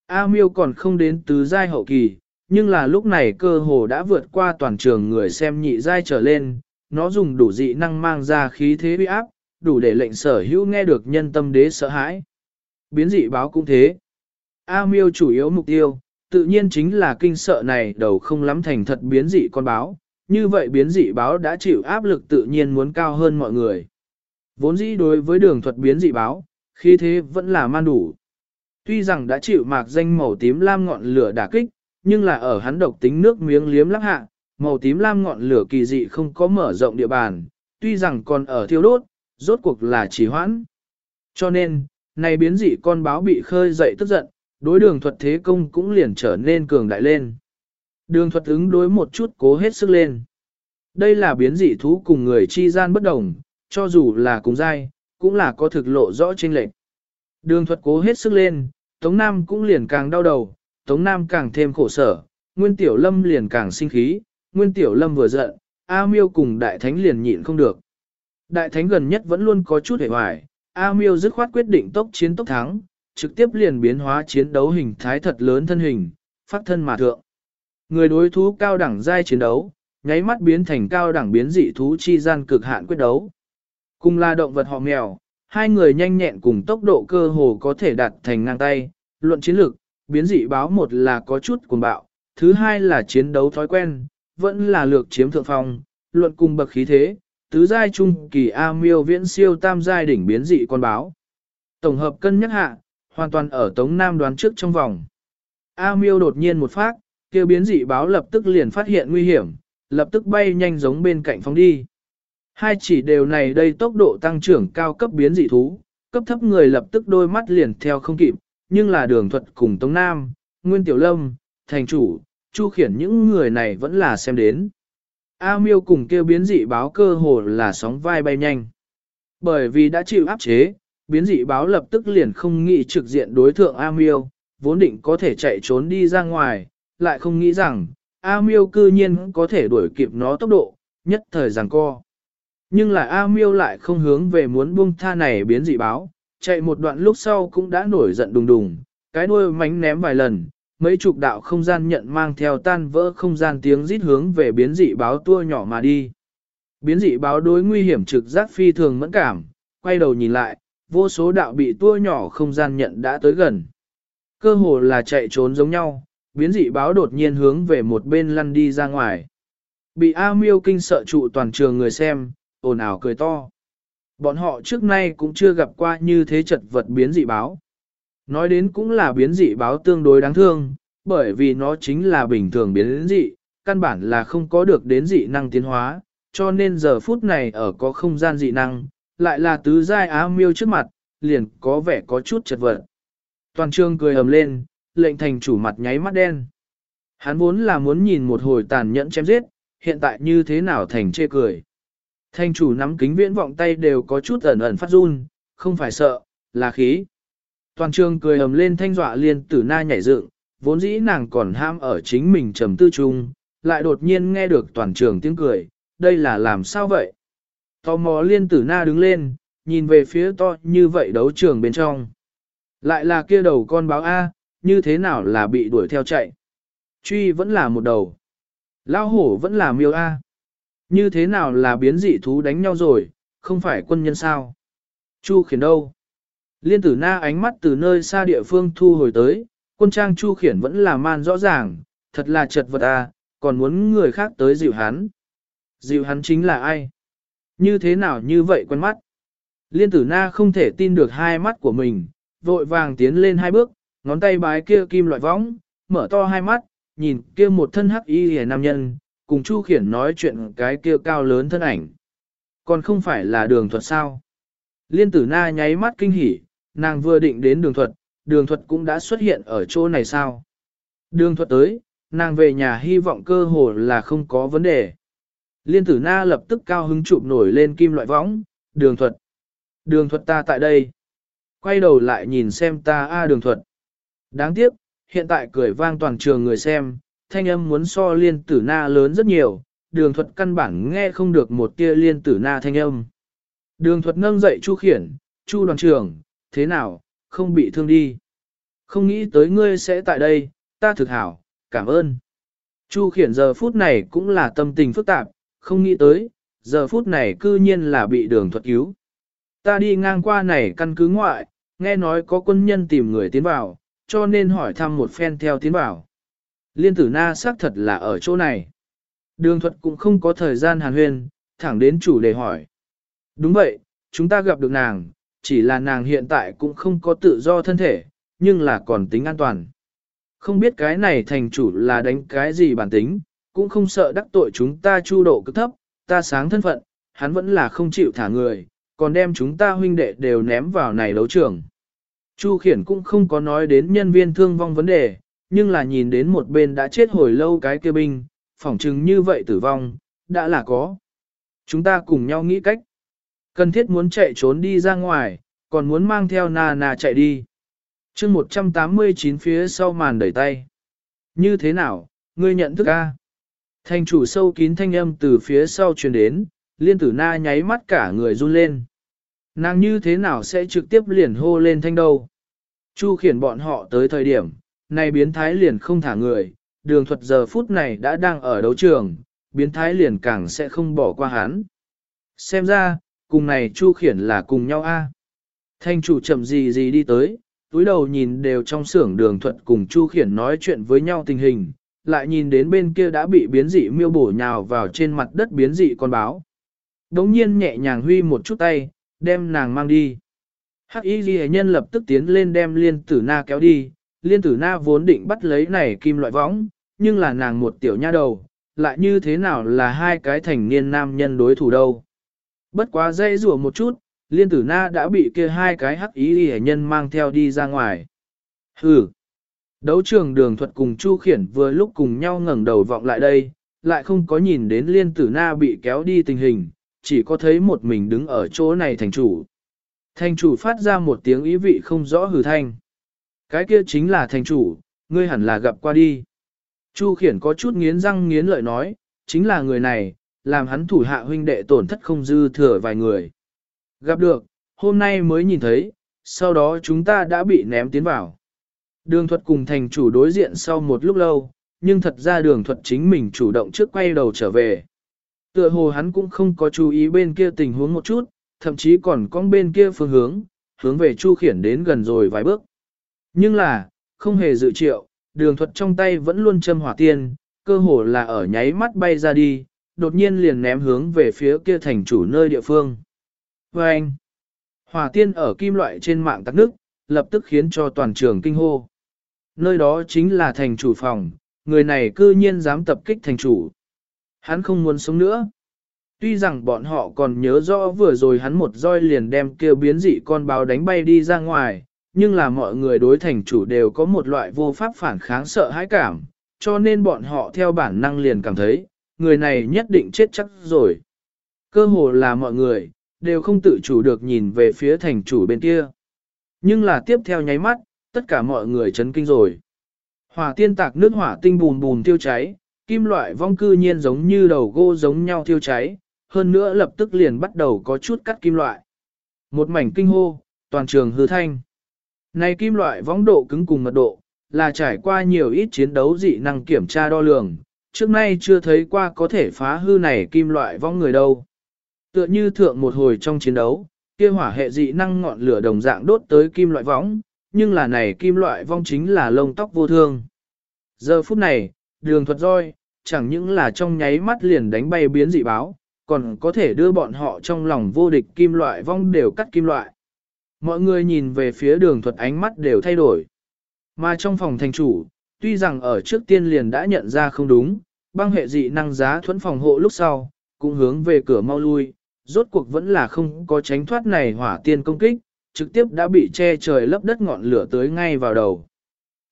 Speaker 1: A miêu còn không đến tứ giai hậu kỳ, nhưng là lúc này cơ hồ đã vượt qua toàn trường người xem nhị giai trở lên, nó dùng đủ dị năng mang ra khí thế uy áp, đủ để lệnh sở hữu nghe được nhân tâm đế sợ hãi. Biến dị báo cũng thế. A miêu chủ yếu mục tiêu, tự nhiên chính là kinh sợ này đầu không lắm thành thật biến dị con báo. Như vậy biến dị báo đã chịu áp lực tự nhiên muốn cao hơn mọi người. Vốn dĩ đối với đường thuật biến dị báo, khí thế vẫn là man đủ. Tuy rằng đã chịu mạc danh màu tím lam ngọn lửa đả kích, nhưng là ở hắn độc tính nước miếng liếm lắc hạ, màu tím lam ngọn lửa kỳ dị không có mở rộng địa bàn, tuy rằng còn ở thiêu đốt, rốt cuộc là trì hoãn. Cho nên, này biến dị con báo bị khơi dậy tức giận, đối đường thuật thế công cũng liền trở nên cường đại lên. Đường thuật ứng đối một chút cố hết sức lên. Đây là biến dị thú cùng người chi gian bất đồng, cho dù là cùng giai, cũng là có thực lộ rõ trên lệnh. Đường thuật cố hết sức lên, Tống Nam cũng liền càng đau đầu, Tống Nam càng thêm khổ sở, Nguyên Tiểu Lâm liền càng sinh khí, Nguyên Tiểu Lâm vừa giận, A Miêu cùng Đại Thánh liền nhịn không được. Đại Thánh gần nhất vẫn luôn có chút hề hoài, A Miêu dứt khoát quyết định tốc chiến tốc thắng, trực tiếp liền biến hóa chiến đấu hình thái thật lớn thân hình, phát thân mà thượng. Người đối thú cao đẳng giai chiến đấu, nháy mắt biến thành cao đẳng biến dị thú chi gian cực hạn quyết đấu. Cùng là động vật họ mèo, hai người nhanh nhẹn cùng tốc độ cơ hồ có thể đạt thành ngang tay, luận chiến lược, biến dị báo một là có chút cuồng bạo, thứ hai là chiến đấu thói quen, vẫn là lược chiếm thượng phong, luận cùng bậc khí thế, tứ giai trung kỳ A miêu viễn siêu tam giai đỉnh biến dị con báo. Tổng hợp cân nhắc hạ, hoàn toàn ở Tống Nam đoán trước trong vòng. A miêu đột nhiên một phát, kêu biến dị báo lập tức liền phát hiện nguy hiểm, lập tức bay nhanh giống bên cạnh phóng đi. Hai chỉ đều này đây tốc độ tăng trưởng cao cấp biến dị thú, cấp thấp người lập tức đôi mắt liền theo không kịp, nhưng là đường thuật cùng Tống Nam, Nguyên Tiểu Lâm, thành chủ, chu khiển những người này vẫn là xem đến. A miêu cùng kêu biến dị báo cơ hồ là sóng vai bay nhanh. Bởi vì đã chịu áp chế, biến dị báo lập tức liền không nghĩ trực diện đối thượng A miêu, vốn định có thể chạy trốn đi ra ngoài, lại không nghĩ rằng, A miêu cư nhiên có thể đuổi kịp nó tốc độ, nhất thời giằng co. Nhưng lại A miêu lại không hướng về muốn buông tha này biến dị báo, chạy một đoạn lúc sau cũng đã nổi giận đùng đùng, cái đuôi mánh ném vài lần, mấy chục đạo không gian nhận mang theo tan vỡ không gian tiếng rít hướng về biến dị báo tua nhỏ mà đi. Biến dị báo đối nguy hiểm trực giác phi thường mẫn cảm, quay đầu nhìn lại, vô số đạo bị tua nhỏ không gian nhận đã tới gần. Cơ hồ là chạy trốn giống nhau, biến dị báo đột nhiên hướng về một bên lăn đi ra ngoài. Bị A miêu kinh sợ trụ toàn trường người xem, ồn ào cười to. Bọn họ trước nay cũng chưa gặp qua như thế chật vật biến dị báo. Nói đến cũng là biến dị báo tương đối đáng thương, bởi vì nó chính là bình thường biến dị, căn bản là không có được đến dị năng tiến hóa, cho nên giờ phút này ở có không gian dị năng, lại là tứ giai á miêu trước mặt, liền có vẻ có chút chật vật. Toàn trương cười ầm lên, lệnh thành chủ mặt nháy mắt đen. Hắn vốn là muốn nhìn một hồi tàn nhẫn chém giết, hiện tại như thế nào thành chê cười. Thanh chủ nắm kính viễn vọng tay đều có chút ẩn ẩn phát run, không phải sợ, là khí. Toàn trường cười ầm lên thanh dọa liên tử na nhảy dựng, vốn dĩ nàng còn ham ở chính mình trầm tư chung, lại đột nhiên nghe được toàn trường tiếng cười, đây là làm sao vậy? Tò mò liên tử na đứng lên, nhìn về phía to như vậy đấu trường bên trong. Lại là kia đầu con báo A, như thế nào là bị đuổi theo chạy? Truy vẫn là một đầu. Lao hổ vẫn là miêu A. Như thế nào là biến dị thú đánh nhau rồi, không phải quân nhân sao? Chu khiển đâu? Liên tử na ánh mắt từ nơi xa địa phương thu hồi tới, quân trang chu khiển vẫn là man rõ ràng, thật là chật vật à, còn muốn người khác tới dịu hắn. Dịu hắn chính là ai? Như thế nào như vậy quen mắt? Liên tử na không thể tin được hai mắt của mình, vội vàng tiến lên hai bước, ngón tay bái kia kim loại võng, mở to hai mắt, nhìn kia một thân hắc y hề nam nhân, cùng Chu Khiển nói chuyện cái kia cao lớn thân ảnh. Còn không phải là đường thuật sao? Liên tử na nháy mắt kinh hỉ, nàng vừa định đến đường thuật, đường thuật cũng đã xuất hiện ở chỗ này sao? Đường thuật tới, nàng về nhà hy vọng cơ hồ là không có vấn đề. Liên tử na lập tức cao hứng chụp nổi lên kim loại võng, đường thuật. Đường thuật ta tại đây. Quay đầu lại nhìn xem ta a đường thuật. Đáng tiếc, hiện tại cười vang toàn trường người xem, thanh âm muốn so liên tử na lớn rất nhiều, đường thuật căn bản nghe không được một tia liên tử na thanh âm. Đường thuật nâng dậy Chu khiển, Chu đoàn trưởng, thế nào, không bị thương đi. Không nghĩ tới ngươi sẽ tại đây, ta thực hảo, cảm ơn. Chu khiển giờ phút này cũng là tâm tình phức tạp, không nghĩ tới, giờ phút này cư nhiên là bị đường thuật cứu. Ta đi ngang qua này căn cứ ngoại, nghe nói có quân nhân tìm người tiến vào, cho nên hỏi thăm một phen theo tiến vào. Liên tử na xác thật là ở chỗ này. Đường thuật cũng không có thời gian hàn huyên, thẳng đến chủ đề hỏi. Đúng vậy, chúng ta gặp được nàng, chỉ là nàng hiện tại cũng không có tự do thân thể, nhưng là còn tính an toàn. Không biết cái này thành chủ là đánh cái gì bản tính, cũng không sợ đắc tội chúng ta chu độ cực thấp, ta sáng thân phận, hắn vẫn là không chịu thả người, còn đem chúng ta huynh đệ đều ném vào này đấu trường. Chu khiển cũng không có nói đến nhân viên thương vong vấn đề, nhưng là nhìn đến một bên đã chết hồi lâu cái kia binh, phỏng chừng như vậy tử vong, đã là có. Chúng ta cùng nhau nghĩ cách. Cần thiết muốn chạy trốn đi ra ngoài, còn muốn mang theo nà nà chạy đi. chương 189 phía sau màn đẩy tay. Như thế nào, ngươi nhận thức a? Thành chủ sâu kín thanh âm từ phía sau truyền đến, liên tử na nháy mắt cả người run lên. Nàng như thế nào sẽ trực tiếp liền hô lên thanh đâu? Chu khiển bọn họ tới thời điểm, này biến thái liền không thả người, đường thuật giờ phút này đã đang ở đấu trường, biến thái liền càng sẽ không bỏ qua hắn. Xem ra, cùng này Chu Khiển là cùng nhau a. Thanh chủ chậm gì gì đi tới, túi đầu nhìn đều trong xưởng đường thuận cùng Chu Khiển nói chuyện với nhau tình hình, lại nhìn đến bên kia đã bị biến dị miêu bổ nhào vào trên mặt đất biến dị con báo. Đống nhiên nhẹ nhàng huy một chút tay, đem nàng mang đi. Hắc y ghi nhân lập tức tiến lên đem liên tử na kéo đi, liên tử na vốn định bắt lấy này kim loại võng, nhưng là nàng một tiểu nha đầu, lại như thế nào là hai cái thành niên nam nhân đối thủ đâu. Bất quá dây rùa một chút, liên tử na đã bị kia hai cái hắc ý hề nhân mang theo đi ra ngoài. Hừ! Đấu trường đường thuật cùng Chu Khiển vừa lúc cùng nhau ngẩng đầu vọng lại đây, lại không có nhìn đến liên tử na bị kéo đi tình hình, chỉ có thấy một mình đứng ở chỗ này thành chủ. Thành chủ phát ra một tiếng ý vị không rõ hừ thanh. Cái kia chính là thành chủ, ngươi hẳn là gặp qua đi. Chu Khiển có chút nghiến răng nghiến lợi nói, chính là người này, làm hắn thủ hạ huynh đệ tổn thất không dư thừa vài người. Gặp được, hôm nay mới nhìn thấy, sau đó chúng ta đã bị ném tiến vào. Đường thuật cùng thành chủ đối diện sau một lúc lâu, nhưng thật ra đường thuật chính mình chủ động trước quay đầu trở về. Tựa hồ hắn cũng không có chú ý bên kia tình huống một chút, thậm chí còn con bên kia phương hướng, hướng về Chu Khiển đến gần rồi vài bước. Nhưng là, không hề dự triệu, đường thuật trong tay vẫn luôn châm hỏa tiên, cơ hồ là ở nháy mắt bay ra đi, đột nhiên liền ném hướng về phía kia thành chủ nơi địa phương. Và anh, hỏa tiên ở kim loại trên mạng tắc nước, lập tức khiến cho toàn trường kinh hô. Nơi đó chính là thành chủ phòng, người này cư nhiên dám tập kích thành chủ. Hắn không muốn sống nữa. Tuy rằng bọn họ còn nhớ rõ vừa rồi hắn một roi liền đem kêu biến dị con báo đánh bay đi ra ngoài, nhưng là mọi người đối thành chủ đều có một loại vô pháp phản kháng sợ hãi cảm, cho nên bọn họ theo bản năng liền cảm thấy, người này nhất định chết chắc rồi. Cơ hồ là mọi người, đều không tự chủ được nhìn về phía thành chủ bên kia. Nhưng là tiếp theo nháy mắt, tất cả mọi người chấn kinh rồi. Hỏa tiên tạc nước hỏa tinh bùn bùn tiêu cháy, kim loại vong cư nhiên giống như đầu gỗ giống nhau tiêu cháy, hơn nữa lập tức liền bắt đầu có chút cắt kim loại. Một mảnh kinh hô, toàn trường hư thanh. Này kim loại võng độ cứng cùng mật độ, là trải qua nhiều ít chiến đấu dị năng kiểm tra đo lường, trước nay chưa thấy qua có thể phá hư này kim loại vong người đâu. Tựa như thượng một hồi trong chiến đấu, kia hỏa hệ dị năng ngọn lửa đồng dạng đốt tới kim loại võng, nhưng là này kim loại vong chính là lông tóc vô thương. Giờ phút này, đường thuật roi, chẳng những là trong nháy mắt liền đánh bay biến dị báo, còn có thể đưa bọn họ trong lòng vô địch kim loại vong đều cắt kim loại. Mọi người nhìn về phía đường thuật ánh mắt đều thay đổi. Mà trong phòng thành chủ, tuy rằng ở trước tiên liền đã nhận ra không đúng, băng hệ dị năng giá thuẫn phòng hộ lúc sau, cũng hướng về cửa mau lui, rốt cuộc vẫn là không có tránh thoát này hỏa tiên công kích, trực tiếp đã bị che trời lấp đất ngọn lửa tới ngay vào đầu.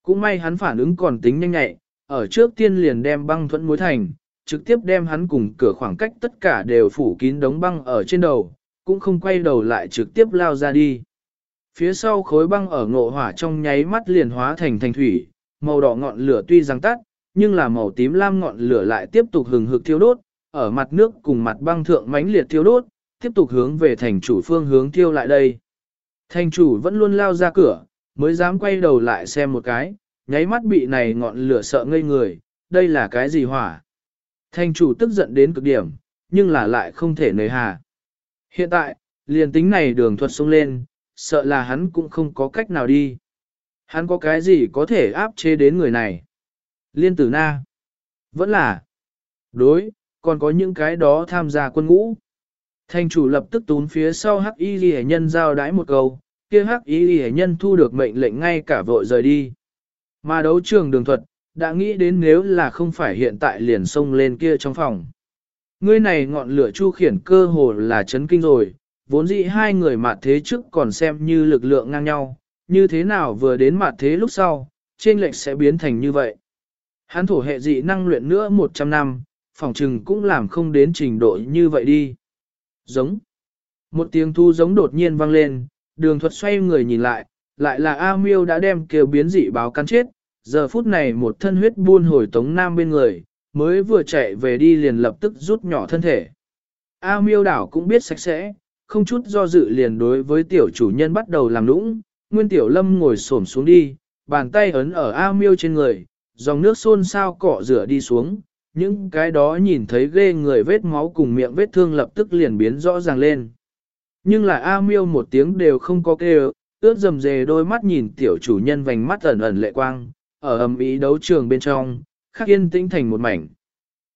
Speaker 1: Cũng may hắn phản ứng còn tính nhanh nhạy, ở trước tiên liền đem băng thuẫn mối thành, trực tiếp đem hắn cùng cửa khoảng cách tất cả đều phủ kín đống băng ở trên đầu, cũng không quay đầu lại trực tiếp lao ra đi. Phía sau khối băng ở ngộ hỏa trong nháy mắt liền hóa thành thành thủy, màu đỏ ngọn lửa tuy rằng tắt, nhưng là màu tím lam ngọn lửa lại tiếp tục hừng hực thiêu đốt, ở mặt nước cùng mặt băng thượng mãnh liệt thiêu đốt, tiếp tục hướng về thành chủ phương hướng thiêu lại đây. Thành chủ vẫn luôn lao ra cửa, mới dám quay đầu lại xem một cái, nháy mắt bị này ngọn lửa sợ ngây người, đây là cái gì hỏa. Thành chủ tức giận đến cực điểm, nhưng là lại không thể nề hà. Hiện tại, liền tính này đường thuật xuống lên, sợ là hắn cũng không có cách nào đi. Hắn có cái gì có thể áp chế đến người này? Liên tử na. Vẫn là. Đối, còn có những cái đó tham gia quân ngũ. Thành chủ lập tức tún phía sau hắc y ghi nhân giao đái một câu, kia hắc y ghi nhân thu được mệnh lệnh ngay cả vội rời đi. Mà đấu trường đường thuật, đã nghĩ đến nếu là không phải hiện tại liền xông lên kia trong phòng. Ngươi này ngọn lửa chu khiển cơ hồ là chấn kinh rồi, vốn dĩ hai người mặt thế trước còn xem như lực lượng ngang nhau, như thế nào vừa đến mặt thế lúc sau, trên lệch sẽ biến thành như vậy. Hắn thổ hệ dị năng luyện nữa 100 năm, phòng trừng cũng làm không đến trình độ như vậy đi. Giống. Một tiếng thu giống đột nhiên vang lên, đường thuật xoay người nhìn lại, lại là A Miêu đã đem kêu biến dị báo cắn chết, giờ phút này một thân huyết buôn hồi tống nam bên người, mới vừa chạy về đi liền lập tức rút nhỏ thân thể. A Miêu đảo cũng biết sạch sẽ, không chút do dự liền đối với tiểu chủ nhân bắt đầu làm lũng, Nguyên Tiểu Lâm ngồi xổm xuống đi, bàn tay ấn ở A Miêu trên người, dòng nước xôn xao cọ rửa đi xuống, những cái đó nhìn thấy ghê người vết máu cùng miệng vết thương lập tức liền biến rõ ràng lên. Nhưng là A Miêu một tiếng đều không có kêu, ướt dầm dề đôi mắt nhìn tiểu chủ nhân vành mắt ẩn ẩn lệ quang, ở ầm ý đấu trường bên trong, khắc yên tĩnh thành một mảnh.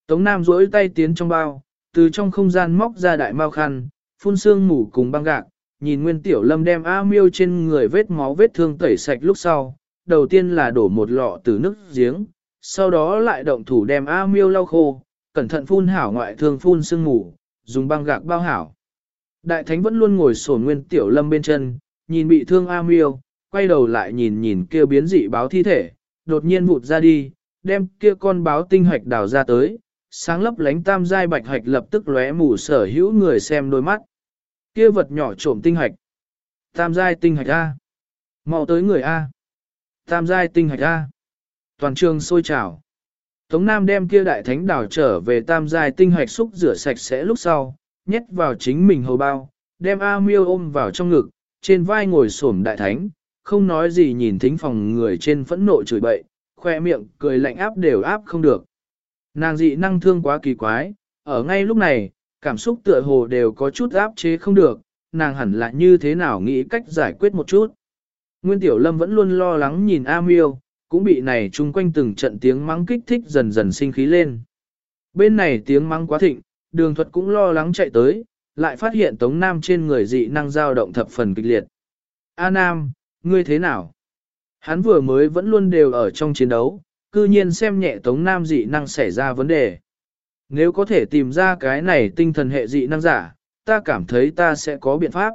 Speaker 1: Tống Nam duỗi tay tiến trong bao, từ trong không gian móc ra đại mao khăn, phun sương mù cùng băng gạc, nhìn Nguyên Tiểu Lâm đem A Miêu trên người vết máu vết thương tẩy sạch lúc sau, đầu tiên là đổ một lọ từ nước giếng, sau đó lại động thủ đem A miêu lau khô, cẩn thận phun hảo ngoại thương phun sương ngủ, dùng băng gạc bao hảo. Đại thánh vẫn luôn ngồi sổn nguyên tiểu lâm bên chân, nhìn bị thương A miêu, quay đầu lại nhìn nhìn kêu biến dị báo thi thể, đột nhiên vụt ra đi, đem kia con báo tinh hoạch đào ra tới, sáng lấp lánh tam giai bạch hạch lập tức lóe mù sở hữu người xem đôi mắt. Kia vật nhỏ trộm tinh hạch. Tam giai tinh hạch A. mau tới người A. Tam giai tinh hạch A toàn trường sôi trào. Tống Nam đem kia đại thánh đảo trở về tam giai tinh hạch xúc rửa sạch sẽ lúc sau, nhét vào chính mình hầu bao, đem A Miêu ôm vào trong ngực, trên vai ngồi xổm đại thánh, không nói gì nhìn thính phòng người trên phẫn nộ chửi bậy, khoe miệng cười lạnh áp đều áp không được. Nàng dị năng thương quá kỳ quái, ở ngay lúc này, cảm xúc tựa hồ đều có chút áp chế không được, nàng hẳn là như thế nào nghĩ cách giải quyết một chút. Nguyên Tiểu Lâm vẫn luôn lo lắng nhìn A Miêu, cũng bị này chung quanh từng trận tiếng mắng kích thích dần dần sinh khí lên. Bên này tiếng mắng quá thịnh, đường thuật cũng lo lắng chạy tới, lại phát hiện Tống Nam trên người dị năng dao động thập phần kịch liệt. A Nam, ngươi thế nào? Hắn vừa mới vẫn luôn đều ở trong chiến đấu, cư nhiên xem nhẹ Tống Nam dị năng xảy ra vấn đề. Nếu có thể tìm ra cái này tinh thần hệ dị năng giả, ta cảm thấy ta sẽ có biện pháp.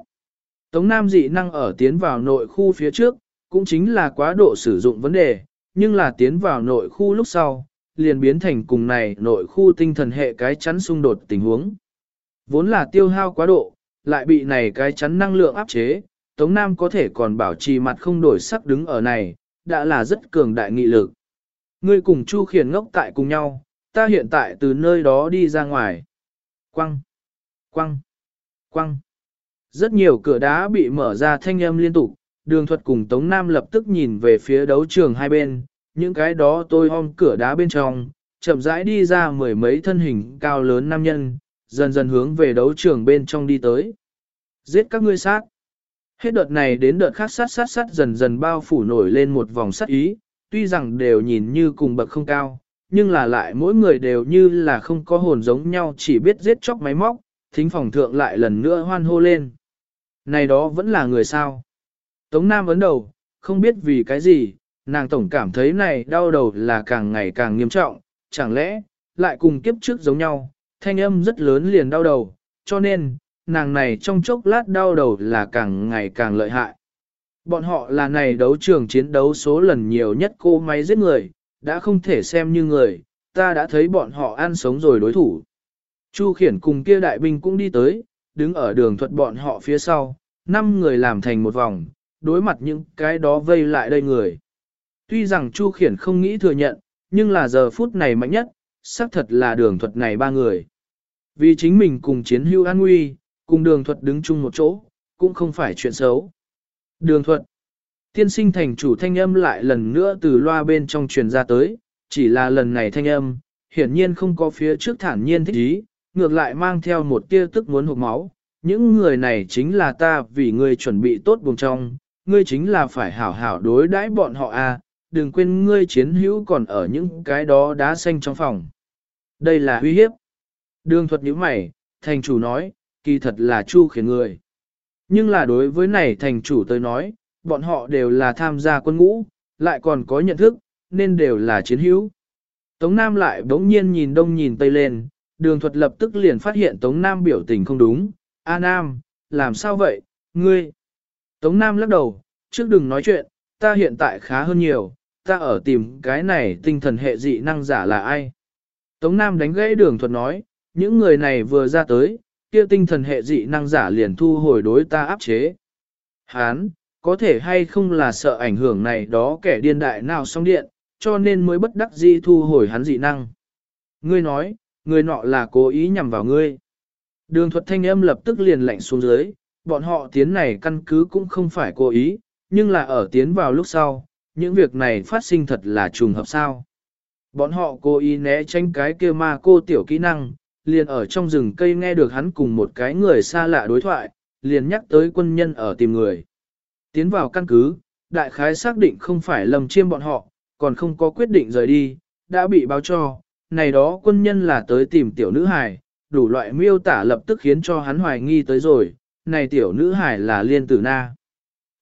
Speaker 1: Tống Nam dị năng ở tiến vào nội khu phía trước, cũng chính là quá độ sử dụng vấn đề, nhưng là tiến vào nội khu lúc sau, liền biến thành cùng này nội khu tinh thần hệ cái chắn xung đột tình huống. Vốn là tiêu hao quá độ, lại bị này cái chắn năng lượng áp chế, Tống Nam có thể còn bảo trì mặt không đổi sắc đứng ở này, đã là rất cường đại nghị lực. Ngươi cùng Chu Khiển ngốc tại cùng nhau, ta hiện tại từ nơi đó đi ra ngoài. Quăng, quăng, quăng. Rất nhiều cửa đá bị mở ra thanh âm liên tục, đường thuật cùng Tống Nam lập tức nhìn về phía đấu trường hai bên, những cái đó tôi om cửa đá bên trong, chậm rãi đi ra mười mấy thân hình cao lớn nam nhân, dần dần hướng về đấu trường bên trong đi tới. Giết các ngươi sát. Hết đợt này đến đợt khác sát sát sát dần dần bao phủ nổi lên một vòng sát ý, tuy rằng đều nhìn như cùng bậc không cao, nhưng là lại mỗi người đều như là không có hồn giống nhau chỉ biết giết chóc máy móc, thính phòng thượng lại lần nữa hoan hô lên. Này đó vẫn là người sao? Tống Nam vấn đầu, không biết vì cái gì, nàng tổng cảm thấy này đau đầu là càng ngày càng nghiêm trọng, chẳng lẽ, lại cùng kiếp trước giống nhau, thanh âm rất lớn liền đau đầu, cho nên, nàng này trong chốc lát đau đầu là càng ngày càng lợi hại. Bọn họ là này đấu trường chiến đấu số lần nhiều nhất cô máy giết người, đã không thể xem như người, ta đã thấy bọn họ ăn sống rồi đối thủ. Chu khiển cùng kia đại binh cũng đi tới, đứng ở đường thuật bọn họ phía sau, năm người làm thành một vòng, đối mặt những cái đó vây lại đây người. Tuy rằng Chu khiển không nghĩ thừa nhận, nhưng là giờ phút này mạnh nhất, xác thật là đường thuật này ba người. Vì chính mình cùng chiến hưu an nguy, cùng đường thuật đứng chung một chỗ, cũng không phải chuyện xấu. Đường thuật. Tiên sinh thành chủ thanh âm lại lần nữa từ loa bên trong truyền ra tới, chỉ là lần này thanh âm, hiển nhiên không có phía trước thản nhiên thích ý, ngược lại mang theo một tia tức muốn hụt máu. Những người này chính là ta vì ngươi chuẩn bị tốt buồng trong, ngươi chính là phải hảo hảo đối đãi bọn họ a, à, đừng quên ngươi chiến hữu còn ở những cái đó đá xanh trong phòng. Đây là uy hiếp. Đường thuật nhíu mày, thành chủ nói, kỳ thật là chu khiển người. Nhưng là đối với này thành chủ tới nói, bọn họ đều là tham gia quân ngũ, lại còn có nhận thức, nên đều là chiến hữu. Tống Nam lại bỗng nhiên nhìn đông nhìn tây lên, đường thuật lập tức liền phát hiện Tống Nam biểu tình không đúng. A Nam, làm sao vậy, ngươi? Tống Nam lắc đầu, trước đừng nói chuyện, ta hiện tại khá hơn nhiều, ta ở tìm cái này tinh thần hệ dị năng giả là ai? Tống Nam đánh gãy đường thuật nói, những người này vừa ra tới, kia tinh thần hệ dị năng giả liền thu hồi đối ta áp chế. Hán, có thể hay không là sợ ảnh hưởng này đó kẻ điên đại nào song điện, cho nên mới bất đắc dĩ thu hồi hắn dị năng. Ngươi nói, người nọ là cố ý nhằm vào ngươi. Đường thuật thanh âm lập tức liền lạnh xuống dưới, bọn họ tiến này căn cứ cũng không phải cố ý, nhưng là ở tiến vào lúc sau, những việc này phát sinh thật là trùng hợp sao. Bọn họ cố ý né tránh cái kia ma cô tiểu kỹ năng, liền ở trong rừng cây nghe được hắn cùng một cái người xa lạ đối thoại, liền nhắc tới quân nhân ở tìm người. Tiến vào căn cứ, đại khái xác định không phải lầm chiêm bọn họ, còn không có quyết định rời đi, đã bị báo cho, này đó quân nhân là tới tìm tiểu nữ hài, đủ loại miêu tả lập tức khiến cho hắn hoài nghi tới rồi, này tiểu nữ hài là liên tử na.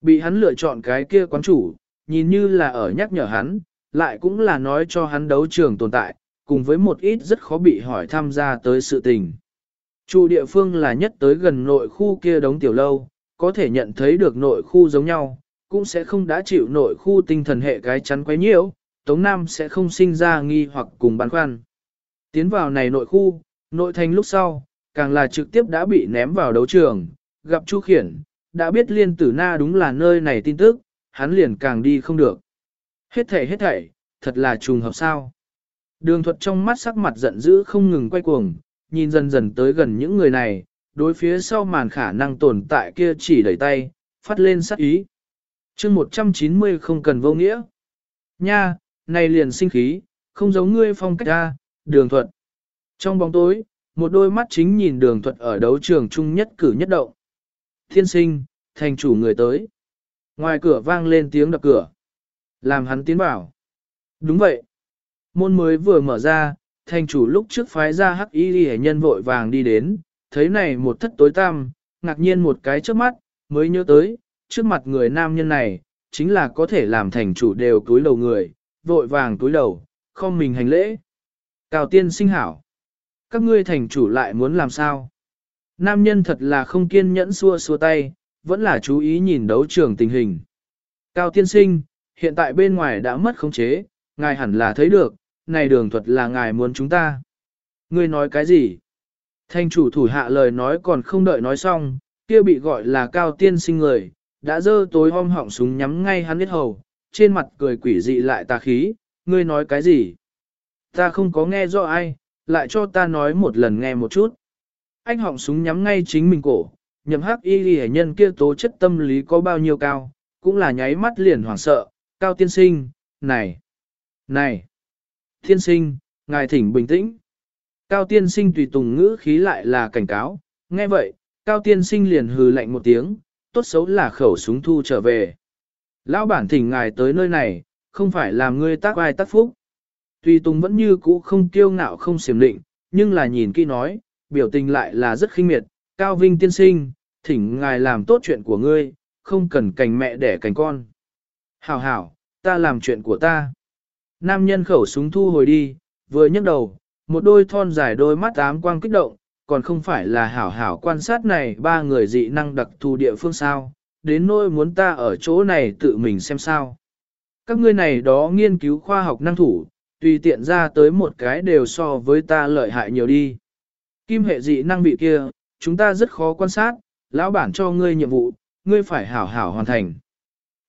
Speaker 1: Bị hắn lựa chọn cái kia quán chủ, nhìn như là ở nhắc nhở hắn, lại cũng là nói cho hắn đấu trường tồn tại, cùng với một ít rất khó bị hỏi tham gia tới sự tình. Chủ địa phương là nhất tới gần nội khu kia đống tiểu lâu, có thể nhận thấy được nội khu giống nhau, cũng sẽ không đã chịu nội khu tinh thần hệ cái chắn quấy nhiễu, Tống Nam sẽ không sinh ra nghi hoặc cùng băn khoăn. Tiến vào này nội khu, nội thành lúc sau, càng là trực tiếp đã bị ném vào đấu trường, gặp Chu Khiển, đã biết liên tử na đúng là nơi này tin tức, hắn liền càng đi không được. Hết thảy hết thảy, thật là trùng hợp sao. Đường thuật trong mắt sắc mặt giận dữ không ngừng quay cuồng, nhìn dần dần tới gần những người này, đối phía sau màn khả năng tồn tại kia chỉ đẩy tay, phát lên sắc ý. chương 190 không cần vô nghĩa. Nha, này liền sinh khí, không giống ngươi phong cách ra, đường thuật. Trong bóng tối, một đôi mắt chính nhìn đường thuật ở đấu trường chung nhất cử nhất động. Thiên sinh, thành chủ người tới. Ngoài cửa vang lên tiếng đập cửa. Làm hắn tiến vào. Đúng vậy. Môn mới vừa mở ra, thành chủ lúc trước phái ra hắc y hệ nhân vội vàng đi đến, thấy này một thất tối tăm, ngạc nhiên một cái trước mắt, mới nhớ tới, trước mặt người nam nhân này, chính là có thể làm thành chủ đều túi đầu người, vội vàng túi đầu, không mình hành lễ. Cao tiên sinh hảo. Các ngươi thành chủ lại muốn làm sao? Nam nhân thật là không kiên nhẫn xua xua tay, vẫn là chú ý nhìn đấu trường tình hình. Cao tiên sinh, hiện tại bên ngoài đã mất khống chế, ngài hẳn là thấy được, này đường thuật là ngài muốn chúng ta. Ngươi nói cái gì? Thanh chủ thủ hạ lời nói còn không đợi nói xong, kia bị gọi là cao tiên sinh người, đã dơ tối hôm họng súng nhắm ngay hắn biết hầu, trên mặt cười quỷ dị lại tà khí, ngươi nói cái gì? Ta không có nghe rõ ai, lại cho ta nói một lần nghe một chút. Anh họng súng nhắm ngay chính mình cổ, nhầm hắc y ghi nhân kia tố chất tâm lý có bao nhiêu cao, cũng là nháy mắt liền hoảng sợ, cao tiên sinh, này, này, Thiên sinh, ngài thỉnh bình tĩnh. Cao tiên sinh tùy tùng ngữ khí lại là cảnh cáo, nghe vậy, cao tiên sinh liền hừ lạnh một tiếng, tốt xấu là khẩu súng thu trở về. Lão bản thỉnh ngài tới nơi này, không phải làm ngươi tác ai tác phúc. Tùy tùng vẫn như cũ không kiêu ngạo không xiểm định, nhưng là nhìn kỹ nói, biểu tình lại là rất khinh miệt, cao vinh tiên sinh, thỉnh ngài làm tốt chuyện của ngươi, không cần cành mẹ đẻ cành con. Hảo hảo, ta làm chuyện của ta. Nam nhân khẩu súng thu hồi đi, vừa nhấc đầu, một đôi thon dài đôi mắt ám quang kích động, còn không phải là hảo hảo quan sát này ba người dị năng đặc thù địa phương sao, đến nỗi muốn ta ở chỗ này tự mình xem sao. Các ngươi này đó nghiên cứu khoa học năng thủ, tùy tiện ra tới một cái đều so với ta lợi hại nhiều đi. Kim hệ dị năng bị kia, chúng ta rất khó quan sát, lão bản cho ngươi nhiệm vụ, ngươi phải hảo hảo hoàn thành.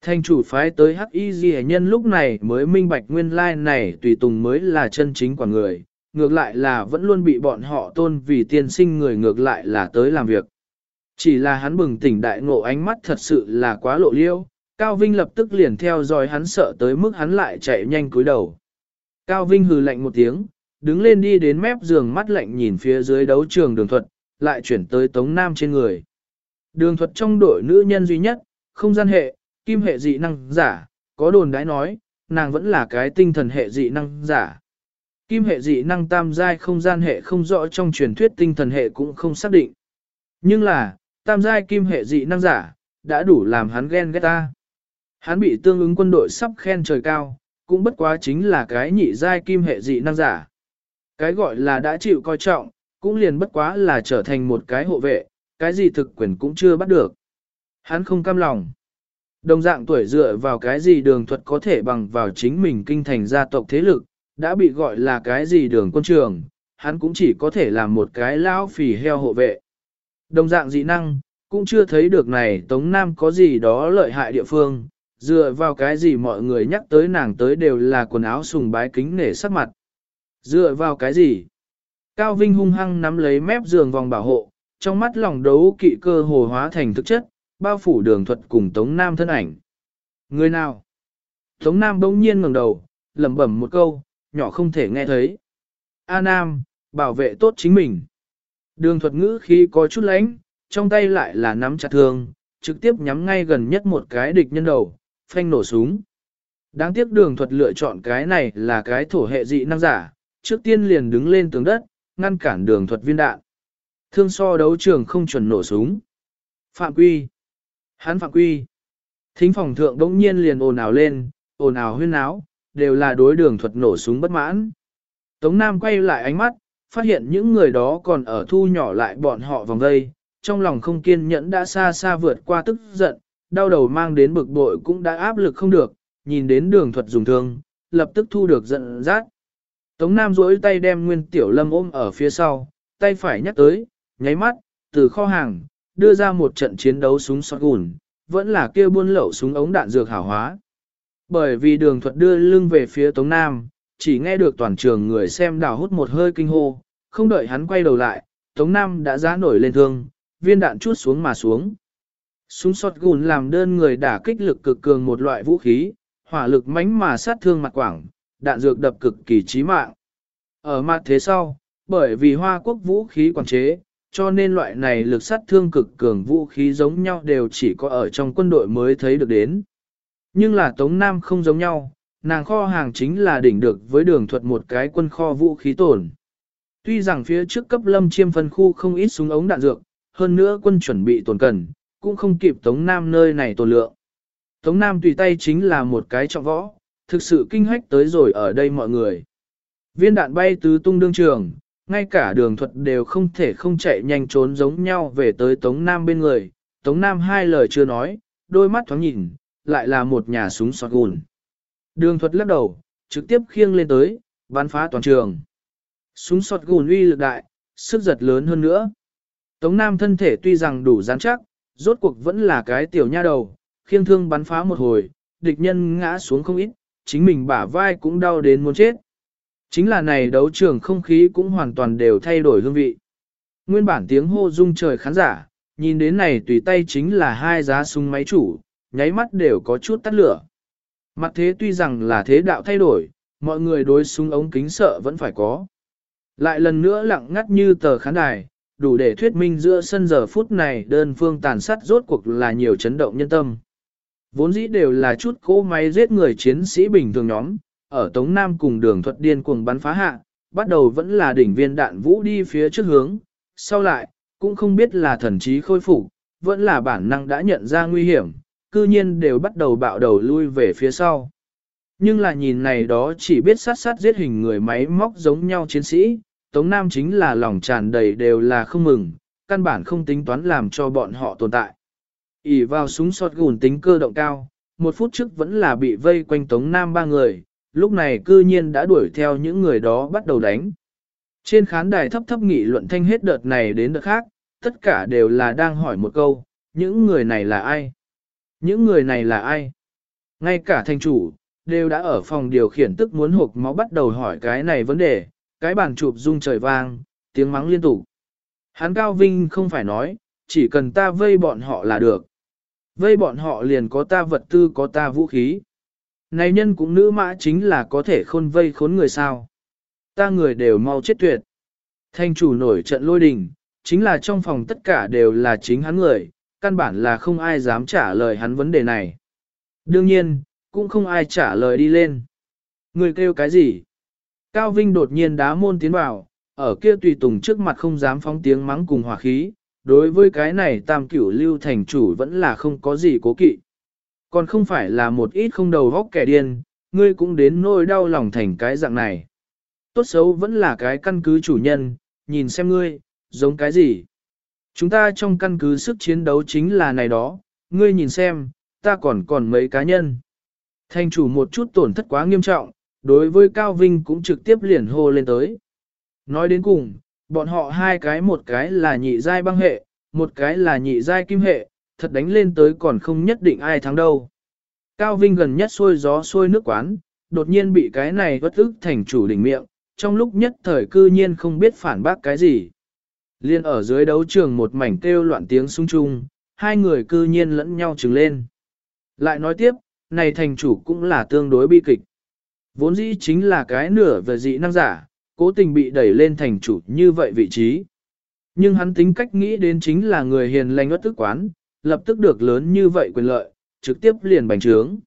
Speaker 1: Thanh chủ phái tới hắc y ghi nhân lúc này mới minh bạch nguyên lai này tùy tùng mới là chân chính của người, ngược lại là vẫn luôn bị bọn họ tôn vì tiên sinh người ngược lại là tới làm việc. Chỉ là hắn bừng tỉnh đại ngộ ánh mắt thật sự là quá lộ liêu, Cao Vinh lập tức liền theo dõi hắn sợ tới mức hắn lại chạy nhanh cúi đầu. Cao Vinh hừ lạnh một tiếng, đứng lên đi đến mép giường mắt lạnh nhìn phía dưới đấu trường đường thuật, lại chuyển tới Tống Nam trên người. Đường thuật trong đội nữ nhân duy nhất, không gian hệ, kim hệ dị năng giả, có đồn đãi nói, nàng vẫn là cái tinh thần hệ dị năng giả. Kim hệ dị năng tam giai không gian hệ không rõ trong truyền thuyết tinh thần hệ cũng không xác định. Nhưng là, tam giai kim hệ dị năng giả, đã đủ làm hắn ghen ghét ta. Hắn bị tương ứng quân đội sắp khen trời cao, cũng bất quá chính là cái nhị giai kim hệ dị năng giả. Cái gọi là đã chịu coi trọng, cũng liền bất quá là trở thành một cái hộ vệ, cái gì thực quyền cũng chưa bắt được. Hắn không cam lòng. Đồng dạng tuổi dựa vào cái gì đường thuật có thể bằng vào chính mình kinh thành gia tộc thế lực, đã bị gọi là cái gì đường quân trường, hắn cũng chỉ có thể làm một cái lão phì heo hộ vệ. Đồng dạng dị năng, cũng chưa thấy được này Tống Nam có gì đó lợi hại địa phương, dựa vào cái gì mọi người nhắc tới nàng tới đều là quần áo sùng bái kính nể sắc mặt. Dựa vào cái gì? Cao Vinh hung hăng nắm lấy mép giường vòng bảo hộ, trong mắt lòng đấu kỵ cơ hồ hóa thành thực chất, bao phủ đường thuật cùng Tống Nam thân ảnh. Người nào? Tống Nam bỗng nhiên ngẩng đầu, lẩm bẩm một câu, nhỏ không thể nghe thấy. A Nam, bảo vệ tốt chính mình. Đường thuật ngữ khi có chút lánh, trong tay lại là nắm chặt thương, trực tiếp nhắm ngay gần nhất một cái địch nhân đầu, phanh nổ súng. Đáng tiếc đường thuật lựa chọn cái này là cái thổ hệ dị năng giả, trước tiên liền đứng lên tường đất, ngăn cản đường thuật viên đạn. Thương so đấu trường không chuẩn nổ súng. Phạm quy. Hắn phạm quy. Thính phòng thượng đống nhiên liền ồn ào lên, ồn ào huyên áo, đều là đối đường thuật nổ súng bất mãn. Tống Nam quay lại ánh mắt, phát hiện những người đó còn ở thu nhỏ lại bọn họ vòng đây, trong lòng không kiên nhẫn đã xa xa vượt qua tức giận, đau đầu mang đến bực bội cũng đã áp lực không được, nhìn đến đường thuật dùng thương, lập tức thu được giận rát. Tống Nam duỗi tay đem Nguyên Tiểu Lâm ôm ở phía sau, tay phải nhắc tới, nháy mắt, từ kho hàng, đưa ra một trận chiến đấu súng sọt gùn, vẫn là kia buôn lậu súng ống đạn dược hảo hóa. Bởi vì đường thuật đưa lưng về phía Tống Nam, chỉ nghe được toàn trường người xem đào hút một hơi kinh hô, không đợi hắn quay đầu lại, Tống Nam đã giá nổi lên thương, viên đạn chút xuống mà xuống. Súng sọt gùn làm đơn người đả kích lực cực cường một loại vũ khí, hỏa lực mãnh mà sát thương mặt quảng, đạn dược đập cực kỳ chí mạng. Ở mặt thế sau, bởi vì Hoa Quốc vũ khí quản chế, cho nên loại này lực sát thương cực cường vũ khí giống nhau đều chỉ có ở trong quân đội mới thấy được đến. Nhưng là Tống Nam không giống nhau, nàng kho hàng chính là đỉnh được với đường thuật một cái quân kho vũ khí tổn. Tuy rằng phía trước cấp lâm chiêm phân khu không ít súng ống đạn dược, hơn nữa quân chuẩn bị tồn cần, cũng không kịp Tống Nam nơi này tồn lượng. Tống Nam tùy tay chính là một cái trọng võ, thực sự kinh hách tới rồi ở đây mọi người. Viên đạn bay tứ tung đương trường, ngay cả đường thuật đều không thể không chạy nhanh trốn giống nhau về tới Tống Nam bên người. Tống Nam hai lời chưa nói, đôi mắt thoáng nhìn, lại là một nhà súng sọt gùn. Đường thuật lắc đầu, trực tiếp khiêng lên tới, bắn phá toàn trường. Súng sọt gùn uy lực đại, sức giật lớn hơn nữa. Tống Nam thân thể tuy rằng đủ rắn chắc, rốt cuộc vẫn là cái tiểu nha đầu, khiêng thương bắn phá một hồi, địch nhân ngã xuống không ít, chính mình bả vai cũng đau đến muốn chết. Chính là này đấu trường không khí cũng hoàn toàn đều thay đổi hương vị. Nguyên bản tiếng hô rung trời khán giả, nhìn đến này tùy tay chính là hai giá súng máy chủ, nháy mắt đều có chút tắt lửa. Mặt thế tuy rằng là thế đạo thay đổi, mọi người đối súng ống kính sợ vẫn phải có. Lại lần nữa lặng ngắt như tờ khán đài, đủ để thuyết minh giữa sân giờ phút này đơn phương tàn sát rốt cuộc là nhiều chấn động nhân tâm. Vốn dĩ đều là chút cỗ máy giết người chiến sĩ bình thường nhóm, ở Tống Nam cùng đường thuật điên cuồng bắn phá hạ, bắt đầu vẫn là đỉnh viên đạn vũ đi phía trước hướng, sau lại, cũng không biết là thần trí khôi phục, vẫn là bản năng đã nhận ra nguy hiểm, cư nhiên đều bắt đầu bạo đầu lui về phía sau. Nhưng là nhìn này đó chỉ biết sát sát giết hình người máy móc giống nhau chiến sĩ, Tống Nam chính là lòng tràn đầy đều là không mừng, căn bản không tính toán làm cho bọn họ tồn tại. ỉ vào súng sọt gùn tính cơ động cao, một phút trước vẫn là bị vây quanh Tống Nam ba người, lúc này cư nhiên đã đuổi theo những người đó bắt đầu đánh. Trên khán đài thấp thấp nghị luận thanh hết đợt này đến đợt khác, tất cả đều là đang hỏi một câu, những người này là ai? Những người này là ai? Ngay cả thanh chủ, đều đã ở phòng điều khiển tức muốn hộp máu bắt đầu hỏi cái này vấn đề, cái bàn chụp rung trời vang, tiếng mắng liên tục. Hắn Cao Vinh không phải nói, chỉ cần ta vây bọn họ là được. Vây bọn họ liền có ta vật tư có ta vũ khí. Này nhân cũng nữ mã chính là có thể khôn vây khốn người sao. Ta người đều mau chết tuyệt. Thanh chủ nổi trận lôi đình, chính là trong phòng tất cả đều là chính hắn người, căn bản là không ai dám trả lời hắn vấn đề này. Đương nhiên, cũng không ai trả lời đi lên. Người kêu cái gì? Cao Vinh đột nhiên đá môn tiến vào, ở kia tùy tùng trước mặt không dám phóng tiếng mắng cùng hỏa khí, đối với cái này tam cửu lưu thành chủ vẫn là không có gì cố kỵ. Còn không phải là một ít không đầu góc kẻ điên, ngươi cũng đến nỗi đau lòng thành cái dạng này. Tốt xấu vẫn là cái căn cứ chủ nhân, nhìn xem ngươi, giống cái gì. Chúng ta trong căn cứ sức chiến đấu chính là này đó, ngươi nhìn xem, ta còn còn mấy cá nhân. Thành chủ một chút tổn thất quá nghiêm trọng, đối với Cao Vinh cũng trực tiếp liền hô lên tới. Nói đến cùng, bọn họ hai cái một cái là nhị giai băng hệ, một cái là nhị giai kim hệ, thật đánh lên tới còn không nhất định ai thắng đâu. Cao Vinh gần nhất xôi gió xôi nước quán, đột nhiên bị cái này bất ức thành chủ đỉnh miệng, trong lúc nhất thời cư nhiên không biết phản bác cái gì. Liên ở dưới đấu trường một mảnh kêu loạn tiếng sung chung, hai người cư nhiên lẫn nhau trừng lên. Lại nói tiếp, này thành chủ cũng là tương đối bi kịch. Vốn dĩ chính là cái nửa về dị năng giả, cố tình bị đẩy lên thành chủ như vậy vị trí. Nhưng hắn tính cách nghĩ đến chính là người hiền lành ất tức quán, lập tức được lớn như vậy quyền lợi, trực tiếp liền bành trướng.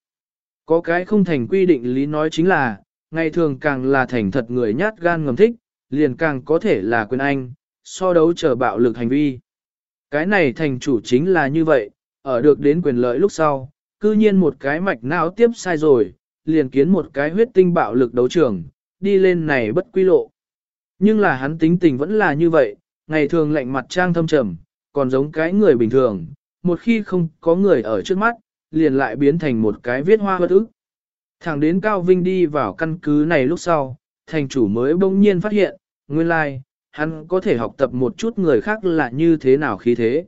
Speaker 1: Có cái không thành quy định lý nói chính là, ngày thường càng là thành thật người nhát gan ngầm thích, liền càng có thể là quyền anh, so đấu chờ bạo lực hành vi. Cái này thành chủ chính là như vậy, ở được đến quyền lợi lúc sau, cư nhiên một cái mạch não tiếp sai rồi, liền kiến một cái huyết tinh bạo lực đấu trường, đi lên này bất quy lộ. Nhưng là hắn tính tình vẫn là như vậy, ngày thường lạnh mặt trang thâm trầm, còn giống cái người bình thường, một khi không có người ở trước mắt, liền lại biến thành một cái viết hoa bất ức. Thẳng đến Cao Vinh đi vào căn cứ này lúc sau, thành chủ mới bỗng nhiên phát hiện, nguyên lai, like, hắn có thể học tập một chút người khác là như thế nào khí thế.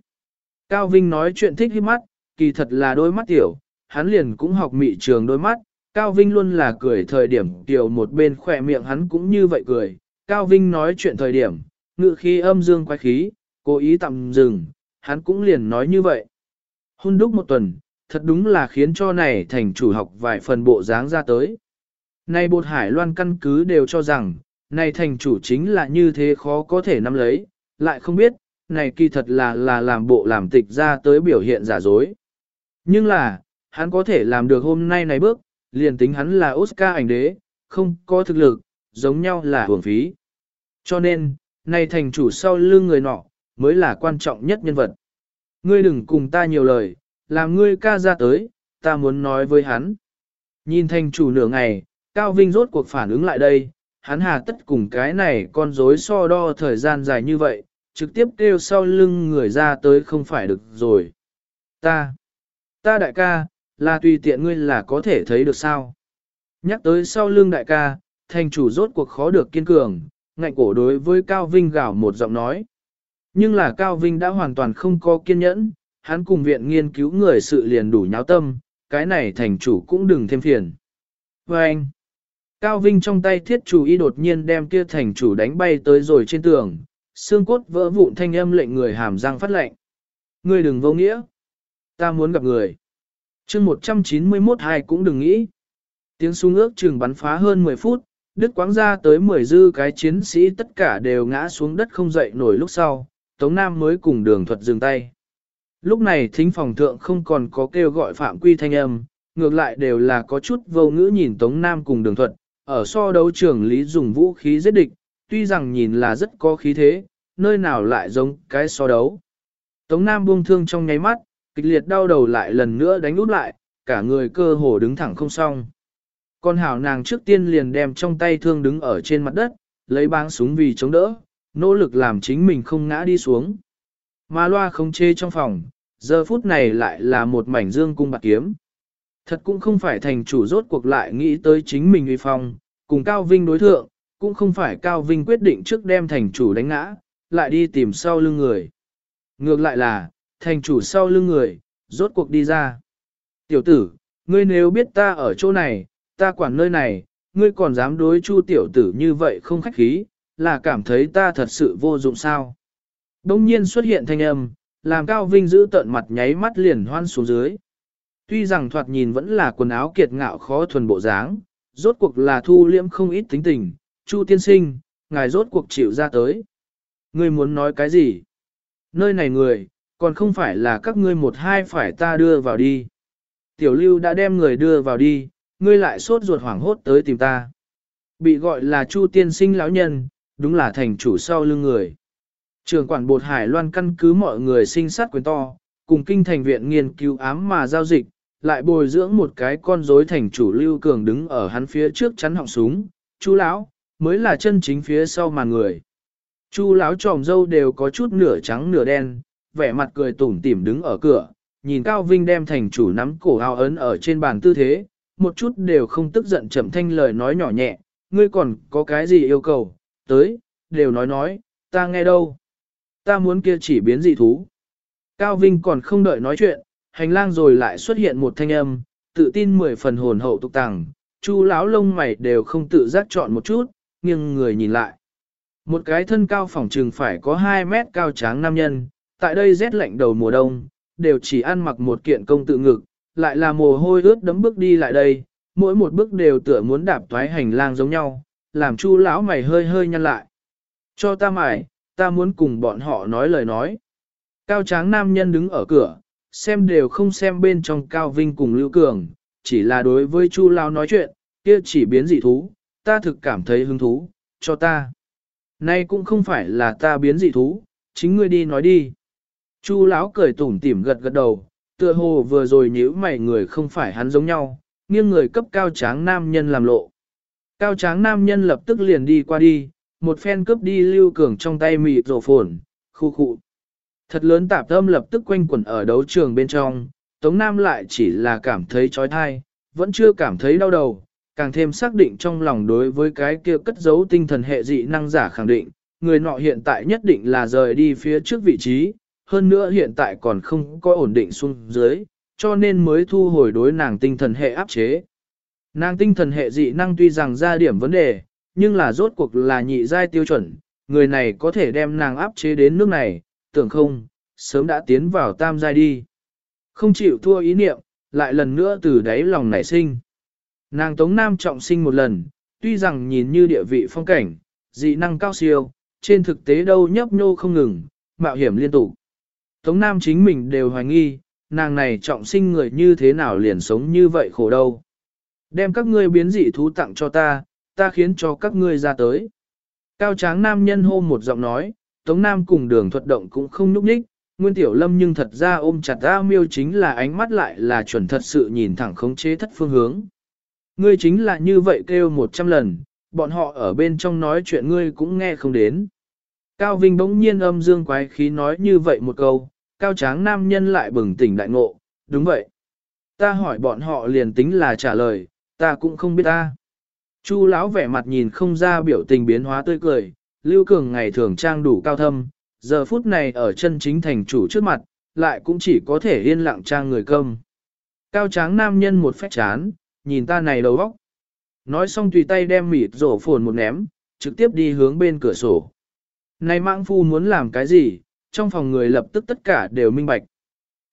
Speaker 1: Cao Vinh nói chuyện thích hiếp mắt, kỳ thật là đôi mắt tiểu, hắn liền cũng học mị trường đôi mắt, Cao Vinh luôn là cười thời điểm tiểu một bên khỏe miệng hắn cũng như vậy cười. Cao Vinh nói chuyện thời điểm, ngự khí âm dương quái khí, cố ý tạm dừng, hắn cũng liền nói như vậy. Hôn đúc một tuần, thật đúng là khiến cho này thành chủ học vài phần bộ dáng ra tới. Này bột hải loan căn cứ đều cho rằng, này thành chủ chính là như thế khó có thể nắm lấy, lại không biết, này kỳ thật là là làm bộ làm tịch ra tới biểu hiện giả dối. Nhưng là, hắn có thể làm được hôm nay này bước, liền tính hắn là Oscar ảnh đế, không có thực lực, giống nhau là hưởng phí. Cho nên, này thành chủ sau lưng người nọ, mới là quan trọng nhất nhân vật. Ngươi đừng cùng ta nhiều lời, làm ngươi ca ra tới, ta muốn nói với hắn. Nhìn thành chủ nửa ngày, Cao Vinh rốt cuộc phản ứng lại đây, hắn hà tất cùng cái này con rối so đo thời gian dài như vậy, trực tiếp kêu sau lưng người ra tới không phải được rồi. Ta, ta đại ca, là tùy tiện ngươi là có thể thấy được sao. Nhắc tới sau lưng đại ca, thành chủ rốt cuộc khó được kiên cường, ngạnh cổ đối với Cao Vinh gào một giọng nói. Nhưng là Cao Vinh đã hoàn toàn không có kiên nhẫn, hắn cùng viện nghiên cứu người sự liền đủ nháo tâm, cái này thành chủ cũng đừng thêm phiền. Và anh, Cao Vinh trong tay thiết chủ y đột nhiên đem kia thành chủ đánh bay tới rồi trên tường, xương cốt vỡ vụn thanh âm lệnh người hàm răng phát lệnh. Ngươi đừng vô nghĩa. Ta muốn gặp người. chương 191 hai cũng đừng nghĩ. Tiếng súng ước chừng bắn phá hơn 10 phút, đứt quáng ra tới 10 dư cái chiến sĩ tất cả đều ngã xuống đất không dậy nổi lúc sau, Tống Nam mới cùng đường thuật dừng tay. Lúc này thính phòng thượng không còn có kêu gọi phạm quy thanh âm, ngược lại đều là có chút vô ngữ nhìn Tống Nam cùng đường thuật, ở so đấu trường lý dùng vũ khí giết địch, tuy rằng nhìn là rất có khí thế, nơi nào lại giống cái so đấu. Tống Nam buông thương trong nháy mắt, kịch liệt đau đầu lại lần nữa đánh út lại, cả người cơ hồ đứng thẳng không xong. Con hảo nàng trước tiên liền đem trong tay thương đứng ở trên mặt đất, lấy báng súng vì chống đỡ, nỗ lực làm chính mình không ngã đi xuống. Mà loa không chê trong phòng, giờ phút này lại là một mảnh dương cung bạc kiếm. Thật cũng không phải thành chủ rốt cuộc lại nghĩ tới chính mình uy phong, cùng Cao Vinh đối thượng, cũng không phải Cao Vinh quyết định trước đem thành chủ đánh ngã, lại đi tìm sau lưng người. Ngược lại là, thành chủ sau lưng người, rốt cuộc đi ra. Tiểu tử, ngươi nếu biết ta ở chỗ này, ta quản nơi này, ngươi còn dám đối chu tiểu tử như vậy không khách khí, là cảm thấy ta thật sự vô dụng sao. Đông nhiên xuất hiện thanh âm, làm Cao Vinh giữ tận mặt nháy mắt liền hoan xuống dưới. Tuy rằng thoạt nhìn vẫn là quần áo kiệt ngạo khó thuần bộ dáng, rốt cuộc là thu liễm không ít tính tình, Chu tiên sinh, ngài rốt cuộc chịu ra tới. Ngươi muốn nói cái gì? Nơi này người, còn không phải là các ngươi một hai phải ta đưa vào đi. Tiểu lưu đã đem người đưa vào đi, ngươi lại sốt ruột hoảng hốt tới tìm ta. Bị gọi là Chu tiên sinh lão nhân, đúng là thành chủ sau lưng người. Trường quản bột Hải Loan căn cứ mọi người sinh sát quyền to, cùng kinh thành viện nghiên cứu ám mà giao dịch, lại bồi dưỡng một cái con rối thành chủ lưu cường đứng ở hắn phía trước chắn họng súng, chú lão, mới là chân chính phía sau mà người. Chu lão tròm dâu đều có chút nửa trắng nửa đen, vẻ mặt cười tủm tỉm đứng ở cửa, nhìn Cao Vinh đem thành chủ nắm cổ ao ấn ở trên bàn tư thế, một chút đều không tức giận chậm thanh lời nói nhỏ nhẹ, ngươi còn có cái gì yêu cầu, tới, đều nói nói, ta nghe đâu. Ta muốn kia chỉ biến dị thú. Cao Vinh còn không đợi nói chuyện, hành lang rồi lại xuất hiện một thanh âm, tự tin mười phần hồn hậu tục tàng, chu lão lông mày đều không tự giác chọn một chút, nghiêng người nhìn lại. Một cái thân cao phòng trừng phải có 2 mét cao tráng nam nhân, tại đây rét lạnh đầu mùa đông, đều chỉ ăn mặc một kiện công tự ngực, lại là mồ hôi ướt đấm bước đi lại đây, mỗi một bước đều tựa muốn đạp thoái hành lang giống nhau, làm chu lão mày hơi hơi nhăn lại. Cho ta mải, ta muốn cùng bọn họ nói lời nói. Cao tráng nam nhân đứng ở cửa, xem đều không xem bên trong Cao Vinh cùng Lưu Cường, chỉ là đối với Chu lão nói chuyện, kia chỉ biến dị thú, ta thực cảm thấy hứng thú, cho ta. Nay cũng không phải là ta biến dị thú, chính ngươi đi nói đi. Chu lão cười tủm tỉm gật gật đầu, tựa hồ vừa rồi nhíu mày người không phải hắn giống nhau, nghiêng người cấp cao tráng nam nhân làm lộ. Cao tráng nam nhân lập tức liền đi qua đi, một phen cướp đi lưu cường trong tay mịt rổ phồn, khu khu. Thật lớn tạp âm lập tức quanh quẩn ở đấu trường bên trong, Tống Nam lại chỉ là cảm thấy trói thai, vẫn chưa cảm thấy đau đầu, càng thêm xác định trong lòng đối với cái kia cất giấu tinh thần hệ dị năng giả khẳng định, người nọ hiện tại nhất định là rời đi phía trước vị trí, hơn nữa hiện tại còn không có ổn định xuống dưới, cho nên mới thu hồi đối nàng tinh thần hệ áp chế. Nàng tinh thần hệ dị năng tuy rằng ra điểm vấn đề, nhưng là rốt cuộc là nhị giai tiêu chuẩn, người này có thể đem nàng áp chế đến nước này, tưởng không, sớm đã tiến vào tam giai đi. Không chịu thua ý niệm, lại lần nữa từ đáy lòng nảy sinh. Nàng Tống Nam trọng sinh một lần, tuy rằng nhìn như địa vị phong cảnh, dị năng cao siêu, trên thực tế đâu nhấp nhô không ngừng, mạo hiểm liên tục. Tống Nam chính mình đều hoài nghi, nàng này trọng sinh người như thế nào liền sống như vậy khổ đâu. Đem các ngươi biến dị thú tặng cho ta, ta khiến cho các ngươi ra tới. Cao tráng nam nhân hô một giọng nói, Tống Nam cùng đường thuật động cũng không núp ních, Nguyên Tiểu Lâm nhưng thật ra ôm chặt A miêu chính là ánh mắt lại là chuẩn thật sự nhìn thẳng khống chế thất phương hướng. Ngươi chính là như vậy kêu một trăm lần, bọn họ ở bên trong nói chuyện ngươi cũng nghe không đến. Cao Vinh bỗng nhiên âm dương quái khí nói như vậy một câu, cao tráng nam nhân lại bừng tỉnh đại ngộ, đúng vậy. Ta hỏi bọn họ liền tính là trả lời, ta cũng không biết ta. Chu lão vẻ mặt nhìn không ra biểu tình biến hóa tươi cười, Lưu Cường ngày thường trang đủ cao thâm, giờ phút này ở chân chính thành chủ trước mặt, lại cũng chỉ có thể yên lặng trang người công. Cao tráng nam nhân một phách chán, nhìn ta này đầu óc. Nói xong tùy tay đem mịt rổ phồn một ném, trực tiếp đi hướng bên cửa sổ. Này mạng phu muốn làm cái gì, trong phòng người lập tức tất cả đều minh bạch.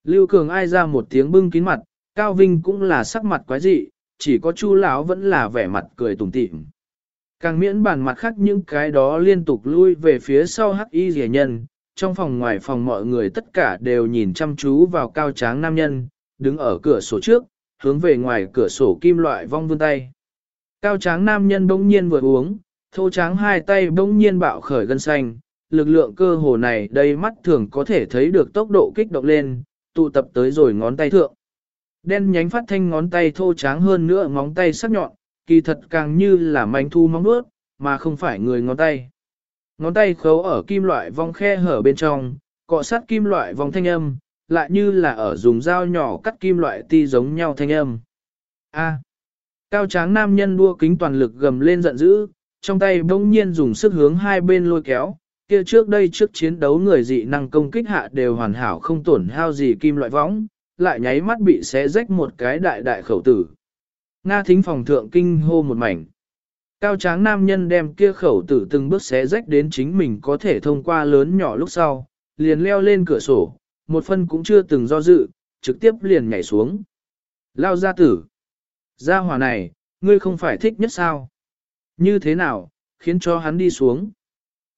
Speaker 1: Lưu Cường ai ra một tiếng bưng kín mặt, Cao Vinh cũng là sắc mặt quái dị, chỉ có Chu lão vẫn là vẻ mặt cười tủm tỉm. Càng miễn bàn mặt khác những cái đó liên tục lui về phía sau hắc y rẻ nhân, trong phòng ngoài phòng mọi người tất cả đều nhìn chăm chú vào cao tráng nam nhân, đứng ở cửa sổ trước, hướng về ngoài cửa sổ kim loại vong vươn tay. Cao tráng nam nhân bỗng nhiên vừa uống, thô tráng hai tay bỗng nhiên bạo khởi gân xanh, lực lượng cơ hồ này đây mắt thường có thể thấy được tốc độ kích động lên, tụ tập tới rồi ngón tay thượng. Đen nhánh phát thanh ngón tay thô tráng hơn nữa ngón tay sắc nhọn, kỳ thật càng như là mảnh thu móng bước, mà không phải người ngón tay. Ngón tay khấu ở kim loại vong khe hở bên trong, cọ sát kim loại vong thanh âm, lại như là ở dùng dao nhỏ cắt kim loại ti giống nhau thanh âm. A. Cao tráng nam nhân đua kính toàn lực gầm lên giận dữ, trong tay bỗng nhiên dùng sức hướng hai bên lôi kéo, kia trước đây trước chiến đấu người dị năng công kích hạ đều hoàn hảo không tổn hao gì kim loại võng, lại nháy mắt bị xé rách một cái đại đại khẩu tử. Nga thính phòng thượng kinh hô một mảnh. Cao tráng nam nhân đem kia khẩu tử từng bước xé rách đến chính mình có thể thông qua lớn nhỏ lúc sau, liền leo lên cửa sổ, một phân cũng chưa từng do dự, trực tiếp liền nhảy xuống. Lao ra tử. Gia hỏa này, ngươi không phải thích nhất sao? Như thế nào, khiến cho hắn đi xuống?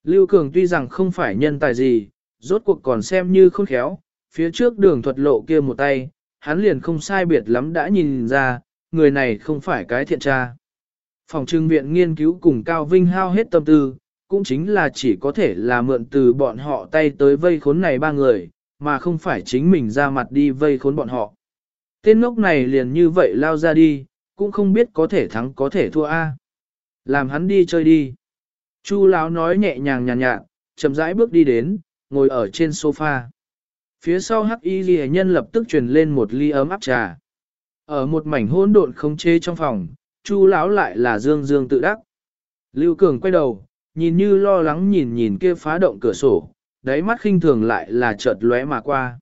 Speaker 1: Lưu Cường tuy rằng không phải nhân tài gì, rốt cuộc còn xem như khôn khéo, phía trước đường thuật lộ kia một tay, hắn liền không sai biệt lắm đã nhìn ra, người này không phải cái thiện tra. Phòng trưng viện nghiên cứu cùng Cao Vinh hao hết tâm tư, cũng chính là chỉ có thể là mượn từ bọn họ tay tới vây khốn này ba người, mà không phải chính mình ra mặt đi vây khốn bọn họ. Tên ngốc này liền như vậy lao ra đi, cũng không biết có thể thắng có thể thua A. Làm hắn đi chơi đi. Chu Lão nói nhẹ nhàng nhàn nhạt, chậm rãi bước đi đến, ngồi ở trên sofa. Phía sau hắc y ghi nhân lập tức truyền lên một ly ấm áp trà. Ở một mảnh hỗn độn không chế trong phòng, Chu lão lại là dương dương tự đắc. Lưu Cường quay đầu, nhìn như lo lắng nhìn nhìn kia phá động cửa sổ, đáy mắt khinh thường lại là chợt lóe mà qua.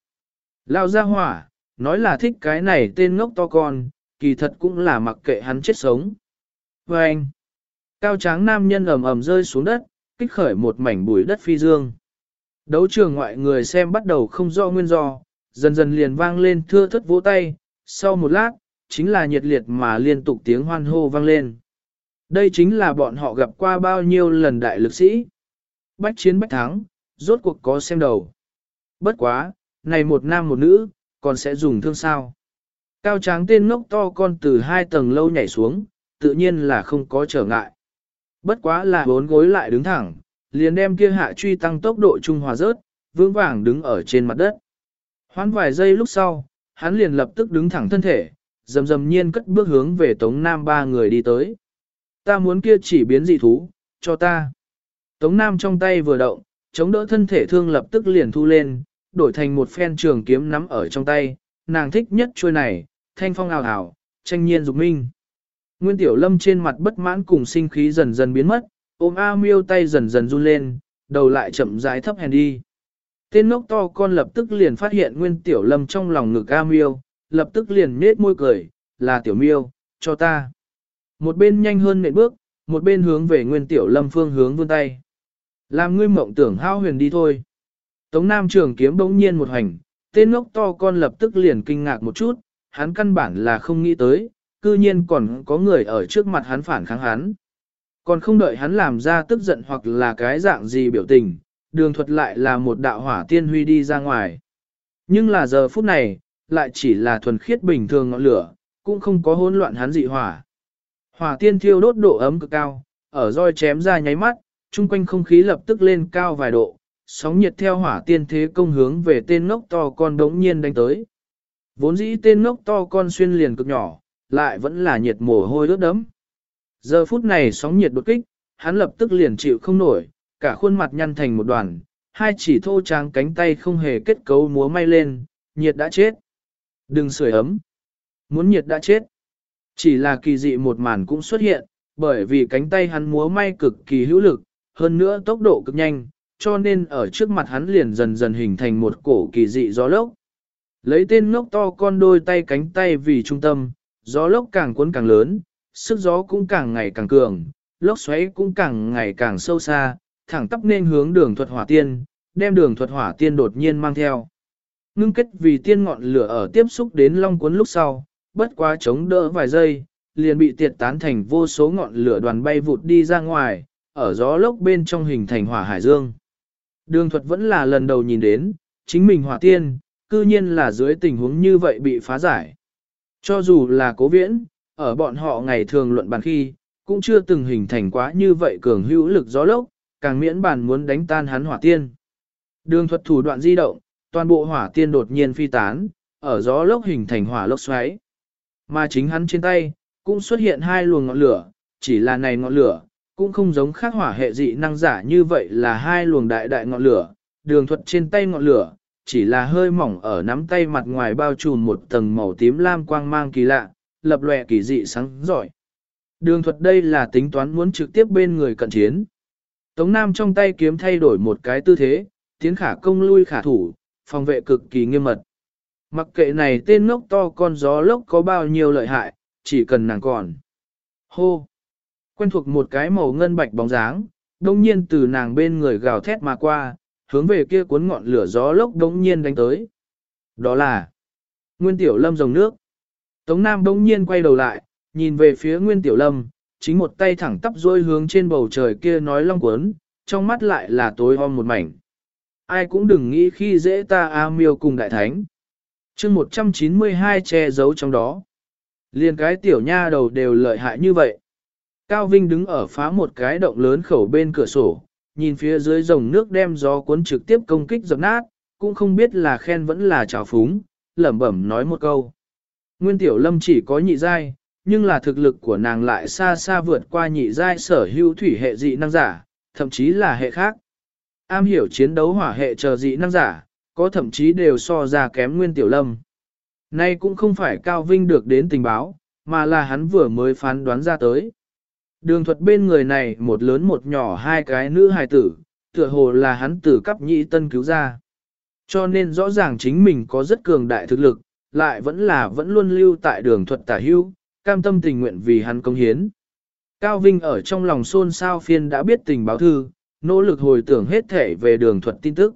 Speaker 1: Lao ra hỏa, nói là thích cái này tên ngốc to con, kỳ thật cũng là mặc kệ hắn chết sống. Và anh, cao tráng nam nhân ầm ầm rơi xuống đất, kích khởi một mảnh bụi đất phi dương. Đấu trường ngoại người xem bắt đầu không rõ nguyên do, dần dần liền vang lên thưa thất vỗ tay, sau một lát, chính là nhiệt liệt mà liên tục tiếng hoan hô vang lên. Đây chính là bọn họ gặp qua bao nhiêu lần đại lực sĩ. Bách chiến bách thắng, rốt cuộc có xem đầu. Bất quá, này một nam một nữ, còn sẽ dùng thương sao. Cao tráng tên ngốc to con từ hai tầng lâu nhảy xuống, tự nhiên là không có trở ngại. Bất quá là bốn gối lại đứng thẳng, liền đem kia hạ truy tăng tốc độ trung hòa rớt, vững vàng đứng ở trên mặt đất. Hoán vài giây lúc sau, hắn liền lập tức đứng thẳng thân thể, dầm dầm nhiên cất bước hướng về Tống Nam ba người đi tới. Ta muốn kia chỉ biến dị thú, cho ta. Tống Nam trong tay vừa động, chống đỡ thân thể thương lập tức liền thu lên, đổi thành một phen trường kiếm nắm ở trong tay, nàng thích nhất chuôi này, thanh phong ảo ảo, tranh nhiên dục minh. Nguyên Tiểu Lâm trên mặt bất mãn cùng sinh khí dần dần biến mất, ôm A miêu tay dần dần run lên, đầu lại chậm rãi thấp hèn đi. Tên ngốc to con lập tức liền phát hiện Nguyên Tiểu Lâm trong lòng ngực A miêu, lập tức liền nết môi cười, là Tiểu miêu, cho ta. Một bên nhanh hơn nệm bước, một bên hướng về Nguyên Tiểu Lâm phương hướng vươn tay. Làm ngươi mộng tưởng hao huyền đi thôi. Tống Nam trường kiếm bỗng nhiên một hành, tên ngốc to con lập tức liền kinh ngạc một chút, hắn căn bản là không nghĩ tới, cư nhiên còn có người ở trước mặt hắn phản kháng hắn. Còn không đợi hắn làm ra tức giận hoặc là cái dạng gì biểu tình, đường thuật lại là một đạo hỏa tiên huy đi ra ngoài. Nhưng là giờ phút này, lại chỉ là thuần khiết bình thường ngọn lửa, cũng không có hỗn loạn hắn dị hỏa. Hỏa tiên thiêu đốt độ ấm cực cao, ở roi chém ra nháy mắt, chung quanh không khí lập tức lên cao vài độ, sóng nhiệt theo hỏa tiên thế công hướng về tên ngốc to con đống nhiên đánh tới. Vốn dĩ tên ngốc to con xuyên liền cực nhỏ, lại vẫn là nhiệt mồ hôi đốt đấm. Giờ phút này sóng nhiệt đột kích, hắn lập tức liền chịu không nổi, cả khuôn mặt nhăn thành một đoàn, hai chỉ thô tráng cánh tay không hề kết cấu múa may lên, nhiệt đã chết. Đừng sưởi ấm. Muốn nhiệt đã chết. Chỉ là kỳ dị một màn cũng xuất hiện, bởi vì cánh tay hắn múa may cực kỳ hữu lực, hơn nữa tốc độ cực nhanh, cho nên ở trước mặt hắn liền dần dần hình thành một cổ kỳ dị gió lốc. Lấy tên ngốc to con đôi tay cánh tay vì trung tâm, gió lốc càng cuốn càng lớn, sức gió cũng càng ngày càng cường, lốc xoáy cũng càng ngày càng sâu xa, thẳng tắp nên hướng đường thuật hỏa tiên, đem đường thuật hỏa tiên đột nhiên mang theo. Ngưng kết vì tiên ngọn lửa ở tiếp xúc đến long cuốn lúc sau, bất quá chống đỡ vài giây, liền bị tiệt tán thành vô số ngọn lửa đoàn bay vụt đi ra ngoài, ở gió lốc bên trong hình thành hỏa hải dương. Đường thuật vẫn là lần đầu nhìn đến, chính mình hỏa tiên, cư nhiên là dưới tình huống như vậy bị phá giải. Cho dù là cố viễn, ở bọn họ ngày thường luận bàn khi, cũng chưa từng hình thành quá như vậy cường hữu lực gió lốc, càng miễn bàn muốn đánh tan hắn hỏa tiên. Đường thuật thủ đoạn di động, toàn bộ hỏa tiên đột nhiên phi tán, ở gió lốc hình thành hỏa lốc xoáy. Mà chính hắn trên tay, cũng xuất hiện hai luồng ngọn lửa, chỉ là này ngọn lửa, cũng không giống khác hỏa hệ dị năng giả như vậy là hai luồng đại đại ngọn lửa, đường thuật trên tay ngọn lửa, chỉ là hơi mỏng ở nắm tay mặt ngoài bao trùm một tầng màu tím lam quang mang kỳ lạ, lập lòe kỳ dị sáng giỏi. Đường thuật đây là tính toán muốn trực tiếp bên người cận chiến. Tống Nam trong tay kiếm thay đổi một cái tư thế, tiến khả công lui khả thủ, phòng vệ cực kỳ nghiêm mật. Mặc kệ này tên ngốc to con gió lốc có bao nhiêu lợi hại, chỉ cần nàng còn. Hô! Quen thuộc một cái màu ngân bạch bóng dáng, đông nhiên từ nàng bên người gào thét mà qua, hướng về kia cuốn ngọn lửa gió lốc đông nhiên đánh tới. Đó là Nguyên Tiểu Lâm dòng nước. Tống Nam đông nhiên quay đầu lại, nhìn về phía Nguyên Tiểu Lâm, chính một tay thẳng tắp dôi hướng trên bầu trời kia nói long cuốn, trong mắt lại là tối om một mảnh. Ai cũng đừng nghĩ khi dễ ta A miêu cùng đại thánh. chương 192 che giấu trong đó. Liên cái tiểu nha đầu đều lợi hại như vậy. Cao Vinh đứng ở phá một cái động lớn khẩu bên cửa sổ, nhìn phía dưới dòng nước đem gió cuốn trực tiếp công kích dập nát, cũng không biết là khen vẫn là trào phúng, lẩm bẩm nói một câu. Nguyên Tiểu Lâm chỉ có nhị giai, nhưng là thực lực của nàng lại xa xa vượt qua nhị giai sở hữu thủy hệ dị năng giả, thậm chí là hệ khác. Am hiểu chiến đấu hỏa hệ chờ dị năng giả, có thậm chí đều so ra kém Nguyên Tiểu Lâm. Nay cũng không phải Cao Vinh được đến tình báo, mà là hắn vừa mới phán đoán ra tới. Đường thuật bên người này một lớn một nhỏ hai cái nữ hài tử, tựa hồ là hắn tử cấp nhị tân cứu ra. Cho nên rõ ràng chính mình có rất cường đại thực lực, lại vẫn là vẫn luôn lưu tại đường thuật tả hưu, cam tâm tình nguyện vì hắn công hiến. Cao Vinh ở trong lòng xôn xao phiên đã biết tình báo thư, nỗ lực hồi tưởng hết thể về đường thuật tin tức.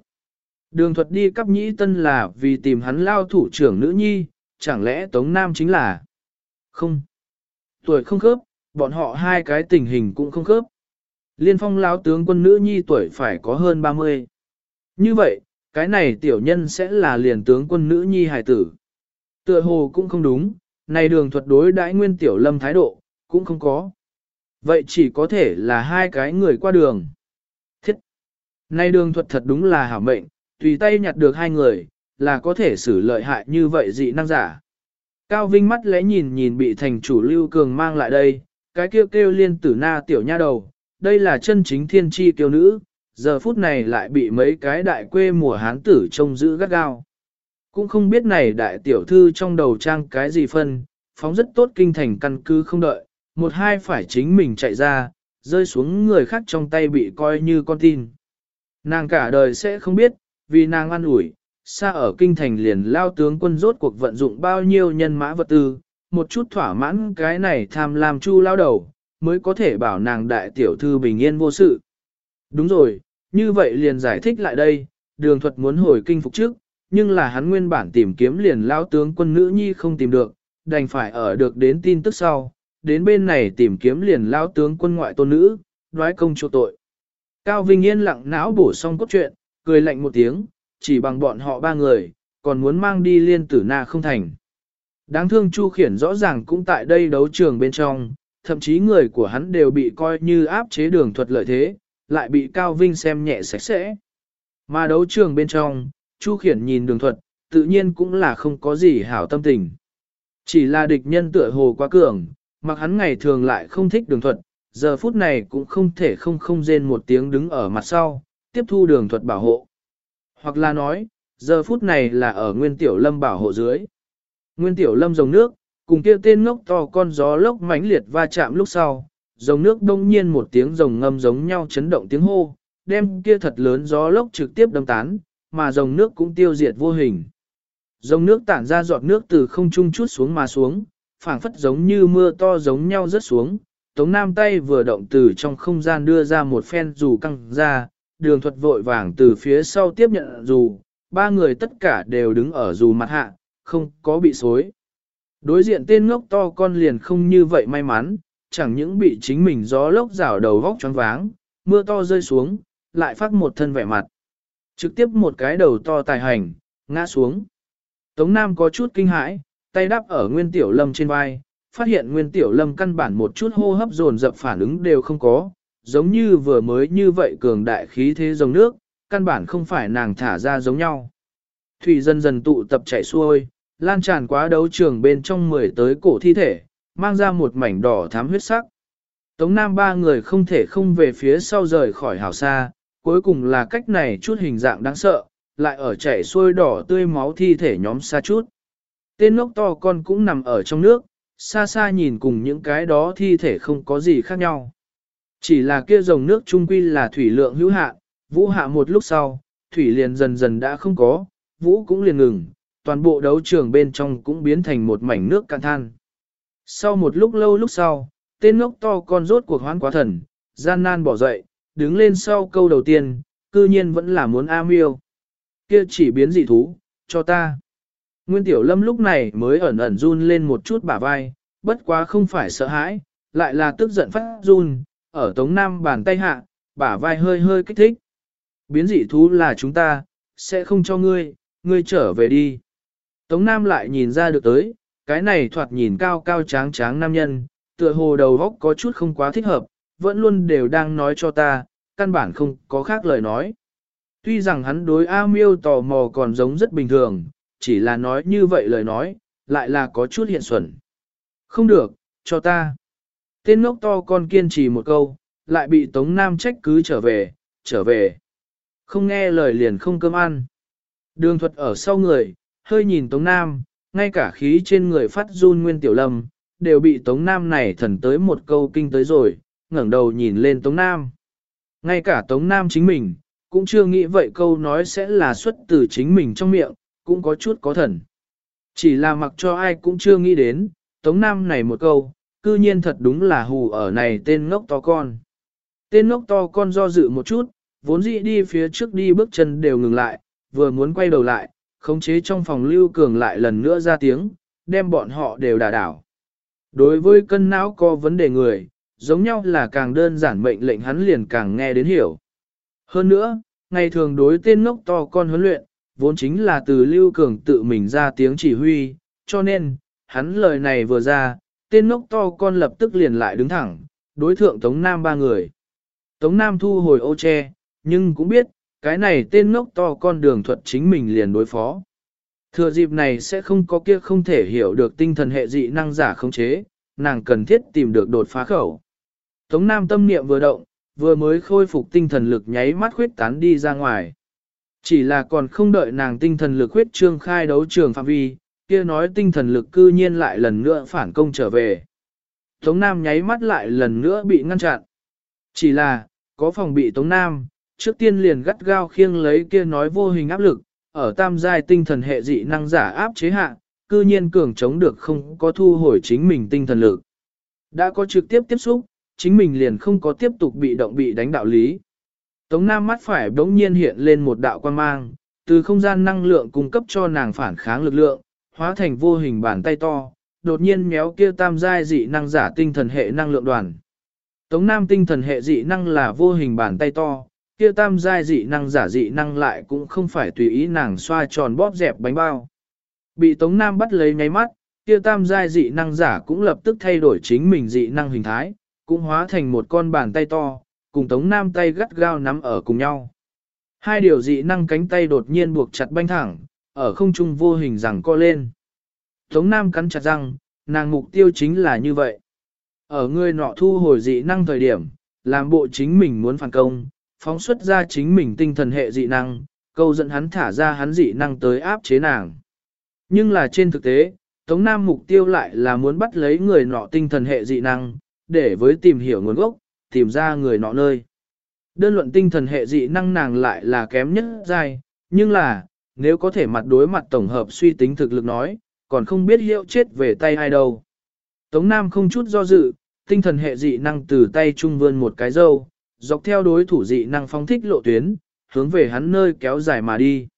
Speaker 1: Đường thuật đi cấp nhĩ tân là vì tìm hắn lao thủ trưởng nữ nhi, chẳng lẽ Tống Nam chính là... Không. Tuổi không khớp, bọn họ hai cái tình hình cũng không khớp. Liên phong lão tướng quân nữ nhi tuổi phải có hơn 30. Như vậy, cái này tiểu nhân sẽ là liền tướng quân nữ nhi hài tử. Tựa hồ cũng không đúng, này đường thuật đối đãi nguyên tiểu lâm thái độ, cũng không có. Vậy chỉ có thể là hai cái người qua đường. Thiết! Này đường thuật thật đúng là hảo mệnh, tùy tay nhặt được hai người, là có thể xử lợi hại như vậy dị năng giả. Cao Vinh mắt lẽ nhìn nhìn bị thành chủ lưu cường mang lại đây, cái kêu kêu liên tử na tiểu nha đầu, đây là chân chính thiên tri kiêu nữ, giờ phút này lại bị mấy cái đại quê mùa hán tử trông giữ gắt gao. Cũng không biết này đại tiểu thư trong đầu trang cái gì phân, phóng rất tốt kinh thành căn cứ không đợi, một hai phải chính mình chạy ra, rơi xuống người khác trong tay bị coi như con tin. Nàng cả đời sẽ không biết, vì nàng ăn ủi, xa ở kinh thành liền lao tướng quân rốt cuộc vận dụng bao nhiêu nhân mã vật tư, một chút thỏa mãn cái này tham lam chu lao đầu, mới có thể bảo nàng đại tiểu thư bình yên vô sự. Đúng rồi, như vậy liền giải thích lại đây, đường thuật muốn hồi kinh phục trước, nhưng là hắn nguyên bản tìm kiếm liền lao tướng quân nữ nhi không tìm được, đành phải ở được đến tin tức sau, đến bên này tìm kiếm liền lao tướng quân ngoại tôn nữ, đoái công chỗ tội. Cao Vinh yên lặng não bổ xong cốt truyện, cười lạnh một tiếng, chỉ bằng bọn họ ba người, còn muốn mang đi liên tử na không thành. Đáng thương Chu Khiển rõ ràng cũng tại đây đấu trường bên trong, thậm chí người của hắn đều bị coi như áp chế đường thuật lợi thế, lại bị Cao Vinh xem nhẹ sạch sẽ. Mà đấu trường bên trong, Chu Khiển nhìn đường thuật, tự nhiên cũng là không có gì hảo tâm tình. Chỉ là địch nhân tựa hồ quá cường, mặc hắn ngày thường lại không thích đường thuật, giờ phút này cũng không thể không không rên một tiếng đứng ở mặt sau, tiếp thu đường thuật bảo hộ. Hoặc là nói, giờ phút này là ở nguyên tiểu lâm bảo hộ dưới. Nguyên tiểu lâm dòng nước, cùng kia tên ngốc to con gió lốc mãnh liệt va chạm lúc sau, dòng nước đông nhiên một tiếng rồng ngâm giống nhau chấn động tiếng hô, đem kia thật lớn gió lốc trực tiếp đâm tán, mà dòng nước cũng tiêu diệt vô hình. Dòng nước tản ra giọt nước từ không trung chút xuống mà xuống, phảng phất giống như mưa to giống nhau rớt xuống. Tống Nam tay vừa động từ trong không gian đưa ra một phen dù căng ra, đường thuật vội vàng từ phía sau tiếp nhận dù, ba người tất cả đều đứng ở dù mặt hạ, không có bị xối. Đối diện tên ngốc to con liền không như vậy may mắn, chẳng những bị chính mình gió lốc rảo đầu vóc choáng váng, mưa to rơi xuống, lại phát một thân vẻ mặt. Trực tiếp một cái đầu to tài hành, ngã xuống. Tống Nam có chút kinh hãi, tay đắp ở Nguyên Tiểu Lâm trên vai, phát hiện Nguyên Tiểu Lâm căn bản một chút hô hấp dồn dập phản ứng đều không có, giống như vừa mới như vậy cường đại khí thế dòng nước, căn bản không phải nàng thả ra giống nhau. Thủy dần dần tụ tập chảy xuôi, lan tràn quá đấu trường bên trong mười tới cổ thi thể, mang ra một mảnh đỏ thám huyết sắc. Tống Nam ba người không thể không về phía sau rời khỏi hào xa, cuối cùng là cách này chút hình dạng đáng sợ, lại ở chảy xuôi đỏ tươi máu thi thể nhóm xa chút. Tên ngốc to con cũng nằm ở trong nước, xa xa nhìn cùng những cái đó thi thể không có gì khác nhau. Chỉ là kia dòng nước trung quy là thủy lượng hữu hạn, vũ hạ một lúc sau, thủy liền dần dần đã không có, vũ cũng liền ngừng, toàn bộ đấu trường bên trong cũng biến thành một mảnh nước cạn than. Sau một lúc lâu lúc sau, tên ngốc to con rốt cuộc hoán quá thần, gian nan bỏ dậy, đứng lên sau câu đầu tiên, cư nhiên vẫn là muốn A miêu. Kia chỉ biến dị thú, cho ta. Nguyên Tiểu Lâm lúc này mới ẩn ẩn run lên một chút bả vai, bất quá không phải sợ hãi, lại là tức giận phát run, ở Tống Nam bàn tay hạ, bả vai hơi hơi kích thích. Biến dị thú là chúng ta, sẽ không cho ngươi, ngươi trở về đi. Tống Nam lại nhìn ra được tới, cái này thoạt nhìn cao cao tráng tráng nam nhân, tựa hồ đầu góc có chút không quá thích hợp, vẫn luôn đều đang nói cho ta, căn bản không có khác lời nói. Tuy rằng hắn đối A miêu tò mò còn giống rất bình thường, chỉ là nói như vậy lời nói, lại là có chút hiện xuẩn. Không được, cho ta. Tên ngốc to con kiên trì một câu, lại bị Tống Nam trách cứ trở về, trở về. Không nghe lời liền không cơm ăn. Đường thuật ở sau người, hơi nhìn Tống Nam, ngay cả khí trên người phát run nguyên tiểu lâm, đều bị Tống Nam này thần tới một câu kinh tới rồi, ngẩng đầu nhìn lên Tống Nam. Ngay cả Tống Nam chính mình, cũng chưa nghĩ vậy câu nói sẽ là xuất từ chính mình trong miệng, cũng có chút có thần. Chỉ là mặc cho ai cũng chưa nghĩ đến, Tống Nam này một câu, cư nhiên thật đúng là hù ở này tên ngốc to con. Tên ngốc to con do dự một chút, vốn dĩ đi phía trước đi bước chân đều ngừng lại, vừa muốn quay đầu lại, khống chế trong phòng lưu cường lại lần nữa ra tiếng, đem bọn họ đều đả đảo. Đối với cân não có vấn đề người, giống nhau là càng đơn giản mệnh lệnh hắn liền càng nghe đến hiểu. Hơn nữa, ngày thường đối tên ngốc to con huấn luyện, vốn chính là từ lưu cường tự mình ra tiếng chỉ huy, cho nên, hắn lời này vừa ra, tên ngốc to con lập tức liền lại đứng thẳng, đối thượng Tống Nam ba người. Tống Nam thu hồi ô che, nhưng cũng biết, cái này tên ngốc to con đường thuật chính mình liền đối phó. Thừa dịp này sẽ không có kia không thể hiểu được tinh thần hệ dị năng giả khống chế, nàng cần thiết tìm được đột phá khẩu. Tống Nam tâm niệm vừa động, vừa mới khôi phục tinh thần lực nháy mắt khuyết tán đi ra ngoài. Chỉ là còn không đợi nàng tinh thần lực huyết trương khai đấu trường phạm vi, kia nói tinh thần lực cư nhiên lại lần nữa phản công trở về. Tống Nam nháy mắt lại lần nữa bị ngăn chặn. Chỉ là, có phòng bị Tống Nam, trước tiên liền gắt gao khiêng lấy kia nói vô hình áp lực, ở tam giai tinh thần hệ dị năng giả áp chế hạ, cư nhiên cường chống được không có thu hồi chính mình tinh thần lực. Đã có trực tiếp tiếp xúc, chính mình liền không có tiếp tục bị động bị đánh đạo lý. Tống Nam mắt phải đống nhiên hiện lên một đạo quan mang, từ không gian năng lượng cung cấp cho nàng phản kháng lực lượng, hóa thành vô hình bàn tay to, đột nhiên méo kia tam giai dị năng giả tinh thần hệ năng lượng đoàn. Tống Nam tinh thần hệ dị năng là vô hình bàn tay to, kia tam giai dị năng giả dị năng lại cũng không phải tùy ý nàng xoa tròn bóp dẹp bánh bao. Bị Tống Nam bắt lấy nháy mắt, kia tam giai dị năng giả cũng lập tức thay đổi chính mình dị năng hình thái, cũng hóa thành một con bàn tay to, cùng Tống Nam tay gắt gao nắm ở cùng nhau. Hai điều dị năng cánh tay đột nhiên buộc chặt banh thẳng, ở không trung vô hình rằng co lên. Tống Nam cắn chặt răng, nàng mục tiêu chính là như vậy. Ở người nọ thu hồi dị năng thời điểm, làm bộ chính mình muốn phản công, phóng xuất ra chính mình tinh thần hệ dị năng, câu dẫn hắn thả ra hắn dị năng tới áp chế nàng. Nhưng là trên thực tế, Tống Nam mục tiêu lại là muốn bắt lấy người nọ tinh thần hệ dị năng, để với tìm hiểu nguồn gốc, tìm ra người nọ nơi. Đơn luận tinh thần hệ dị năng nàng lại là kém nhất dài. nhưng là, nếu có thể mặt đối mặt tổng hợp suy tính thực lực nói, còn không biết hiệu chết về tay ai đâu. Tống Nam không chút do dự, tinh thần hệ dị năng từ tay trung vươn một cái dâu, dọc theo đối thủ dị năng phong thích lộ tuyến, hướng về hắn nơi kéo dài mà đi.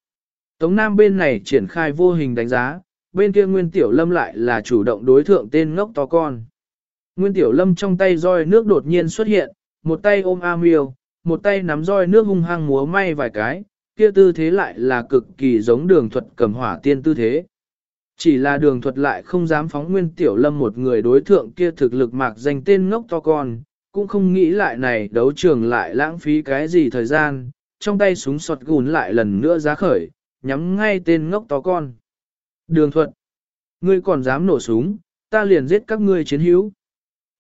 Speaker 1: Tống Nam bên này triển khai vô hình đánh giá, bên kia Nguyên Tiểu Lâm lại là chủ động đối thượng tên ngốc to con. Nguyên Tiểu Lâm trong tay roi nước đột nhiên xuất hiện, một tay ôm A Miêu, một tay nắm roi nước hung hăng múa may vài cái, kia tư thế lại là cực kỳ giống đường thuật cầm hỏa tiên tư thế. Chỉ là đường thuật lại không dám phóng Nguyên Tiểu Lâm một người đối thượng kia thực lực mạc danh tên ngốc to con, cũng không nghĩ lại này đấu trường lại lãng phí cái gì thời gian, trong tay súng sọt gùn lại lần nữa giá khởi, nhắm ngay tên ngốc to con. Đường thuật, ngươi còn dám nổ súng, ta liền giết các ngươi chiến hữu.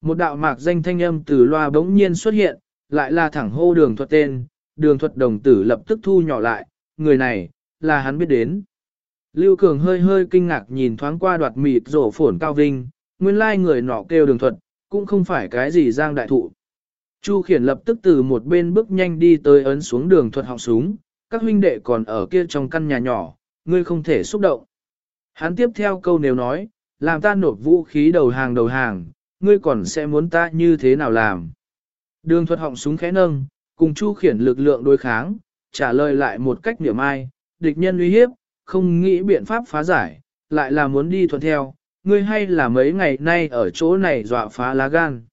Speaker 1: Một đạo mạc danh thanh âm từ loa bỗng nhiên xuất hiện, lại là thẳng hô đường thuật tên, đường thuật đồng tử lập tức thu nhỏ lại, người này, là hắn biết đến. Lưu Cường hơi hơi kinh ngạc nhìn thoáng qua đoạt mịt rổ phổn cao vinh, nguyên lai người nọ kêu đường thuật, cũng không phải cái gì giang đại thụ. Chu khiển lập tức từ một bên bước nhanh đi tới ấn xuống đường thuật họng súng, các huynh đệ còn ở kia trong căn nhà nhỏ, ngươi không thể xúc động. Hắn tiếp theo câu nếu nói, làm ta nộp vũ khí đầu hàng đầu hàng, ngươi còn sẽ muốn ta như thế nào làm. Đường thuật họng súng khẽ nâng, cùng chu khiển lực lượng đối kháng, trả lời lại một cách niệm ai, địch nhân uy hiếp, không nghĩ biện pháp phá giải, lại là muốn đi thuận theo, ngươi hay là mấy ngày nay ở chỗ này dọa phá lá gan.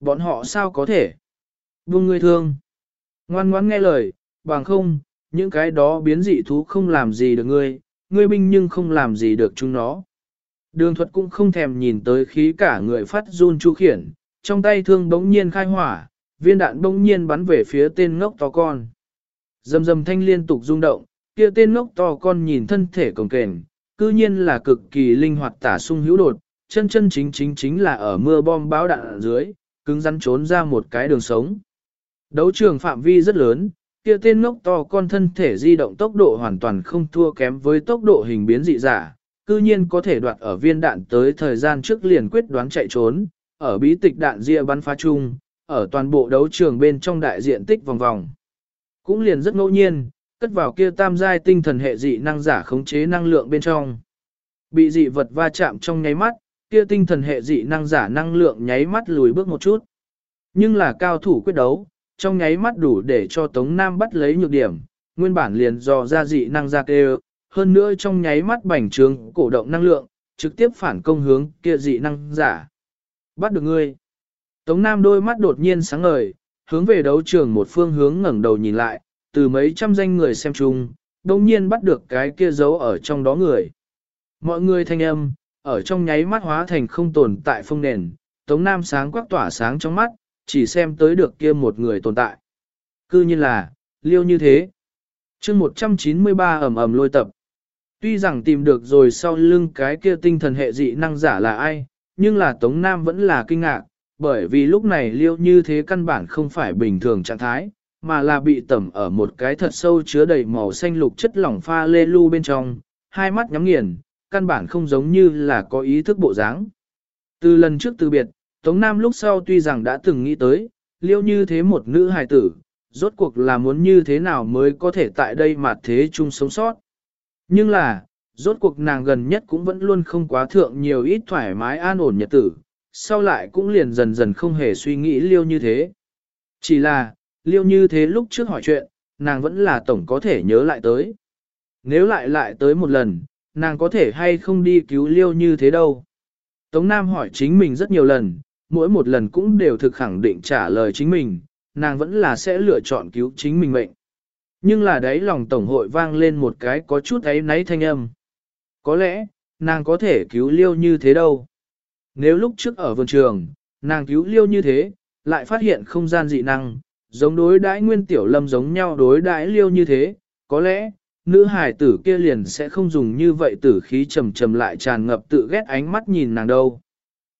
Speaker 1: Bọn họ sao có thể? Buông ngươi thương. Ngoan ngoãn nghe lời, bằng không, những cái đó biến dị thú không làm gì được ngươi, ngươi binh nhưng không làm gì được chúng nó. Đường thuật cũng không thèm nhìn tới khí cả người phát run chu khiển, trong tay thương bỗng nhiên khai hỏa, viên đạn bỗng nhiên bắn về phía tên ngốc to con. Dầm dầm thanh liên tục rung động, kia tên ngốc to con nhìn thân thể cồng kềnh, cư nhiên là cực kỳ linh hoạt tả sung hữu đột, chân chân chính chính chính là ở mưa bom báo đạn ở dưới, cứng rắn trốn ra một cái đường sống. Đấu trường phạm vi rất lớn, kia tên ngốc to con thân thể di động tốc độ hoàn toàn không thua kém với tốc độ hình biến dị giả, cư nhiên có thể đoạt ở viên đạn tới thời gian trước liền quyết đoán chạy trốn, ở bí tịch đạn ria bắn phá chung, ở toàn bộ đấu trường bên trong đại diện tích vòng vòng. Cũng liền rất ngẫu nhiên, cất vào kia tam giai tinh thần hệ dị năng giả khống chế năng lượng bên trong. Bị dị vật va chạm trong nháy mắt, kia tinh thần hệ dị năng giả năng lượng nháy mắt lùi bước một chút. Nhưng là cao thủ quyết đấu, trong nháy mắt đủ để cho Tống Nam bắt lấy nhược điểm, nguyên bản liền dò ra dị năng ra kêu, hơn nữa trong nháy mắt bành trướng cổ động năng lượng, trực tiếp phản công hướng kia dị năng giả. Bắt được ngươi. Tống Nam đôi mắt đột nhiên sáng ngời, hướng về đấu trường một phương hướng ngẩng đầu nhìn lại, từ mấy trăm danh người xem chung, đồng nhiên bắt được cái kia giấu ở trong đó người. Mọi người thanh âm, ở trong nháy mắt hóa thành không tồn tại phong nền, Tống Nam sáng quắc tỏa sáng trong mắt, chỉ xem tới được kia một người tồn tại. Cư nhiên là, liêu như thế. chương 193 ẩm ẩm lôi tập. Tuy rằng tìm được rồi sau lưng cái kia tinh thần hệ dị năng giả là ai, nhưng là Tống Nam vẫn là kinh ngạc, bởi vì lúc này liêu như thế căn bản không phải bình thường trạng thái, mà là bị tẩm ở một cái thật sâu chứa đầy màu xanh lục chất lỏng pha lê lu bên trong, hai mắt nhắm nghiền, căn bản không giống như là có ý thức bộ dáng. Từ lần trước từ biệt, Tống Nam lúc sau tuy rằng đã từng nghĩ tới, liêu như thế một nữ hài tử, rốt cuộc là muốn như thế nào mới có thể tại đây mà thế chung sống sót. Nhưng là, rốt cuộc nàng gần nhất cũng vẫn luôn không quá thượng nhiều ít thoải mái an ổn nhật tử, sau lại cũng liền dần dần không hề suy nghĩ liêu như thế. Chỉ là, liêu như thế lúc trước hỏi chuyện, nàng vẫn là tổng có thể nhớ lại tới. Nếu lại lại tới một lần, nàng có thể hay không đi cứu liêu như thế đâu. Tống Nam hỏi chính mình rất nhiều lần, mỗi một lần cũng đều thực khẳng định trả lời chính mình, nàng vẫn là sẽ lựa chọn cứu chính mình mệnh. Nhưng là đấy lòng tổng hội vang lên một cái có chút ấy náy thanh âm. Có lẽ, nàng có thể cứu liêu như thế đâu. Nếu lúc trước ở vườn trường, nàng cứu liêu như thế, lại phát hiện không gian dị năng, giống đối đãi nguyên tiểu lâm giống nhau đối đãi liêu như thế, có lẽ, nữ hải tử kia liền sẽ không dùng như vậy tử khí trầm trầm lại tràn ngập tự ghét ánh mắt nhìn nàng đâu.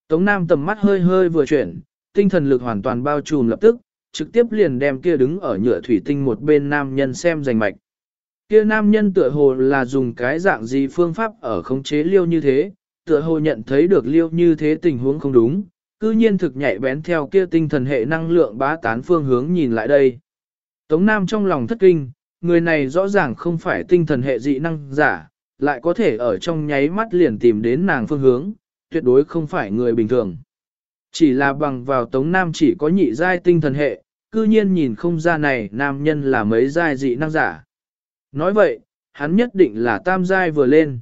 Speaker 1: Tống Nam tầm mắt hơi hơi vừa chuyển, tinh thần lực hoàn toàn bao trùm lập tức, trực tiếp liền đem kia đứng ở nhựa thủy tinh một bên nam nhân xem giành mạch. Kia nam nhân tựa hồ là dùng cái dạng gì phương pháp ở khống chế liêu như thế, tựa hồ nhận thấy được liêu như thế tình huống không đúng, cư nhiên thực nhạy bén theo kia tinh thần hệ năng lượng bá tán phương hướng nhìn lại đây. Tống Nam trong lòng thất kinh, người này rõ ràng không phải tinh thần hệ dị năng giả, lại có thể ở trong nháy mắt liền tìm đến nàng phương hướng, tuyệt đối không phải người bình thường. Chỉ là bằng vào Tống Nam chỉ có nhị giai tinh thần hệ, cư nhiên nhìn không ra này nam nhân là mấy giai dị năng giả. Nói vậy, hắn nhất định là tam giai vừa lên.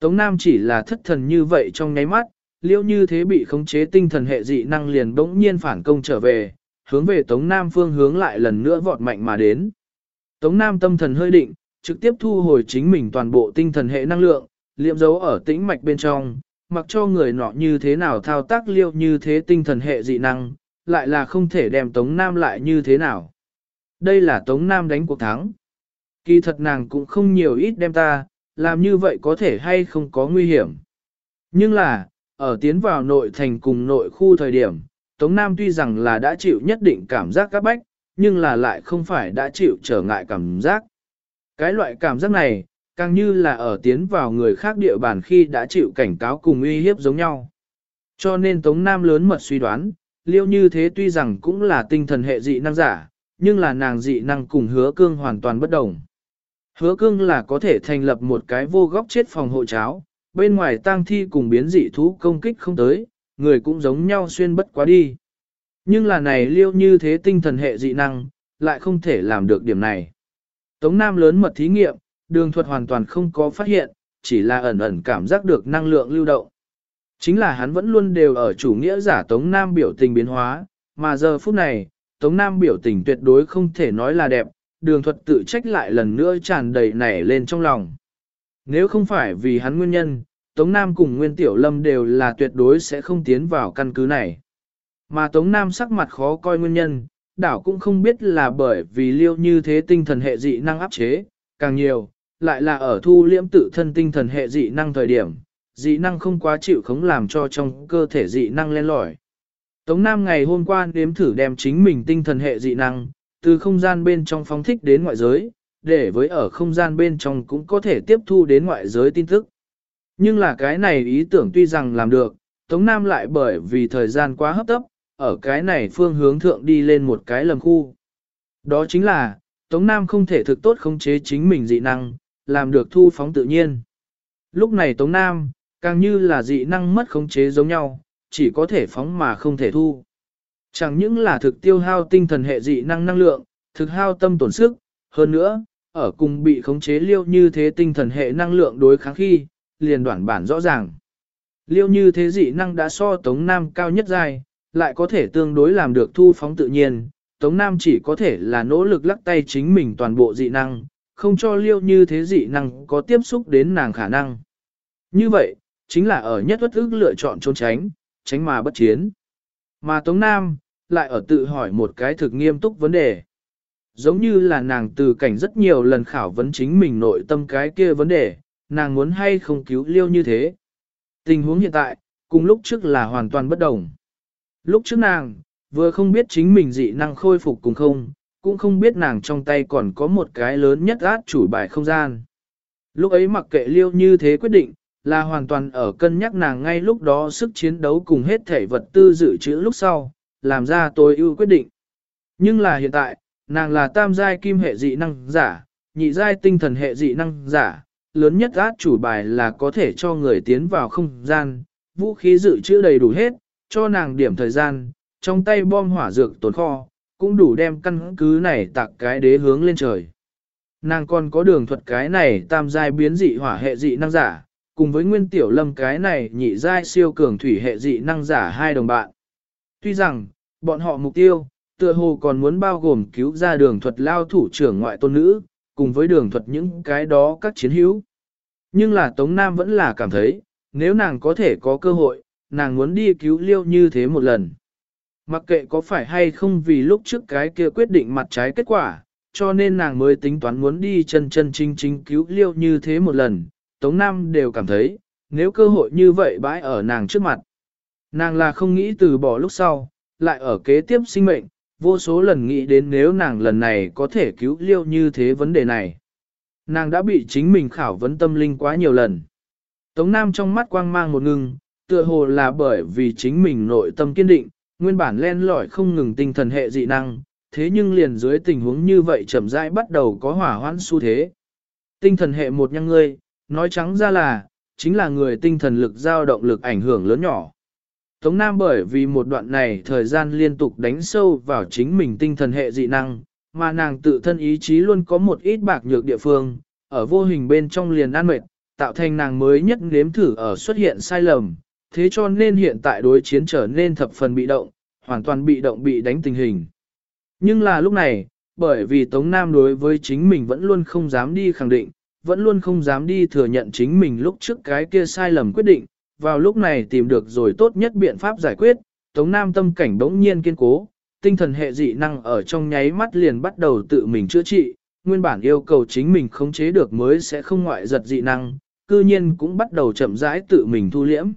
Speaker 1: Tống Nam chỉ là thất thần như vậy trong nháy mắt, liêu như thế bị khống chế tinh thần hệ dị năng liền bỗng nhiên phản công trở về, hướng về Tống Nam phương hướng lại lần nữa vọt mạnh mà đến. Tống Nam tâm thần hơi định, trực tiếp thu hồi chính mình toàn bộ tinh thần hệ năng lượng, liệm dấu ở tĩnh mạch bên trong, mặc cho người nọ như thế nào thao tác liêu như thế tinh thần hệ dị năng, lại là không thể đem Tống Nam lại như thế nào. Đây là Tống Nam đánh cuộc thắng. Kỳ thật nàng cũng không nhiều ít đem ta, làm như vậy có thể hay không có nguy hiểm. Nhưng là, ở tiến vào nội thành cùng nội khu thời điểm, Tống Nam tuy rằng là đã chịu nhất định cảm giác các bách, nhưng là lại không phải đã chịu trở ngại cảm giác. Cái loại cảm giác này, càng như là ở tiến vào người khác địa bàn khi đã chịu cảnh cáo cùng uy hiếp giống nhau. Cho nên Tống Nam lớn mật suy đoán, liêu như thế tuy rằng cũng là tinh thần hệ dị năng giả, nhưng là nàng dị năng cùng hứa cương hoàn toàn bất đồng. Hứa cương là có thể thành lập một cái vô góc chết phòng hộ cháo, bên ngoài tang thi cùng biến dị thú công kích không tới, người cũng giống nhau xuyên bất quá đi. Nhưng là này liêu như thế tinh thần hệ dị năng, lại không thể làm được điểm này. Tống Nam lớn mật thí nghiệm, đường thuật hoàn toàn không có phát hiện, chỉ là ẩn ẩn cảm giác được năng lượng lưu động. Chính là hắn vẫn luôn đều ở chủ nghĩa giả Tống Nam biểu tình biến hóa, mà giờ phút này, Tống Nam biểu tình tuyệt đối không thể nói là đẹp, đường thuật tự trách lại lần nữa tràn đầy nảy lên trong lòng. Nếu không phải vì hắn nguyên nhân, Tống Nam cùng Nguyên Tiểu Lâm đều là tuyệt đối sẽ không tiến vào căn cứ này. Mà Tống Nam sắc mặt khó coi nguyên nhân, đảo cũng không biết là bởi vì liêu như thế tinh thần hệ dị năng áp chế, càng nhiều, lại là ở thu liễm tự thân tinh thần hệ dị năng thời điểm, dị năng không quá chịu khống làm cho trong cơ thể dị năng lên lỏi. Tống Nam ngày hôm qua nếm thử đem chính mình tinh thần hệ dị năng, từ không gian bên trong phóng thích đến ngoại giới, để với ở không gian bên trong cũng có thể tiếp thu đến ngoại giới tin tức. Nhưng là cái này ý tưởng tuy rằng làm được, Tống Nam lại bởi vì thời gian quá hấp tấp, ở cái này phương hướng thượng đi lên một cái lầm khu. Đó chính là, Tống Nam không thể thực tốt khống chế chính mình dị năng, làm được thu phóng tự nhiên. Lúc này Tống Nam, càng như là dị năng mất khống chế giống nhau, chỉ có thể phóng mà không thể thu. Chẳng những là thực tiêu hao tinh thần hệ dị năng năng lượng, thực hao tâm tổn sức, hơn nữa, ở cùng bị khống chế liêu như thế tinh thần hệ năng lượng đối kháng khi, liền đoạn bản rõ ràng. Liêu như thế dị năng đã so Tống Nam cao nhất dài, lại có thể tương đối làm được thu phóng tự nhiên, Tống Nam chỉ có thể là nỗ lực lắc tay chính mình toàn bộ dị năng, không cho liêu như thế dị năng có tiếp xúc đến nàng khả năng. Như vậy, chính là ở nhất bất ức lựa chọn trốn tránh, tránh mà bất chiến. Mà Tống Nam, lại ở tự hỏi một cái thực nghiêm túc vấn đề. Giống như là nàng từ cảnh rất nhiều lần khảo vấn chính mình nội tâm cái kia vấn đề, nàng muốn hay không cứu liêu như thế. Tình huống hiện tại, cùng lúc trước là hoàn toàn bất đồng. Lúc trước nàng, vừa không biết chính mình dị năng khôi phục cùng không, cũng không biết nàng trong tay còn có một cái lớn nhất át chủ bài không gian. Lúc ấy mặc kệ liêu như thế quyết định, là hoàn toàn ở cân nhắc nàng ngay lúc đó sức chiến đấu cùng hết thể vật tư dự trữ lúc sau, làm ra tôi ưu quyết định. Nhưng là hiện tại, nàng là tam giai kim hệ dị năng giả, nhị giai tinh thần hệ dị năng giả, lớn nhất át chủ bài là có thể cho người tiến vào không gian, vũ khí dự trữ đầy đủ hết, cho nàng điểm thời gian, trong tay bom hỏa dược tồn kho, cũng đủ đem căn cứ này tạc cái đế hướng lên trời. Nàng còn có đường thuật cái này tam giai biến dị hỏa hệ dị năng giả, cùng với nguyên tiểu lâm cái này nhị giai siêu cường thủy hệ dị năng giả hai đồng bạn. Tuy rằng, bọn họ mục tiêu, tựa hồ còn muốn bao gồm cứu ra đường thuật lao thủ trưởng ngoại tôn nữ, cùng với đường thuật những cái đó các chiến hữu. Nhưng là Tống Nam vẫn là cảm thấy, nếu nàng có thể có cơ hội, nàng muốn đi cứu liêu như thế một lần. Mặc kệ có phải hay không vì lúc trước cái kia quyết định mặt trái kết quả, cho nên nàng mới tính toán muốn đi chân chân chính chính cứu liêu như thế một lần, Tống Nam đều cảm thấy, nếu cơ hội như vậy bãi ở nàng trước mặt. Nàng là không nghĩ từ bỏ lúc sau, lại ở kế tiếp sinh mệnh, vô số lần nghĩ đến nếu nàng lần này có thể cứu liêu như thế vấn đề này. Nàng đã bị chính mình khảo vấn tâm linh quá nhiều lần. Tống Nam trong mắt quang mang một ngưng, tựa hồ là bởi vì chính mình nội tâm kiên định, nguyên bản len lỏi không ngừng tinh thần hệ dị năng, thế nhưng liền dưới tình huống như vậy chậm rãi bắt đầu có hỏa hoãn xu thế. Tinh thần hệ một nhăng ngươi, nói trắng ra là, chính là người tinh thần lực giao động lực ảnh hưởng lớn nhỏ. Tống Nam bởi vì một đoạn này thời gian liên tục đánh sâu vào chính mình tinh thần hệ dị năng, mà nàng tự thân ý chí luôn có một ít bạc nhược địa phương, ở vô hình bên trong liền an mệt, tạo thành nàng mới nhất nếm thử ở xuất hiện sai lầm, thế cho nên hiện tại đối chiến trở nên thập phần bị động, hoàn toàn bị động bị đánh tình hình. Nhưng là lúc này, bởi vì Tống Nam đối với chính mình vẫn luôn không dám đi khẳng định, vẫn luôn không dám đi thừa nhận chính mình lúc trước cái kia sai lầm quyết định, vào lúc này tìm được rồi tốt nhất biện pháp giải quyết, Tống Nam tâm cảnh bỗng nhiên kiên cố, tinh thần hệ dị năng ở trong nháy mắt liền bắt đầu tự mình chữa trị, nguyên bản yêu cầu chính mình khống chế được mới sẽ không ngoại giật dị năng, cư nhiên cũng bắt đầu chậm rãi tự mình thu liễm.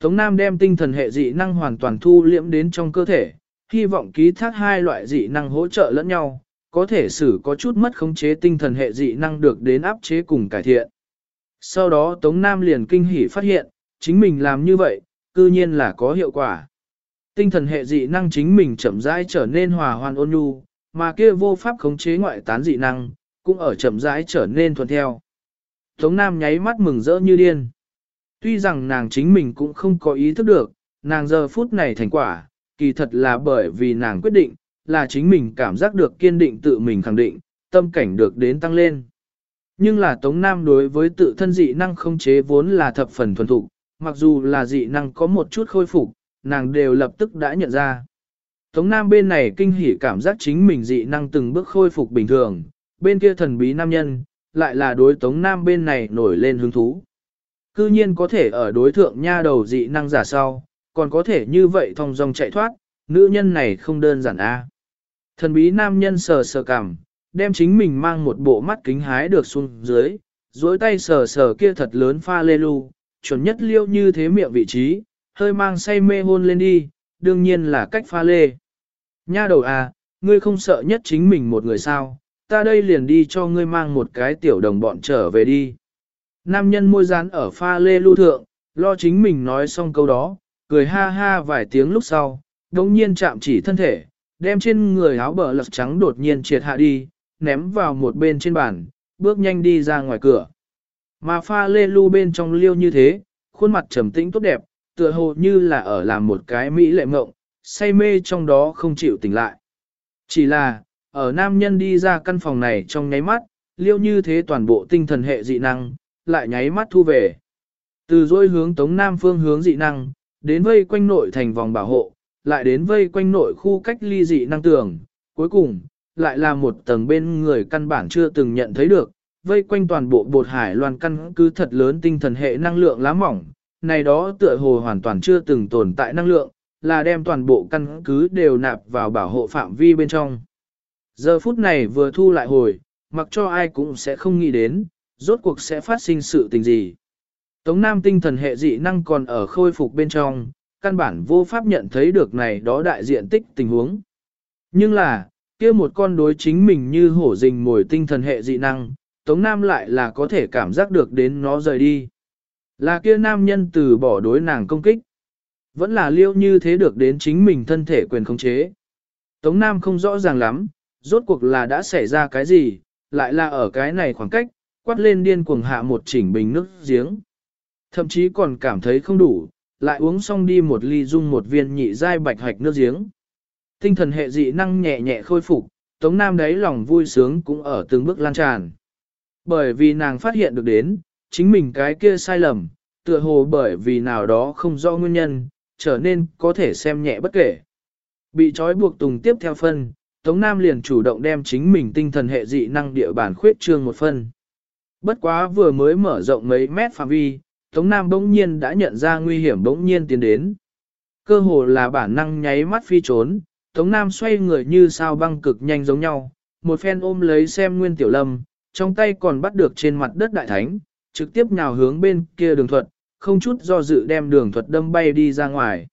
Speaker 1: Tống Nam đem tinh thần hệ dị năng hoàn toàn thu liễm đến trong cơ thể, hy vọng ký thác hai loại dị năng hỗ trợ lẫn nhau, có thể xử có chút mất khống chế tinh thần hệ dị năng được đến áp chế cùng cải thiện. Sau đó Tống Nam liền kinh hỉ phát hiện, chính mình làm như vậy, cư nhiên là có hiệu quả. Tinh thần hệ dị năng chính mình chậm rãi trở nên hòa hoan ôn nhu, mà kia vô pháp khống chế ngoại tán dị năng, cũng ở chậm rãi trở nên thuận theo. Tống Nam nháy mắt mừng rỡ như điên. Tuy rằng nàng chính mình cũng không có ý thức được, nàng giờ phút này thành quả, kỳ thật là bởi vì nàng quyết định, là chính mình cảm giác được kiên định tự mình khẳng định, tâm cảnh được đến tăng lên. Nhưng là Tống Nam đối với tự thân dị năng không chế vốn là thập phần thuần thục, mặc dù là dị năng có một chút khôi phục, nàng đều lập tức đã nhận ra. Tống Nam bên này kinh hỉ cảm giác chính mình dị năng từng bước khôi phục bình thường, bên kia thần bí nam nhân, lại là đối Tống Nam bên này nổi lên hứng thú. Cư nhiên có thể ở đối thượng nha đầu dị năng giả sau, còn có thể như vậy thong dong chạy thoát, nữ nhân này không đơn giản a. Thần bí nam nhân sờ sờ cằm, đem chính mình mang một bộ mắt kính hái được xuống dưới, duỗi tay sờ sờ kia thật lớn pha lê lu, chuẩn nhất liêu như thế miệng vị trí, hơi mang say mê hôn lên đi, đương nhiên là cách pha lê. Nha đầu à, ngươi không sợ nhất chính mình một người sao, ta đây liền đi cho ngươi mang một cái tiểu đồng bọn trở về đi. Nam nhân môi rán ở pha lê lưu thượng, lo chính mình nói xong câu đó, cười ha ha vài tiếng lúc sau, đồng nhiên chạm chỉ thân thể, đem trên người áo bờ lật trắng đột nhiên triệt hạ đi, ném vào một bên trên bàn, bước nhanh đi ra ngoài cửa. Mà pha lê lưu bên trong liêu như thế, khuôn mặt trầm tĩnh tốt đẹp, tựa hồ như là ở làm một cái mỹ lệ mộng, say mê trong đó không chịu tỉnh lại. Chỉ là, ở nam nhân đi ra căn phòng này trong nháy mắt, liêu như thế toàn bộ tinh thần hệ dị năng, lại nháy mắt thu về. Từ dôi hướng tống nam phương hướng dị năng, đến vây quanh nội thành vòng bảo hộ, lại đến vây quanh nội khu cách ly dị năng tường, cuối cùng, lại là một tầng bên người căn bản chưa từng nhận thấy được, vây quanh toàn bộ bột hải loan căn cứ thật lớn tinh thần hệ năng lượng lá mỏng, này đó tựa hồ hoàn toàn chưa từng tồn tại năng lượng, là đem toàn bộ căn cứ đều nạp vào bảo hộ phạm vi bên trong. Giờ phút này vừa thu lại hồi, mặc cho ai cũng sẽ không nghĩ đến, rốt cuộc sẽ phát sinh sự tình gì. Tống Nam tinh thần hệ dị năng còn ở khôi phục bên trong, căn bản vô pháp nhận thấy được này đó đại diện tích tình huống. Nhưng là, kia một con đối chính mình như hổ rình mồi tinh thần hệ dị năng, Tống Nam lại là có thể cảm giác được đến nó rời đi. Là kia nam nhân từ bỏ đối nàng công kích. Vẫn là liêu như thế được đến chính mình thân thể quyền khống chế. Tống Nam không rõ ràng lắm, rốt cuộc là đã xảy ra cái gì, lại là ở cái này khoảng cách, quát lên điên cuồng hạ một chỉnh bình nước giếng. Thậm chí còn cảm thấy không đủ, lại uống xong đi một ly dung một viên nhị dai bạch hạch nước giếng. Tinh thần hệ dị năng nhẹ nhẹ khôi phục, Tống Nam đấy lòng vui sướng cũng ở từng bước lan tràn. Bởi vì nàng phát hiện được đến, chính mình cái kia sai lầm, tựa hồ bởi vì nào đó không rõ nguyên nhân, trở nên có thể xem nhẹ bất kể. Bị trói buộc tùng tiếp theo phân, Tống Nam liền chủ động đem chính mình tinh thần hệ dị năng địa bản khuyết trương một phân. Bất quá vừa mới mở rộng mấy mét phạm vi, Tống Nam bỗng nhiên đã nhận ra nguy hiểm bỗng nhiên tiến đến. Cơ hồ là bản năng nháy mắt phi trốn, Tống Nam xoay người như sao băng cực nhanh giống nhau, một phen ôm lấy xem Nguyên Tiểu Lâm, trong tay còn bắt được trên mặt đất đại thánh, trực tiếp nhào hướng bên kia đường thuật, không chút do dự đem đường thuật đâm bay đi ra ngoài.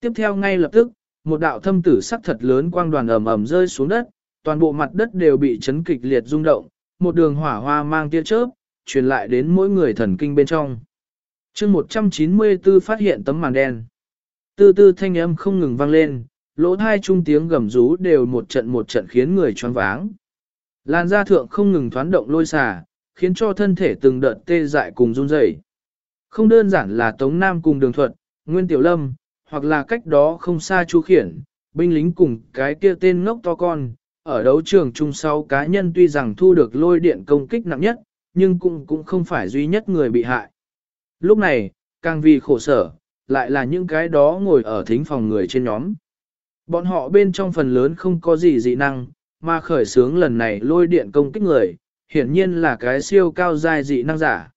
Speaker 1: Tiếp theo ngay lập tức, một đạo thâm tử sắc thật lớn quang đoàn ầm ầm rơi xuống đất, toàn bộ mặt đất đều bị chấn kịch liệt rung động, một đường hỏa hoa mang tia chớp, truyền lại đến mỗi người thần kinh bên trong chương 194 phát hiện tấm màn đen. Tư tư thanh âm không ngừng vang lên, lỗ thai trung tiếng gầm rú đều một trận một trận khiến người choáng váng. Làn da thượng không ngừng thoán động lôi xà, khiến cho thân thể từng đợt tê dại cùng run rẩy. Không đơn giản là Tống Nam cùng Đường Thuận, Nguyên Tiểu Lâm, hoặc là cách đó không xa Chu Khiển, binh lính cùng cái kia tên ngốc to con, ở đấu trường chung sau cá nhân tuy rằng thu được lôi điện công kích nặng nhất, nhưng cũng cũng không phải duy nhất người bị hại. Lúc này, càng vì khổ sở, lại là những cái đó ngồi ở thính phòng người trên nhóm. Bọn họ bên trong phần lớn không có gì dị năng, mà khởi sướng lần này lôi điện công kích người, hiển nhiên là cái siêu cao dài dị năng giả.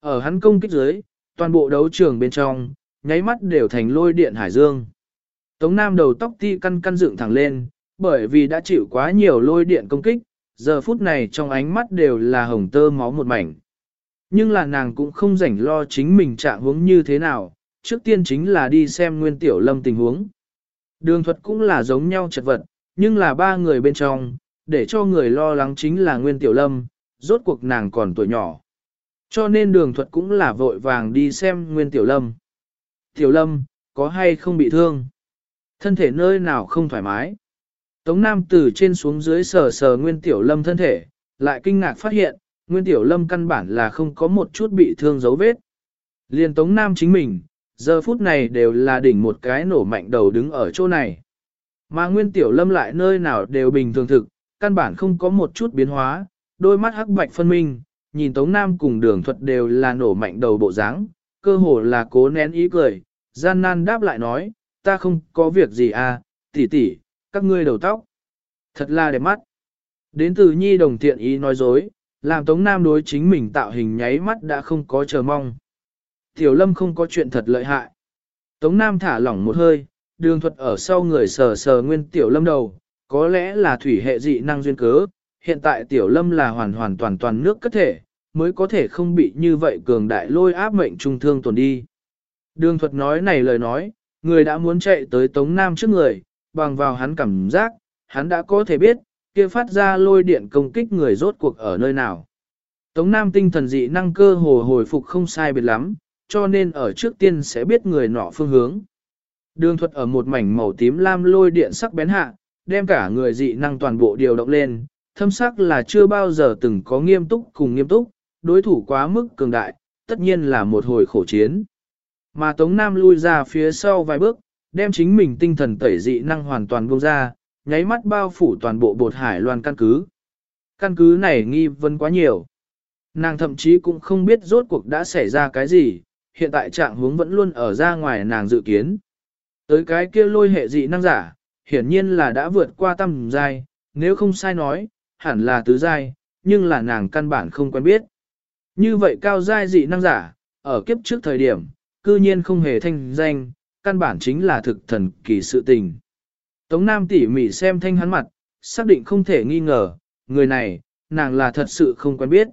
Speaker 1: Ở hắn công kích dưới, toàn bộ đấu trường bên trong, nháy mắt đều thành lôi điện hải dương. Tống Nam đầu tóc ti căn căn dựng thẳng lên, bởi vì đã chịu quá nhiều lôi điện công kích, giờ phút này trong ánh mắt đều là hồng tơ máu một mảnh. Nhưng là nàng cũng không rảnh lo chính mình trạng huống như thế nào, trước tiên chính là đi xem nguyên tiểu lâm tình huống. Đường thuật cũng là giống nhau chật vật, nhưng là ba người bên trong, để cho người lo lắng chính là nguyên tiểu lâm, rốt cuộc nàng còn tuổi nhỏ. Cho nên đường thuật cũng là vội vàng đi xem nguyên tiểu lâm. Tiểu lâm, có hay không bị thương? Thân thể nơi nào không thoải mái? Tống Nam từ trên xuống dưới sờ sờ Nguyên Tiểu Lâm thân thể, lại kinh ngạc phát hiện, Nguyên Tiểu Lâm căn bản là không có một chút bị thương dấu vết. Liên Tống Nam chính mình, giờ phút này đều là đỉnh một cái nổ mạnh đầu đứng ở chỗ này. Mà Nguyên Tiểu Lâm lại nơi nào đều bình thường thực, căn bản không có một chút biến hóa, đôi mắt hắc bạch phân minh, nhìn Tống Nam cùng đường thuật đều là nổ mạnh đầu bộ dáng, cơ hồ là cố nén ý cười, gian nan đáp lại nói, ta không có việc gì à, tỷ tỷ, các ngươi đầu tóc. Thật là đẹp mắt. Đến từ nhi đồng thiện ý nói dối, làm Tống Nam đối chính mình tạo hình nháy mắt đã không có chờ mong. Tiểu Lâm không có chuyện thật lợi hại. Tống Nam thả lỏng một hơi, đường thuật ở sau người sờ sờ nguyên Tiểu Lâm đầu, có lẽ là thủy hệ dị năng duyên cớ, hiện tại Tiểu Lâm là hoàn hoàn toàn toàn nước cất thể, mới có thể không bị như vậy cường đại lôi áp mệnh trung thương tổn đi. Đường thuật nói này lời nói, người đã muốn chạy tới Tống Nam trước người, bằng vào hắn cảm giác, hắn đã có thể biết, kia phát ra lôi điện công kích người rốt cuộc ở nơi nào. Tống Nam tinh thần dị năng cơ hồ hồi phục không sai biệt lắm, cho nên ở trước tiên sẽ biết người nọ phương hướng. Đường thuật ở một mảnh màu tím lam lôi điện sắc bén hạ, đem cả người dị năng toàn bộ điều động lên, thâm sắc là chưa bao giờ từng có nghiêm túc cùng nghiêm túc, đối thủ quá mức cường đại, tất nhiên là một hồi khổ chiến. Mà Tống Nam lui ra phía sau vài bước, đem chính mình tinh thần tẩy dị năng hoàn toàn buông ra, nháy mắt bao phủ toàn bộ bột hải loan căn cứ. Căn cứ này nghi vấn quá nhiều. Nàng thậm chí cũng không biết rốt cuộc đã xảy ra cái gì, hiện tại trạng hướng vẫn luôn ở ra ngoài nàng dự kiến. Tới cái kia lôi hệ dị năng giả, hiển nhiên là đã vượt qua tầm giai, nếu không sai nói, hẳn là tứ giai, nhưng là nàng căn bản không quen biết. Như vậy cao giai dị năng giả, ở kiếp trước thời điểm, cư nhiên không hề thanh danh, căn bản chính là thực thần kỳ sự tình. Tống Nam tỉ mỉ xem thanh hắn mặt, xác định không thể nghi ngờ, người này, nàng là thật sự không quen biết.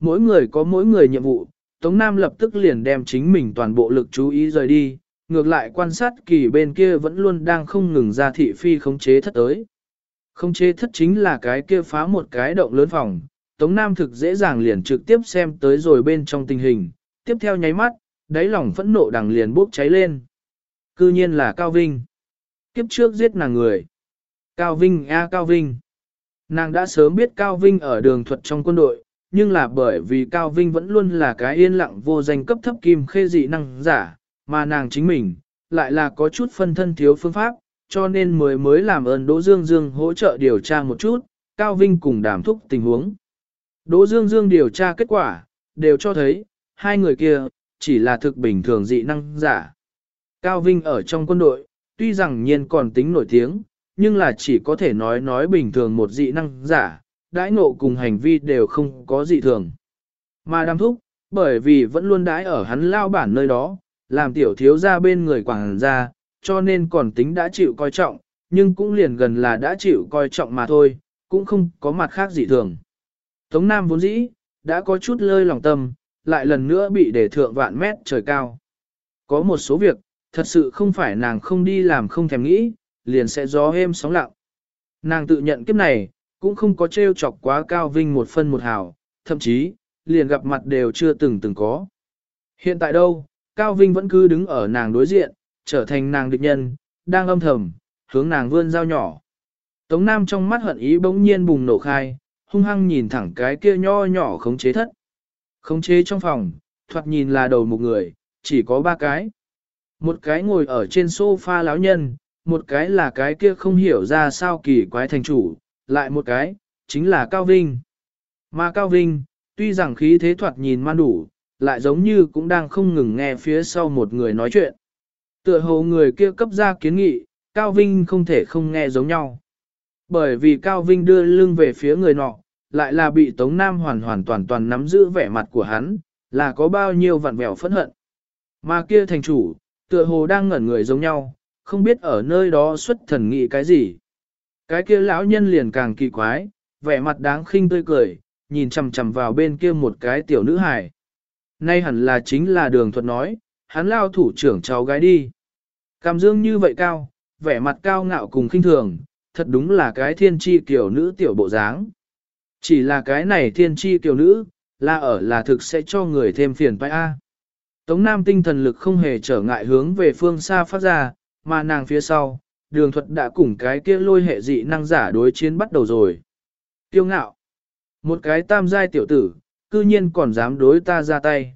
Speaker 1: Mỗi người có mỗi người nhiệm vụ, Tống Nam lập tức liền đem chính mình toàn bộ lực chú ý rời đi, ngược lại quan sát kỳ bên kia vẫn luôn đang không ngừng ra thị phi khống chế thất tới. Khống chế thất chính là cái kia phá một cái động lớn phòng, Tống Nam thực dễ dàng liền trực tiếp xem tới rồi bên trong tình hình, tiếp theo nháy mắt, đáy lòng phẫn nộ đằng liền bốc cháy lên. Cư nhiên là Cao Vinh. Kiếp trước giết nàng người. Cao Vinh a Cao Vinh. Nàng đã sớm biết Cao Vinh ở đường thuật trong quân đội, nhưng là bởi vì Cao Vinh vẫn luôn là cái yên lặng vô danh cấp thấp kim khê dị năng giả, mà nàng chính mình, lại là có chút phân thân thiếu phương pháp, cho nên mới mới làm ơn Đỗ Dương Dương hỗ trợ điều tra một chút, Cao Vinh cùng đàm thúc tình huống. Đỗ Dương Dương điều tra kết quả, đều cho thấy, hai người kia, chỉ là thực bình thường dị năng giả. Cao Vinh ở trong quân đội, tuy rằng nhiên còn tính nổi tiếng, nhưng là chỉ có thể nói nói bình thường một dị năng giả, đãi ngộ cùng hành vi đều không có dị thường. Mà đam thúc, bởi vì vẫn luôn đãi ở hắn lao bản nơi đó, làm tiểu thiếu ra bên người quảng ra, cho nên còn tính đã chịu coi trọng, nhưng cũng liền gần là đã chịu coi trọng mà thôi, cũng không có mặt khác dị thường. Tống Nam vốn dĩ, đã có chút lơi lòng tâm, lại lần nữa bị để thượng vạn mét trời cao. Có một số việc, thật sự không phải nàng không đi làm không thèm nghĩ, liền sẽ gió êm sóng lặng. Nàng tự nhận kiếp này, cũng không có trêu chọc quá cao vinh một phân một hào, thậm chí, liền gặp mặt đều chưa từng từng có. Hiện tại đâu, Cao Vinh vẫn cứ đứng ở nàng đối diện, trở thành nàng địch nhân, đang âm thầm, hướng nàng vươn dao nhỏ. Tống Nam trong mắt hận ý bỗng nhiên bùng nổ khai, hung hăng nhìn thẳng cái kia nho nhỏ khống chế thất. Khống chế trong phòng, thoạt nhìn là đầu một người, chỉ có ba cái. Một cái ngồi ở trên sofa lão nhân, một cái là cái kia không hiểu ra sao kỳ quái thành chủ, lại một cái, chính là Cao Vinh. Mà Cao Vinh, tuy rằng khí thế thoạt nhìn man đủ, lại giống như cũng đang không ngừng nghe phía sau một người nói chuyện. Tựa hồ người kia cấp ra kiến nghị, Cao Vinh không thể không nghe giống nhau. Bởi vì Cao Vinh đưa lưng về phía người nọ, lại là bị Tống Nam hoàn hoàn toàn toàn nắm giữ vẻ mặt của hắn, là có bao nhiêu vặn vẹo phẫn hận. Mà kia thành chủ, tựa hồ đang ngẩn người giống nhau, không biết ở nơi đó xuất thần nghị cái gì. Cái kia lão nhân liền càng kỳ quái, vẻ mặt đáng khinh tươi cười, nhìn chằm chằm vào bên kia một cái tiểu nữ hài. Nay hẳn là chính là đường thuật nói, hắn lao thủ trưởng cháu gái đi. Cảm dương như vậy cao, vẻ mặt cao ngạo cùng khinh thường, thật đúng là cái thiên tri kiểu nữ tiểu bộ dáng. Chỉ là cái này thiên tri tiểu nữ, là ở là thực sẽ cho người thêm phiền phải a. Tống Nam tinh thần lực không hề trở ngại hướng về phương xa phát ra, mà nàng phía sau, đường thuật đã cùng cái kia lôi hệ dị năng giả đối chiến bắt đầu rồi. Tiêu ngạo. Một cái tam giai tiểu tử, cư nhiên còn dám đối ta ra tay.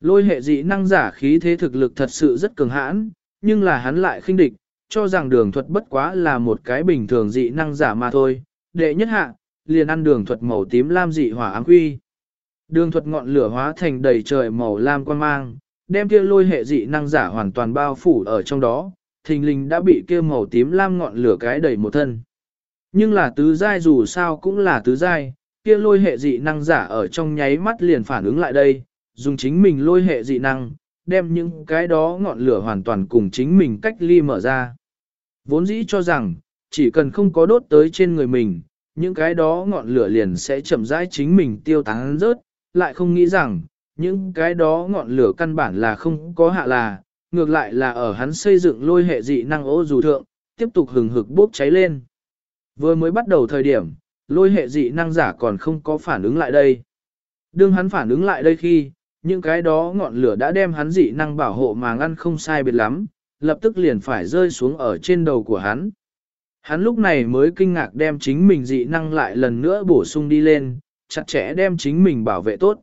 Speaker 1: Lôi hệ dị năng giả khí thế thực lực thật sự rất cường hãn, nhưng là hắn lại khinh địch, cho rằng đường thuật bất quá là một cái bình thường dị năng giả mà thôi. Đệ nhất hạ, liền ăn đường thuật màu tím lam dị hỏa áng quy. Đường thuật ngọn lửa hóa thành đầy trời màu lam quan mang, đem kia lôi hệ dị năng giả hoàn toàn bao phủ ở trong đó, thình lình đã bị kia màu tím lam ngọn lửa cái đầy một thân. Nhưng là tứ giai dù sao cũng là tứ giai, kia lôi hệ dị năng giả ở trong nháy mắt liền phản ứng lại đây, dùng chính mình lôi hệ dị năng, đem những cái đó ngọn lửa hoàn toàn cùng chính mình cách ly mở ra. Vốn dĩ cho rằng, chỉ cần không có đốt tới trên người mình, những cái đó ngọn lửa liền sẽ chậm rãi chính mình tiêu tán rớt, lại không nghĩ rằng, những cái đó ngọn lửa căn bản là không có hạ là, ngược lại là ở hắn xây dựng lôi hệ dị năng ô dù thượng, tiếp tục hừng hực bốc cháy lên. Vừa mới bắt đầu thời điểm, lôi hệ dị năng giả còn không có phản ứng lại đây. Đương hắn phản ứng lại đây khi, những cái đó ngọn lửa đã đem hắn dị năng bảo hộ mà ngăn không sai biệt lắm, lập tức liền phải rơi xuống ở trên đầu của hắn. Hắn lúc này mới kinh ngạc đem chính mình dị năng lại lần nữa bổ sung đi lên, chặt chẽ đem chính mình bảo vệ tốt.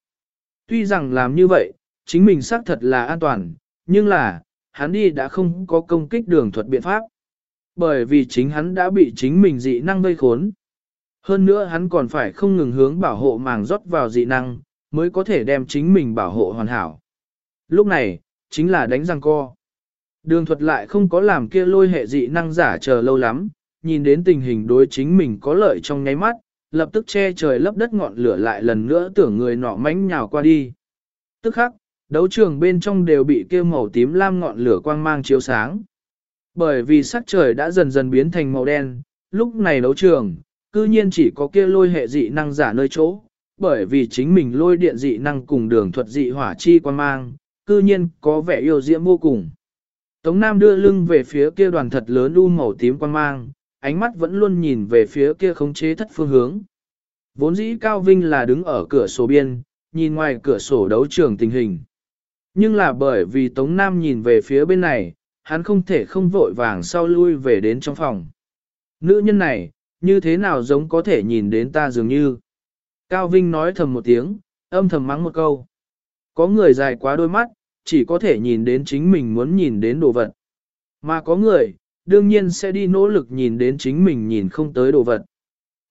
Speaker 1: Tuy rằng làm như vậy, chính mình xác thật là an toàn, nhưng là, hắn đi đã không có công kích đường thuật biện pháp. Bởi vì chính hắn đã bị chính mình dị năng vây khốn. Hơn nữa hắn còn phải không ngừng hướng bảo hộ màng rót vào dị năng, mới có thể đem chính mình bảo hộ hoàn hảo. Lúc này, chính là đánh răng co. Đường thuật lại không có làm kia lôi hệ dị năng giả chờ lâu lắm, nhìn đến tình hình đối chính mình có lợi trong nháy mắt, lập tức che trời lấp đất ngọn lửa lại lần nữa tưởng người nọ mánh nhào qua đi. Tức khắc, đấu trường bên trong đều bị kia màu tím lam ngọn lửa quang mang chiếu sáng. Bởi vì sắc trời đã dần dần biến thành màu đen, lúc này đấu trường, cư nhiên chỉ có kia lôi hệ dị năng giả nơi chỗ, bởi vì chính mình lôi điện dị năng cùng đường thuật dị hỏa chi quang mang, cư nhiên có vẻ yêu diễm vô cùng. Tống Nam đưa lưng về phía kia đoàn thật lớn u màu tím quang mang, ánh mắt vẫn luôn nhìn về phía kia khống chế thất phương hướng. Vốn dĩ Cao Vinh là đứng ở cửa sổ biên, nhìn ngoài cửa sổ đấu trường tình hình. Nhưng là bởi vì Tống Nam nhìn về phía bên này, hắn không thể không vội vàng sau lui về đến trong phòng. Nữ nhân này, như thế nào giống có thể nhìn đến ta dường như. Cao Vinh nói thầm một tiếng, âm thầm mắng một câu. Có người dài quá đôi mắt, chỉ có thể nhìn đến chính mình muốn nhìn đến đồ vật. Mà có người, đương nhiên sẽ đi nỗ lực nhìn đến chính mình nhìn không tới đồ vật.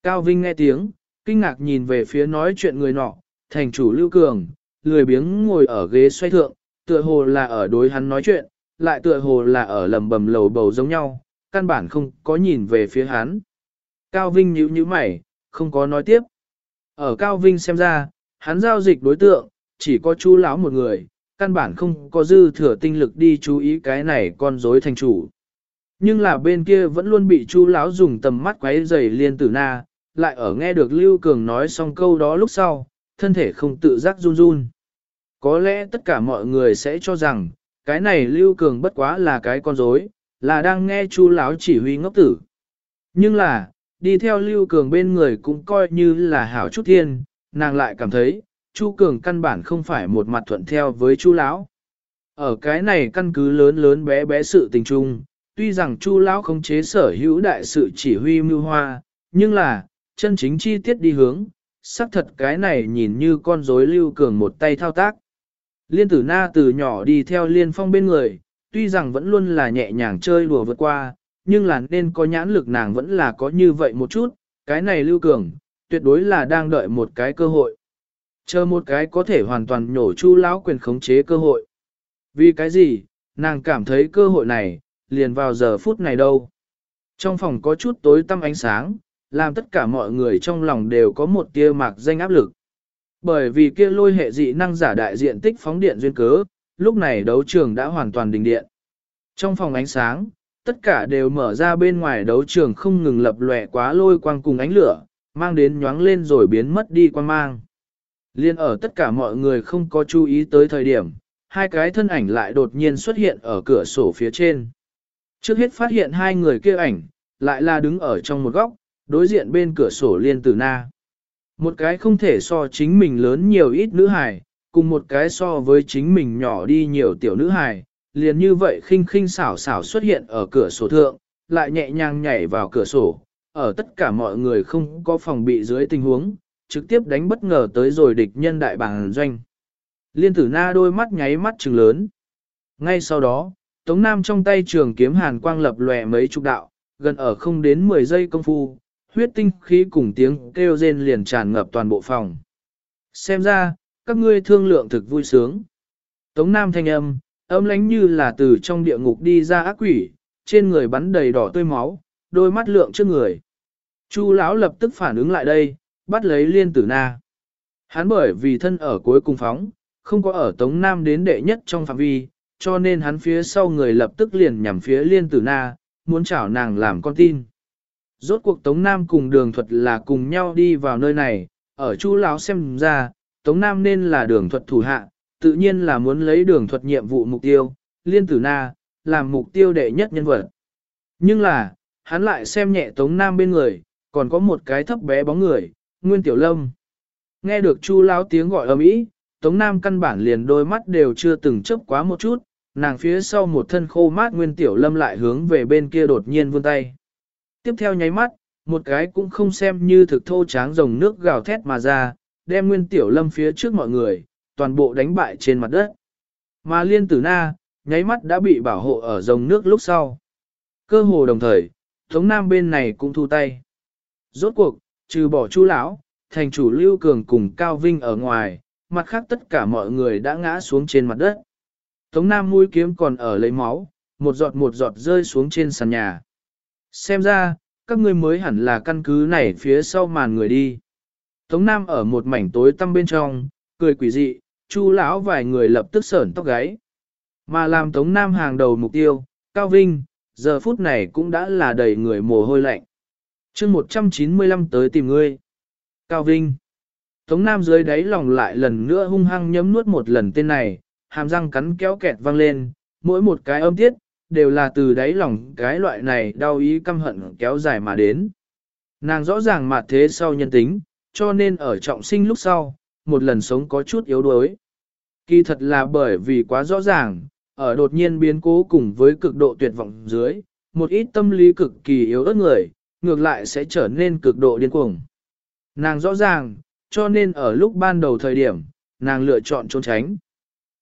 Speaker 1: Cao Vinh nghe tiếng, kinh ngạc nhìn về phía nói chuyện người nọ, thành chủ Lưu Cường, lười biếng ngồi ở ghế xoay thượng, tựa hồ là ở đối hắn nói chuyện, lại tựa hồ là ở lầm bầm lầu bầu giống nhau, căn bản không có nhìn về phía hắn. Cao Vinh nhíu nhíu mày, không có nói tiếp. Ở Cao Vinh xem ra, hắn giao dịch đối tượng, chỉ có chú lão một người, căn bản không có dư thừa tinh lực đi chú ý cái này con rối thành chủ. Nhưng là bên kia vẫn luôn bị Chu lão dùng tầm mắt quấy rầy liên tử na, lại ở nghe được Lưu Cường nói xong câu đó lúc sau, thân thể không tự giác run run. Có lẽ tất cả mọi người sẽ cho rằng, cái này Lưu Cường bất quá là cái con rối, là đang nghe Chu lão chỉ huy ngốc tử. Nhưng là, đi theo Lưu Cường bên người cũng coi như là hảo chút thiên, nàng lại cảm thấy, Chu Cường căn bản không phải một mặt thuận theo với Chu lão. Ở cái này căn cứ lớn lớn bé bé sự tình trung, tuy rằng Chu lão không chế sở hữu đại sự chỉ huy mưu hoa, nhưng là, chân chính chi tiết đi hướng, xác thật cái này nhìn như con rối Lưu Cường một tay thao tác. Liên tử na từ nhỏ đi theo liên phong bên người, tuy rằng vẫn luôn là nhẹ nhàng chơi đùa vượt qua, nhưng là nên có nhãn lực nàng vẫn là có như vậy một chút, cái này lưu cường, tuyệt đối là đang đợi một cái cơ hội. Chờ một cái có thể hoàn toàn nhổ chu lão quyền khống chế cơ hội. Vì cái gì, nàng cảm thấy cơ hội này, liền vào giờ phút này đâu. Trong phòng có chút tối tăm ánh sáng, làm tất cả mọi người trong lòng đều có một tia mạc danh áp lực. Bởi vì kia lôi hệ dị năng giả đại diện tích phóng điện duyên cớ, lúc này đấu trường đã hoàn toàn đình điện. Trong phòng ánh sáng, tất cả đều mở ra bên ngoài đấu trường không ngừng lập lòe quá lôi quang cùng ánh lửa, mang đến nhoáng lên rồi biến mất đi quang mang. Liên ở tất cả mọi người không có chú ý tới thời điểm, hai cái thân ảnh lại đột nhiên xuất hiện ở cửa sổ phía trên. Trước hết phát hiện hai người kia ảnh, lại là đứng ở trong một góc, đối diện bên cửa sổ liên tử na. Một cái không thể so chính mình lớn nhiều ít nữ hài, cùng một cái so với chính mình nhỏ đi nhiều tiểu nữ hài, liền như vậy khinh khinh xảo xảo xuất hiện ở cửa sổ thượng, lại nhẹ nhàng nhảy vào cửa sổ, ở tất cả mọi người không có phòng bị dưới tình huống, trực tiếp đánh bất ngờ tới rồi địch nhân đại bàng doanh. Liên tử na đôi mắt nháy mắt trừng lớn. Ngay sau đó, Tống Nam trong tay trường kiếm hàn quang lập lòe mấy chục đạo, gần ở không đến 10 giây công phu, huyết tinh khí cùng tiếng kêu rên liền tràn ngập toàn bộ phòng. Xem ra, các ngươi thương lượng thực vui sướng. Tống Nam thanh âm, âm lánh như là từ trong địa ngục đi ra ác quỷ, trên người bắn đầy đỏ tươi máu, đôi mắt lượng trước người. Chu lão lập tức phản ứng lại đây, bắt lấy liên tử na. Hắn bởi vì thân ở cuối cùng phóng, không có ở Tống Nam đến đệ nhất trong phạm vi, cho nên hắn phía sau người lập tức liền nhằm phía liên tử na, muốn chảo nàng làm con tin. Rốt cuộc Tống Nam cùng đường thuật là cùng nhau đi vào nơi này, ở chu lão xem ra, Tống Nam nên là đường thuật thủ hạ, tự nhiên là muốn lấy đường thuật nhiệm vụ mục tiêu, liên tử na, làm mục tiêu đệ nhất nhân vật. Nhưng là, hắn lại xem nhẹ Tống Nam bên người, còn có một cái thấp bé bóng người, Nguyên Tiểu Lâm. Nghe được Chu Lão tiếng gọi ầm ĩ, Tống Nam căn bản liền đôi mắt đều chưa từng chớp quá một chút, nàng phía sau một thân khô mát Nguyên Tiểu Lâm lại hướng về bên kia đột nhiên vươn tay. Tiếp theo nháy mắt, một cái cũng không xem như thực thô tráng rồng nước gào thét mà ra, đem Nguyên Tiểu Lâm phía trước mọi người, toàn bộ đánh bại trên mặt đất. Mà Liên Tử Na, nháy mắt đã bị bảo hộ ở rồng nước lúc sau. Cơ hồ đồng thời, Tống Nam bên này cũng thu tay. Rốt cuộc, trừ bỏ chu lão, thành chủ Lưu Cường cùng Cao Vinh ở ngoài, mặt khác tất cả mọi người đã ngã xuống trên mặt đất. Tống Nam mũi kiếm còn ở lấy máu, một giọt một giọt rơi xuống trên sàn nhà. Xem ra, các ngươi mới hẳn là căn cứ này phía sau màn người đi. Tống Nam ở một mảnh tối tăm bên trong, cười quỷ dị, chu lão vài người lập tức sởn tóc gáy. Mà làm Tống Nam hàng đầu mục tiêu, Cao Vinh, giờ phút này cũng đã là đầy người mồ hôi lạnh. chương 195 tới tìm ngươi. Cao Vinh. Tống Nam dưới đáy lòng lại lần nữa hung hăng nhấm nuốt một lần tên này, hàm răng cắn kéo kẹt vang lên, mỗi một cái âm tiết, đều là từ đáy lòng cái loại này đau ý căm hận kéo dài mà đến. Nàng rõ ràng mà thế sau nhân tính, cho nên ở trọng sinh lúc sau, một lần sống có chút yếu đuối. Kỳ thật là bởi vì quá rõ ràng, ở đột nhiên biến cố cùng với cực độ tuyệt vọng dưới, một ít tâm lý cực kỳ yếu ớt người, ngược lại sẽ trở nên cực độ điên cuồng. Nàng rõ ràng, cho nên ở lúc ban đầu thời điểm, nàng lựa chọn trốn tránh.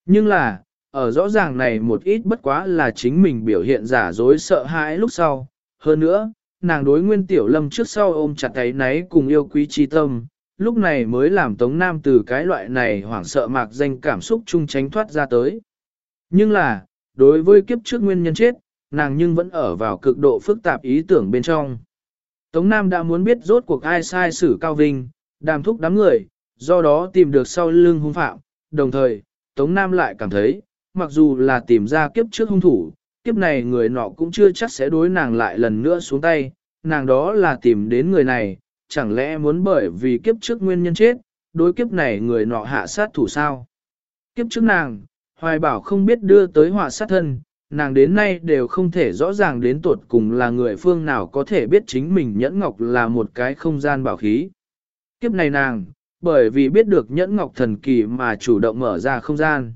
Speaker 1: Nhưng là, ở rõ ràng này một ít bất quá là chính mình biểu hiện giả dối sợ hãi lúc sau. Hơn nữa, nàng đối nguyên tiểu lâm trước sau ôm chặt tay náy cùng yêu quý chi tâm, lúc này mới làm Tống Nam từ cái loại này hoảng sợ mạc danh cảm xúc chung tránh thoát ra tới. Nhưng là, đối với kiếp trước nguyên nhân chết, nàng nhưng vẫn ở vào cực độ phức tạp ý tưởng bên trong. Tống Nam đã muốn biết rốt cuộc ai sai xử Cao Vinh, đàm thúc đám người, do đó tìm được sau lưng hung phạm, đồng thời, Tống Nam lại cảm thấy, mặc dù là tìm ra kiếp trước hung thủ, kiếp này người nọ cũng chưa chắc sẽ đối nàng lại lần nữa xuống tay, nàng đó là tìm đến người này, chẳng lẽ muốn bởi vì kiếp trước nguyên nhân chết, đối kiếp này người nọ hạ sát thủ sao? Kiếp trước nàng, hoài bảo không biết đưa tới họa sát thân, nàng đến nay đều không thể rõ ràng đến tuột cùng là người phương nào có thể biết chính mình nhẫn ngọc là một cái không gian bảo khí. Kiếp này nàng, bởi vì biết được nhẫn ngọc thần kỳ mà chủ động mở ra không gian.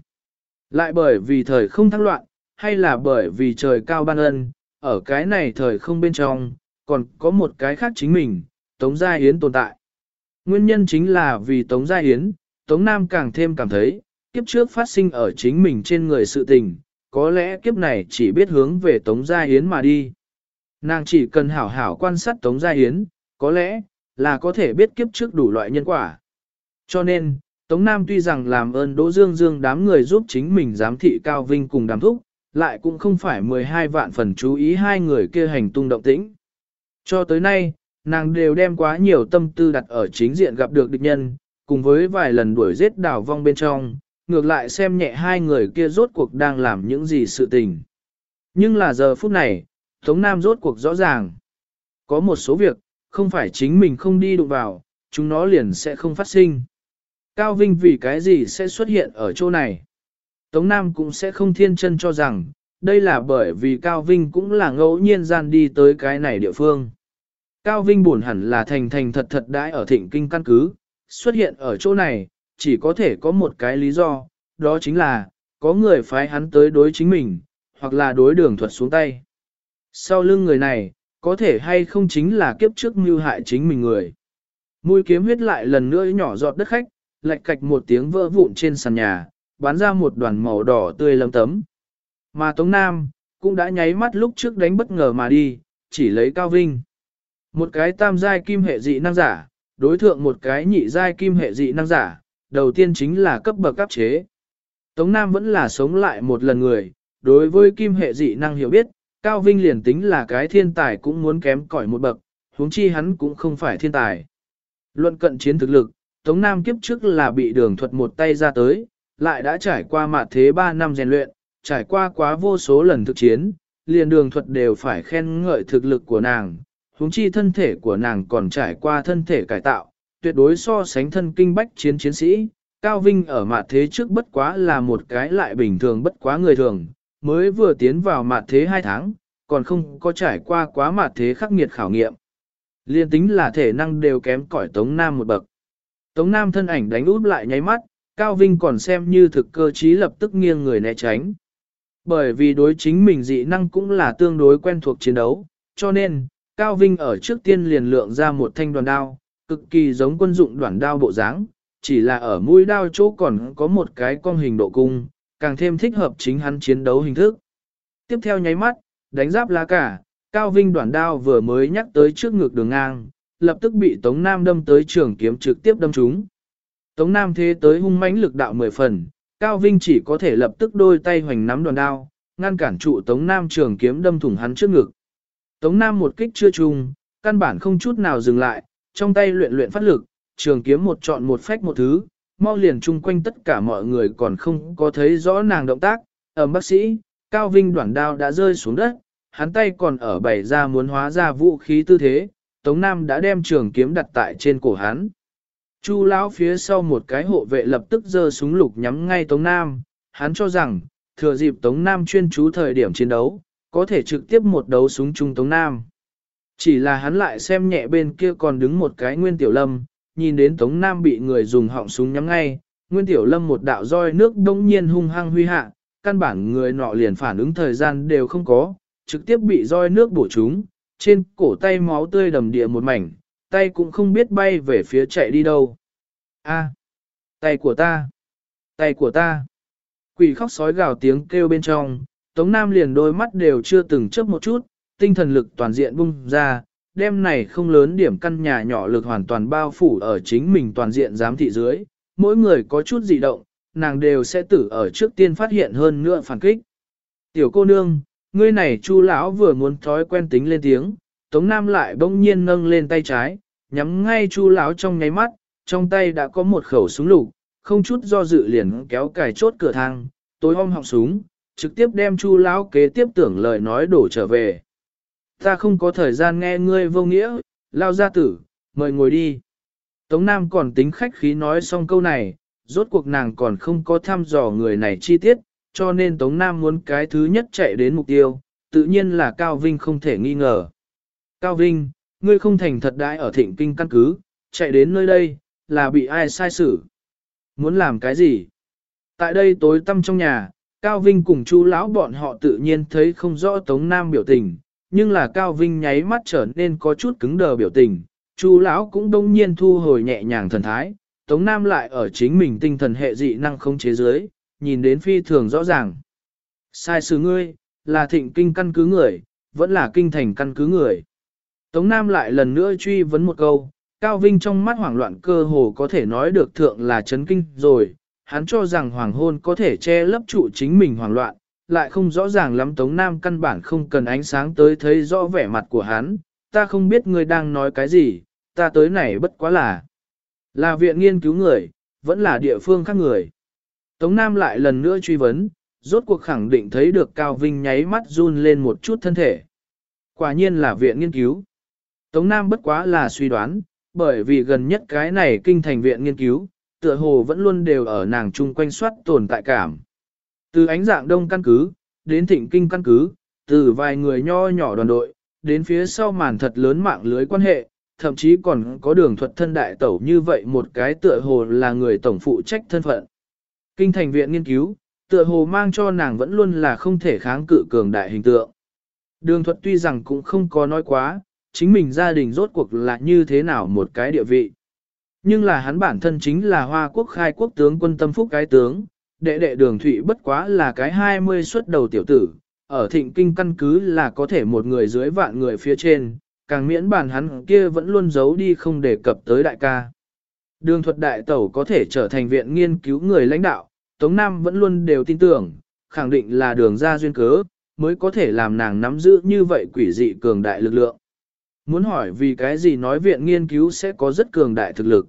Speaker 1: Lại bởi vì thời không thăng loạn, hay là bởi vì trời cao ban ân, ở cái này thời không bên trong, còn có một cái khác chính mình, Tống Gia Yến tồn tại. Nguyên nhân chính là vì Tống Gia Yến, Tống Nam càng thêm cảm thấy, kiếp trước phát sinh ở chính mình trên người sự tình, có lẽ kiếp này chỉ biết hướng về Tống Gia Yến mà đi. Nàng chỉ cần hảo hảo quan sát Tống Gia Yến, có lẽ là có thể biết kiếp trước đủ loại nhân quả. Cho nên, Tống Nam tuy rằng làm ơn Đỗ Dương Dương đám người giúp chính mình giám thị Cao Vinh cùng đám thúc, lại cũng không phải 12 vạn phần chú ý hai người kia hành tung động tĩnh. Cho tới nay, nàng đều đem quá nhiều tâm tư đặt ở chính diện gặp được địch nhân, cùng với vài lần đuổi giết đảo vong bên trong, ngược lại xem nhẹ hai người kia rốt cuộc đang làm những gì sự tình. Nhưng là giờ phút này, Tống Nam rốt cuộc rõ ràng. Có một số việc, không phải chính mình không đi đụng vào, chúng nó liền sẽ không phát sinh. Cao Vinh vì cái gì sẽ xuất hiện ở chỗ này? Tống Nam cũng sẽ không thiên chân cho rằng, đây là bởi vì Cao Vinh cũng là ngẫu nhiên gian đi tới cái này địa phương. Cao Vinh buồn hẳn là thành thành thật thật đãi ở thịnh kinh căn cứ, xuất hiện ở chỗ này, chỉ có thể có một cái lý do, đó chính là, có người phái hắn tới đối chính mình, hoặc là đối đường thuật xuống tay. Sau lưng người này, có thể hay không chính là kiếp trước mưu hại chính mình người. Mũi kiếm huyết lại lần nữa nhỏ giọt đất khách, lạch cạch một tiếng vỡ vụn trên sàn nhà, bắn ra một đoàn màu đỏ tươi lấm tấm. Mà Tống Nam, cũng đã nháy mắt lúc trước đánh bất ngờ mà đi, chỉ lấy Cao Vinh. Một cái tam giai kim hệ dị năng giả, đối thượng một cái nhị giai kim hệ dị năng giả, đầu tiên chính là cấp bậc cấp chế. Tống Nam vẫn là sống lại một lần người, đối với kim hệ dị năng hiểu biết, Cao Vinh liền tính là cái thiên tài cũng muốn kém cỏi một bậc, huống chi hắn cũng không phải thiên tài. Luận cận chiến thực lực, Tống Nam kiếp trước là bị đường thuật một tay ra tới, lại đã trải qua mạt thế 3 năm rèn luyện, trải qua quá vô số lần thực chiến, liền đường thuật đều phải khen ngợi thực lực của nàng, huống chi thân thể của nàng còn trải qua thân thể cải tạo, tuyệt đối so sánh thân kinh bách chiến chiến sĩ. Cao Vinh ở mạt thế trước bất quá là một cái lại bình thường bất quá người thường, mới vừa tiến vào mạt thế 2 tháng, còn không có trải qua quá mạt thế khắc nghiệt khảo nghiệm. Liên tính là thể năng đều kém cỏi Tống Nam một bậc. Tống Nam thân ảnh đánh út lại nháy mắt, Cao Vinh còn xem như thực cơ trí lập tức nghiêng người né tránh. Bởi vì đối chính mình dị năng cũng là tương đối quen thuộc chiến đấu, cho nên, Cao Vinh ở trước tiên liền lượng ra một thanh đoàn đao, cực kỳ giống quân dụng đoàn đao bộ dáng, chỉ là ở mũi đao chỗ còn có một cái con hình độ cung, càng thêm thích hợp chính hắn chiến đấu hình thức. Tiếp theo nháy mắt, đánh giáp lá cả, Cao Vinh đoàn đao vừa mới nhắc tới trước ngực đường ngang, lập tức bị Tống Nam đâm tới trường kiếm trực tiếp đâm trúng. Tống Nam thế tới hung mãnh lực đạo mười phần, Cao Vinh chỉ có thể lập tức đôi tay hoành nắm đoàn đao, ngăn cản trụ Tống Nam trường kiếm đâm thủng hắn trước ngực. Tống Nam một kích chưa trùng, căn bản không chút nào dừng lại, trong tay luyện luyện phát lực, trường kiếm một chọn một phách một thứ, mau liền chung quanh tất cả mọi người còn không có thấy rõ nàng động tác. Ẩm bác sĩ, Cao Vinh đoạn đao đã rơi xuống đất, hắn tay còn ở bày ra muốn hóa ra vũ khí tư thế, Tống Nam đã đem trường kiếm đặt tại trên cổ hắn. Chu lão phía sau một cái hộ vệ lập tức giơ súng lục nhắm ngay Tống Nam, hắn cho rằng, thừa dịp Tống Nam chuyên chú thời điểm chiến đấu, có thể trực tiếp một đấu súng chung Tống Nam. Chỉ là hắn lại xem nhẹ bên kia còn đứng một cái Nguyên Tiểu Lâm, nhìn đến Tống Nam bị người dùng họng súng nhắm ngay, Nguyên Tiểu Lâm một đạo roi nước đông nhiên hung hăng huy hạ, căn bản người nọ liền phản ứng thời gian đều không có, trực tiếp bị roi nước bổ trúng, trên cổ tay máu tươi đầm địa một mảnh, tay cũng không biết bay về phía chạy đi đâu. A, tay của ta, tay của ta. Quỷ khóc sói gào tiếng kêu bên trong, Tống Nam liền đôi mắt đều chưa từng chớp một chút, tinh thần lực toàn diện bung ra, đêm này không lớn điểm căn nhà nhỏ lực hoàn toàn bao phủ ở chính mình toàn diện giám thị dưới, mỗi người có chút dị động, nàng đều sẽ tử ở trước tiên phát hiện hơn nữa phản kích. Tiểu cô nương, ngươi này chu lão vừa muốn thói quen tính lên tiếng, Tống Nam lại bỗng nhiên nâng lên tay trái, nhắm ngay chu lão trong nháy mắt, trong tay đã có một khẩu súng lục, không chút do dự liền kéo cài chốt cửa thang, tối om họng súng, trực tiếp đem chu lão kế tiếp tưởng lời nói đổ trở về. Ta không có thời gian nghe ngươi vô nghĩa, lao gia tử, mời ngồi đi. Tống Nam còn tính khách khí nói xong câu này, rốt cuộc nàng còn không có thăm dò người này chi tiết, cho nên Tống Nam muốn cái thứ nhất chạy đến mục tiêu, tự nhiên là Cao Vinh không thể nghi ngờ. Cao Vinh, ngươi không thành thật đãi ở thịnh kinh căn cứ, chạy đến nơi đây, là bị ai sai xử. Muốn làm cái gì? Tại đây tối tăm trong nhà, Cao Vinh cùng chú lão bọn họ tự nhiên thấy không rõ Tống Nam biểu tình, nhưng là Cao Vinh nháy mắt trở nên có chút cứng đờ biểu tình, chú lão cũng đông nhiên thu hồi nhẹ nhàng thần thái, Tống Nam lại ở chính mình tinh thần hệ dị năng không chế giới, nhìn đến phi thường rõ ràng. Sai sứ ngươi, là thịnh kinh căn cứ người, vẫn là kinh thành căn cứ người. Tống Nam lại lần nữa truy vấn một câu, Cao Vinh trong mắt hoảng loạn cơ hồ có thể nói được thượng là chấn kinh rồi, hắn cho rằng hoàng hôn có thể che lấp trụ chính mình hoảng loạn, lại không rõ ràng lắm Tống Nam căn bản không cần ánh sáng tới thấy rõ vẻ mặt của hắn, ta không biết ngươi đang nói cái gì, ta tới này bất quá là. Là viện nghiên cứu người, vẫn là địa phương khác người. Tống Nam lại lần nữa truy vấn, rốt cuộc khẳng định thấy được Cao Vinh nháy mắt run lên một chút thân thể. Quả nhiên là viện nghiên cứu. Tống Nam bất quá là suy đoán, bởi vì gần nhất cái này kinh thành viện nghiên cứu, tựa hồ vẫn luôn đều ở nàng chung quanh soát tồn tại cảm. Từ ánh dạng đông căn cứ, đến thịnh kinh căn cứ, từ vài người nho nhỏ đoàn đội, đến phía sau màn thật lớn mạng lưới quan hệ, thậm chí còn có đường thuật thân đại tẩu như vậy một cái tựa hồ là người tổng phụ trách thân phận. Kinh thành viện nghiên cứu, tựa hồ mang cho nàng vẫn luôn là không thể kháng cự cường đại hình tượng. Đường thuật tuy rằng cũng không có nói quá, chính mình gia đình rốt cuộc là như thế nào một cái địa vị. Nhưng là hắn bản thân chính là hoa quốc khai quốc tướng quân tâm phúc cái tướng, đệ đệ đường thụy bất quá là cái 20 xuất đầu tiểu tử, ở thịnh kinh căn cứ là có thể một người dưới vạn người phía trên, càng miễn bản hắn kia vẫn luôn giấu đi không đề cập tới đại ca. Đường thuật đại tẩu có thể trở thành viện nghiên cứu người lãnh đạo, Tống Nam vẫn luôn đều tin tưởng, khẳng định là đường ra duyên cớ, mới có thể làm nàng nắm giữ như vậy quỷ dị cường đại lực lượng. Muốn hỏi vì cái gì nói viện nghiên cứu sẽ có rất cường đại thực lực.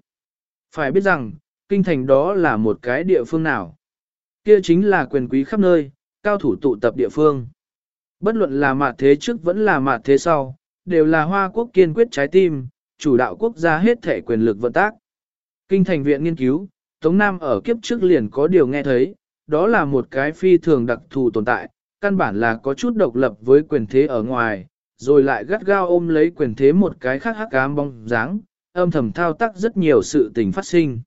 Speaker 1: Phải biết rằng, kinh thành đó là một cái địa phương nào. Kia chính là quyền quý khắp nơi, cao thủ tụ tập địa phương. Bất luận là mạt thế trước vẫn là mạt thế sau, đều là hoa quốc kiên quyết trái tim, chủ đạo quốc gia hết thể quyền lực vận tác. Kinh thành viện nghiên cứu, Tống Nam ở kiếp trước liền có điều nghe thấy, đó là một cái phi thường đặc thù tồn tại, căn bản là có chút độc lập với quyền thế ở ngoài, rồi lại gắt gao ôm lấy quyền thế một cái khác hắc ám bóng dáng, âm thầm thao tác rất nhiều sự tình phát sinh.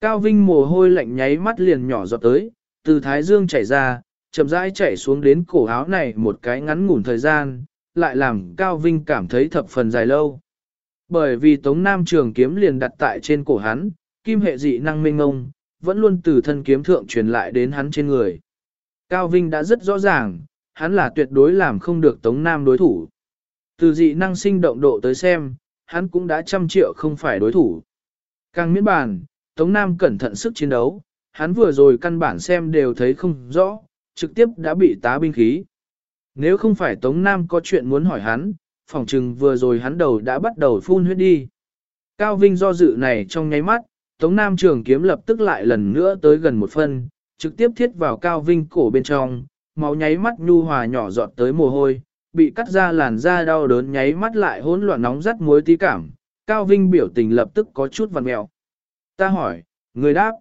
Speaker 1: Cao Vinh mồ hôi lạnh nháy mắt liền nhỏ giọt tới, từ thái dương chảy ra, chậm rãi chảy xuống đến cổ áo này một cái ngắn ngủn thời gian, lại làm Cao Vinh cảm thấy thập phần dài lâu. Bởi vì Tống Nam trường kiếm liền đặt tại trên cổ hắn, kim hệ dị năng minh ngông, vẫn luôn từ thân kiếm thượng truyền lại đến hắn trên người. Cao Vinh đã rất rõ ràng, hắn là tuyệt đối làm không được Tống Nam đối thủ. Từ dị năng sinh động độ tới xem, hắn cũng đã trăm triệu không phải đối thủ. Càng miễn bàn, Tống Nam cẩn thận sức chiến đấu, hắn vừa rồi căn bản xem đều thấy không rõ, trực tiếp đã bị tá binh khí. Nếu không phải Tống Nam có chuyện muốn hỏi hắn, phỏng chừng vừa rồi hắn đầu đã bắt đầu phun huyết đi. Cao Vinh do dự này trong nháy mắt, Tống Nam trường kiếm lập tức lại lần nữa tới gần một phân, trực tiếp thiết vào Cao Vinh cổ bên trong, máu nháy mắt nhu hòa nhỏ giọt tới mồ hôi, bị cắt ra làn da đau đớn nháy mắt lại hỗn loạn nóng rất muối tí cảm. Cao Vinh biểu tình lập tức có chút vằn mẹo. Ta hỏi, người đáp.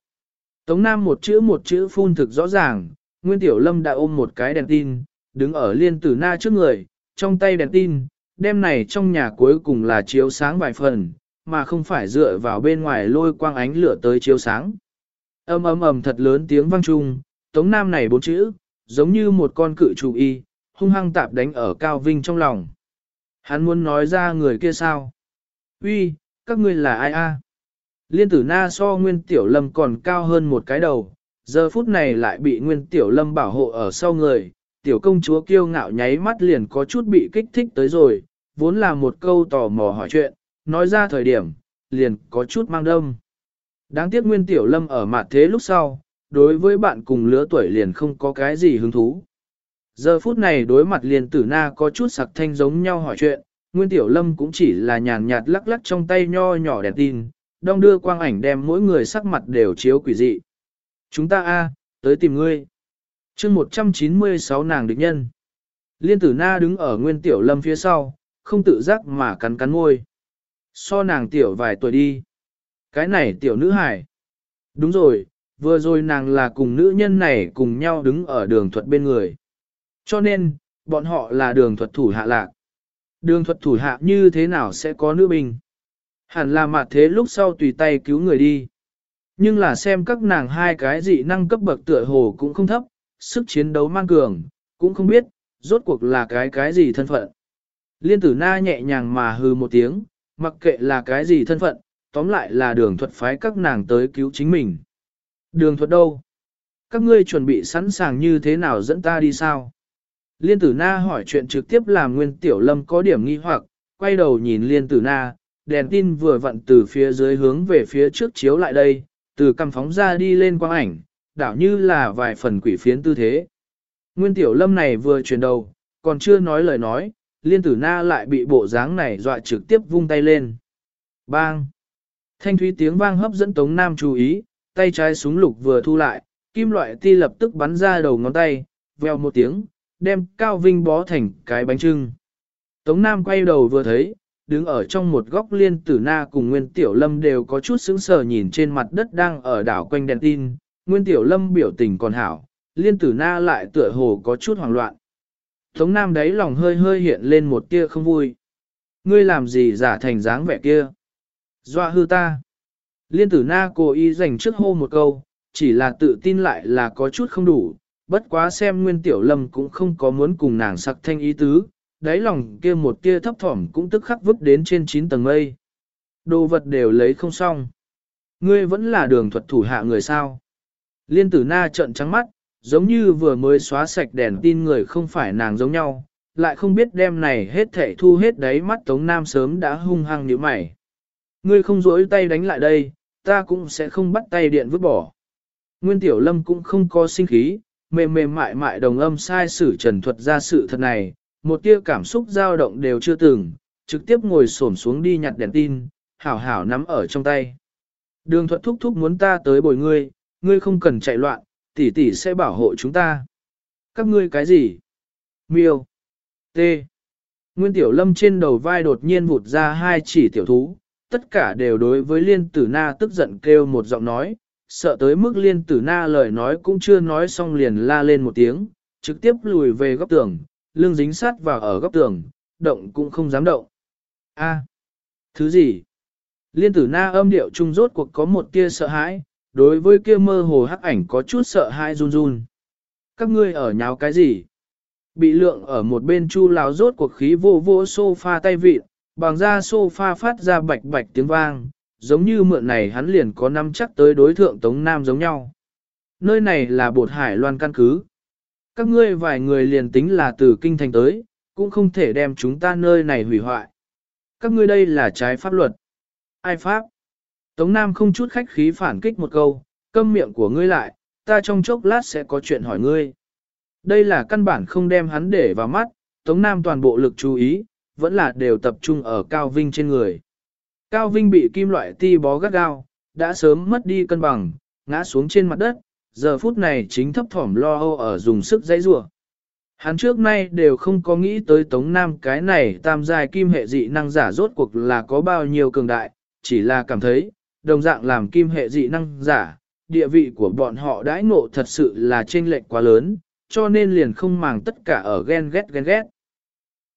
Speaker 1: Tống Nam một chữ một chữ phun thực rõ ràng, Nguyên Tiểu Lâm đã ôm một cái đèn tin, đứng ở liên tử na trước người, trong tay đèn tin, đêm này trong nhà cuối cùng là chiếu sáng vài phần, mà không phải dựa vào bên ngoài lôi quang ánh lửa tới chiếu sáng. Âm ầm ầm thật lớn tiếng vang chung, Tống Nam này bốn chữ, giống như một con cự chủ y, hung hăng tạp đánh ở Cao Vinh trong lòng. Hắn muốn nói ra người kia sao? Uy, các ngươi là ai a? Liên tử na so Nguyên Tiểu Lâm còn cao hơn một cái đầu, giờ phút này lại bị Nguyên Tiểu Lâm bảo hộ ở sau người, tiểu công chúa kiêu ngạo nháy mắt liền có chút bị kích thích tới rồi, vốn là một câu tò mò hỏi chuyện, nói ra thời điểm, liền có chút mang đâm. Đáng tiếc Nguyên Tiểu Lâm ở mặt thế lúc sau, đối với bạn cùng lứa tuổi liền không có cái gì hứng thú. Giờ phút này đối mặt liền tử na có chút sặc thanh giống nhau hỏi chuyện, Nguyên Tiểu Lâm cũng chỉ là nhàn nhạt lắc lắc trong tay nho nhỏ đèn tin, đong đưa quang ảnh đem mỗi người sắc mặt đều chiếu quỷ dị. Chúng ta a tới tìm ngươi. chương 196 nàng địch nhân. Liên tử na đứng ở Nguyên Tiểu Lâm phía sau, không tự giác mà cắn cắn môi. So nàng tiểu vài tuổi đi. Cái này tiểu nữ hải. Đúng rồi, vừa rồi nàng là cùng nữ nhân này cùng nhau đứng ở đường thuật bên người. Cho nên, bọn họ là đường thuật thủ hạ lạc. Đường thuật thủ hạ như thế nào sẽ có nữ binh? Hẳn là mặt thế lúc sau tùy tay cứu người đi. Nhưng là xem các nàng hai cái dị năng cấp bậc tựa hồ cũng không thấp, sức chiến đấu mang cường, cũng không biết, rốt cuộc là cái cái gì thân phận. Liên tử na nhẹ nhàng mà hư một tiếng, mặc kệ là cái gì thân phận, tóm lại là đường thuật phái các nàng tới cứu chính mình. Đường thuật đâu? Các ngươi chuẩn bị sẵn sàng như thế nào dẫn ta đi sao? Liên tử na hỏi chuyện trực tiếp làm nguyên tiểu lâm có điểm nghi hoặc, quay đầu nhìn liên tử na, đèn tin vừa vặn từ phía dưới hướng về phía trước chiếu lại đây, từ cầm phóng ra đi lên quang ảnh, đảo như là vài phần quỷ phiến tư thế. Nguyên tiểu lâm này vừa chuyển đầu, còn chưa nói lời nói, liên tử na lại bị bộ dáng này dọa trực tiếp vung tay lên. Bang! Thanh thúy tiếng vang hấp dẫn Tống Nam chú ý, tay trái súng lục vừa thu lại, kim loại ti lập tức bắn ra đầu ngón tay, veo một tiếng, đem Cao Vinh bó thành cái bánh trưng. Tống Nam quay đầu vừa thấy, đứng ở trong một góc liên tử na cùng Nguyên Tiểu Lâm đều có chút sững sờ nhìn trên mặt đất đang ở đảo quanh đèn tin, Nguyên Tiểu Lâm biểu tình còn hảo, liên tử na lại tựa hồ có chút hoảng loạn. Tống Nam đấy lòng hơi hơi hiện lên một tia không vui. Ngươi làm gì giả thành dáng vẻ kia? Doa hư ta. Liên tử na cố ý dành trước hô một câu, chỉ là tự tin lại là có chút không đủ, bất quá xem Nguyên Tiểu Lâm cũng không có muốn cùng nàng sặc thanh ý tứ, đáy lòng kia một tia thấp thỏm cũng tức khắc vứt đến trên 9 tầng mây. Đồ vật đều lấy không xong. Ngươi vẫn là đường thuật thủ hạ người sao. Liên tử na trợn trắng mắt, giống như vừa mới xóa sạch đèn tin người không phải nàng giống nhau, lại không biết đêm này hết thảy thu hết đấy mắt Tống Nam sớm đã hung hăng như mày. Ngươi không rỗi tay đánh lại đây, ta cũng sẽ không bắt tay điện vứt bỏ. Nguyên Tiểu Lâm cũng không có sinh khí, mềm mềm mại mại đồng âm sai sử trần thuật ra sự thật này, một tia cảm xúc dao động đều chưa từng, trực tiếp ngồi xổm xuống đi nhặt đèn tin, hảo hảo nắm ở trong tay. Đường thuật thúc thúc muốn ta tới bồi ngươi, ngươi không cần chạy loạn, tỷ tỷ sẽ bảo hộ chúng ta. Các ngươi cái gì? Miêu. T. Nguyên tiểu lâm trên đầu vai đột nhiên vụt ra hai chỉ tiểu thú, tất cả đều đối với liên tử na tức giận kêu một giọng nói, sợ tới mức liên tử na lời nói cũng chưa nói xong liền la lên một tiếng, trực tiếp lùi về góc tường, lưng dính sát vào ở góc tường, động cũng không dám động. A, thứ gì? Liên tử na âm điệu trung rốt cuộc có một tia sợ hãi, đối với kia mơ hồ hắc ảnh có chút sợ hãi run run. Các ngươi ở nháo cái gì? Bị lượng ở một bên chu láo rốt cuộc khí vô vô sofa tay vịt, bằng ra sofa phát ra bạch bạch tiếng vang, giống như mượn này hắn liền có năm chắc tới đối thượng Tống Nam giống nhau. Nơi này là bột hải loan căn cứ. Các ngươi vài người liền tính là từ kinh thành tới, cũng không thể đem chúng ta nơi này hủy hoại. Các ngươi đây là trái pháp luật. Ai pháp? Tống Nam không chút khách khí phản kích một câu, câm miệng của ngươi lại, ta trong chốc lát sẽ có chuyện hỏi ngươi. Đây là căn bản không đem hắn để vào mắt, Tống Nam toàn bộ lực chú ý, vẫn là đều tập trung ở Cao Vinh trên người. Cao Vinh bị kim loại ti bó gắt gao, đã sớm mất đi cân bằng, ngã xuống trên mặt đất, giờ phút này chính thấp thỏm lo âu ở dùng sức dãy rủa. Hắn trước nay đều không có nghĩ tới Tống Nam cái này tam giai kim hệ dị năng giả rốt cuộc là có bao nhiêu cường đại, chỉ là cảm thấy, đồng dạng làm kim hệ dị năng giả, địa vị của bọn họ đãi ngộ thật sự là chênh lệch quá lớn, cho nên liền không màng tất cả ở ghen ghét ghen ghét.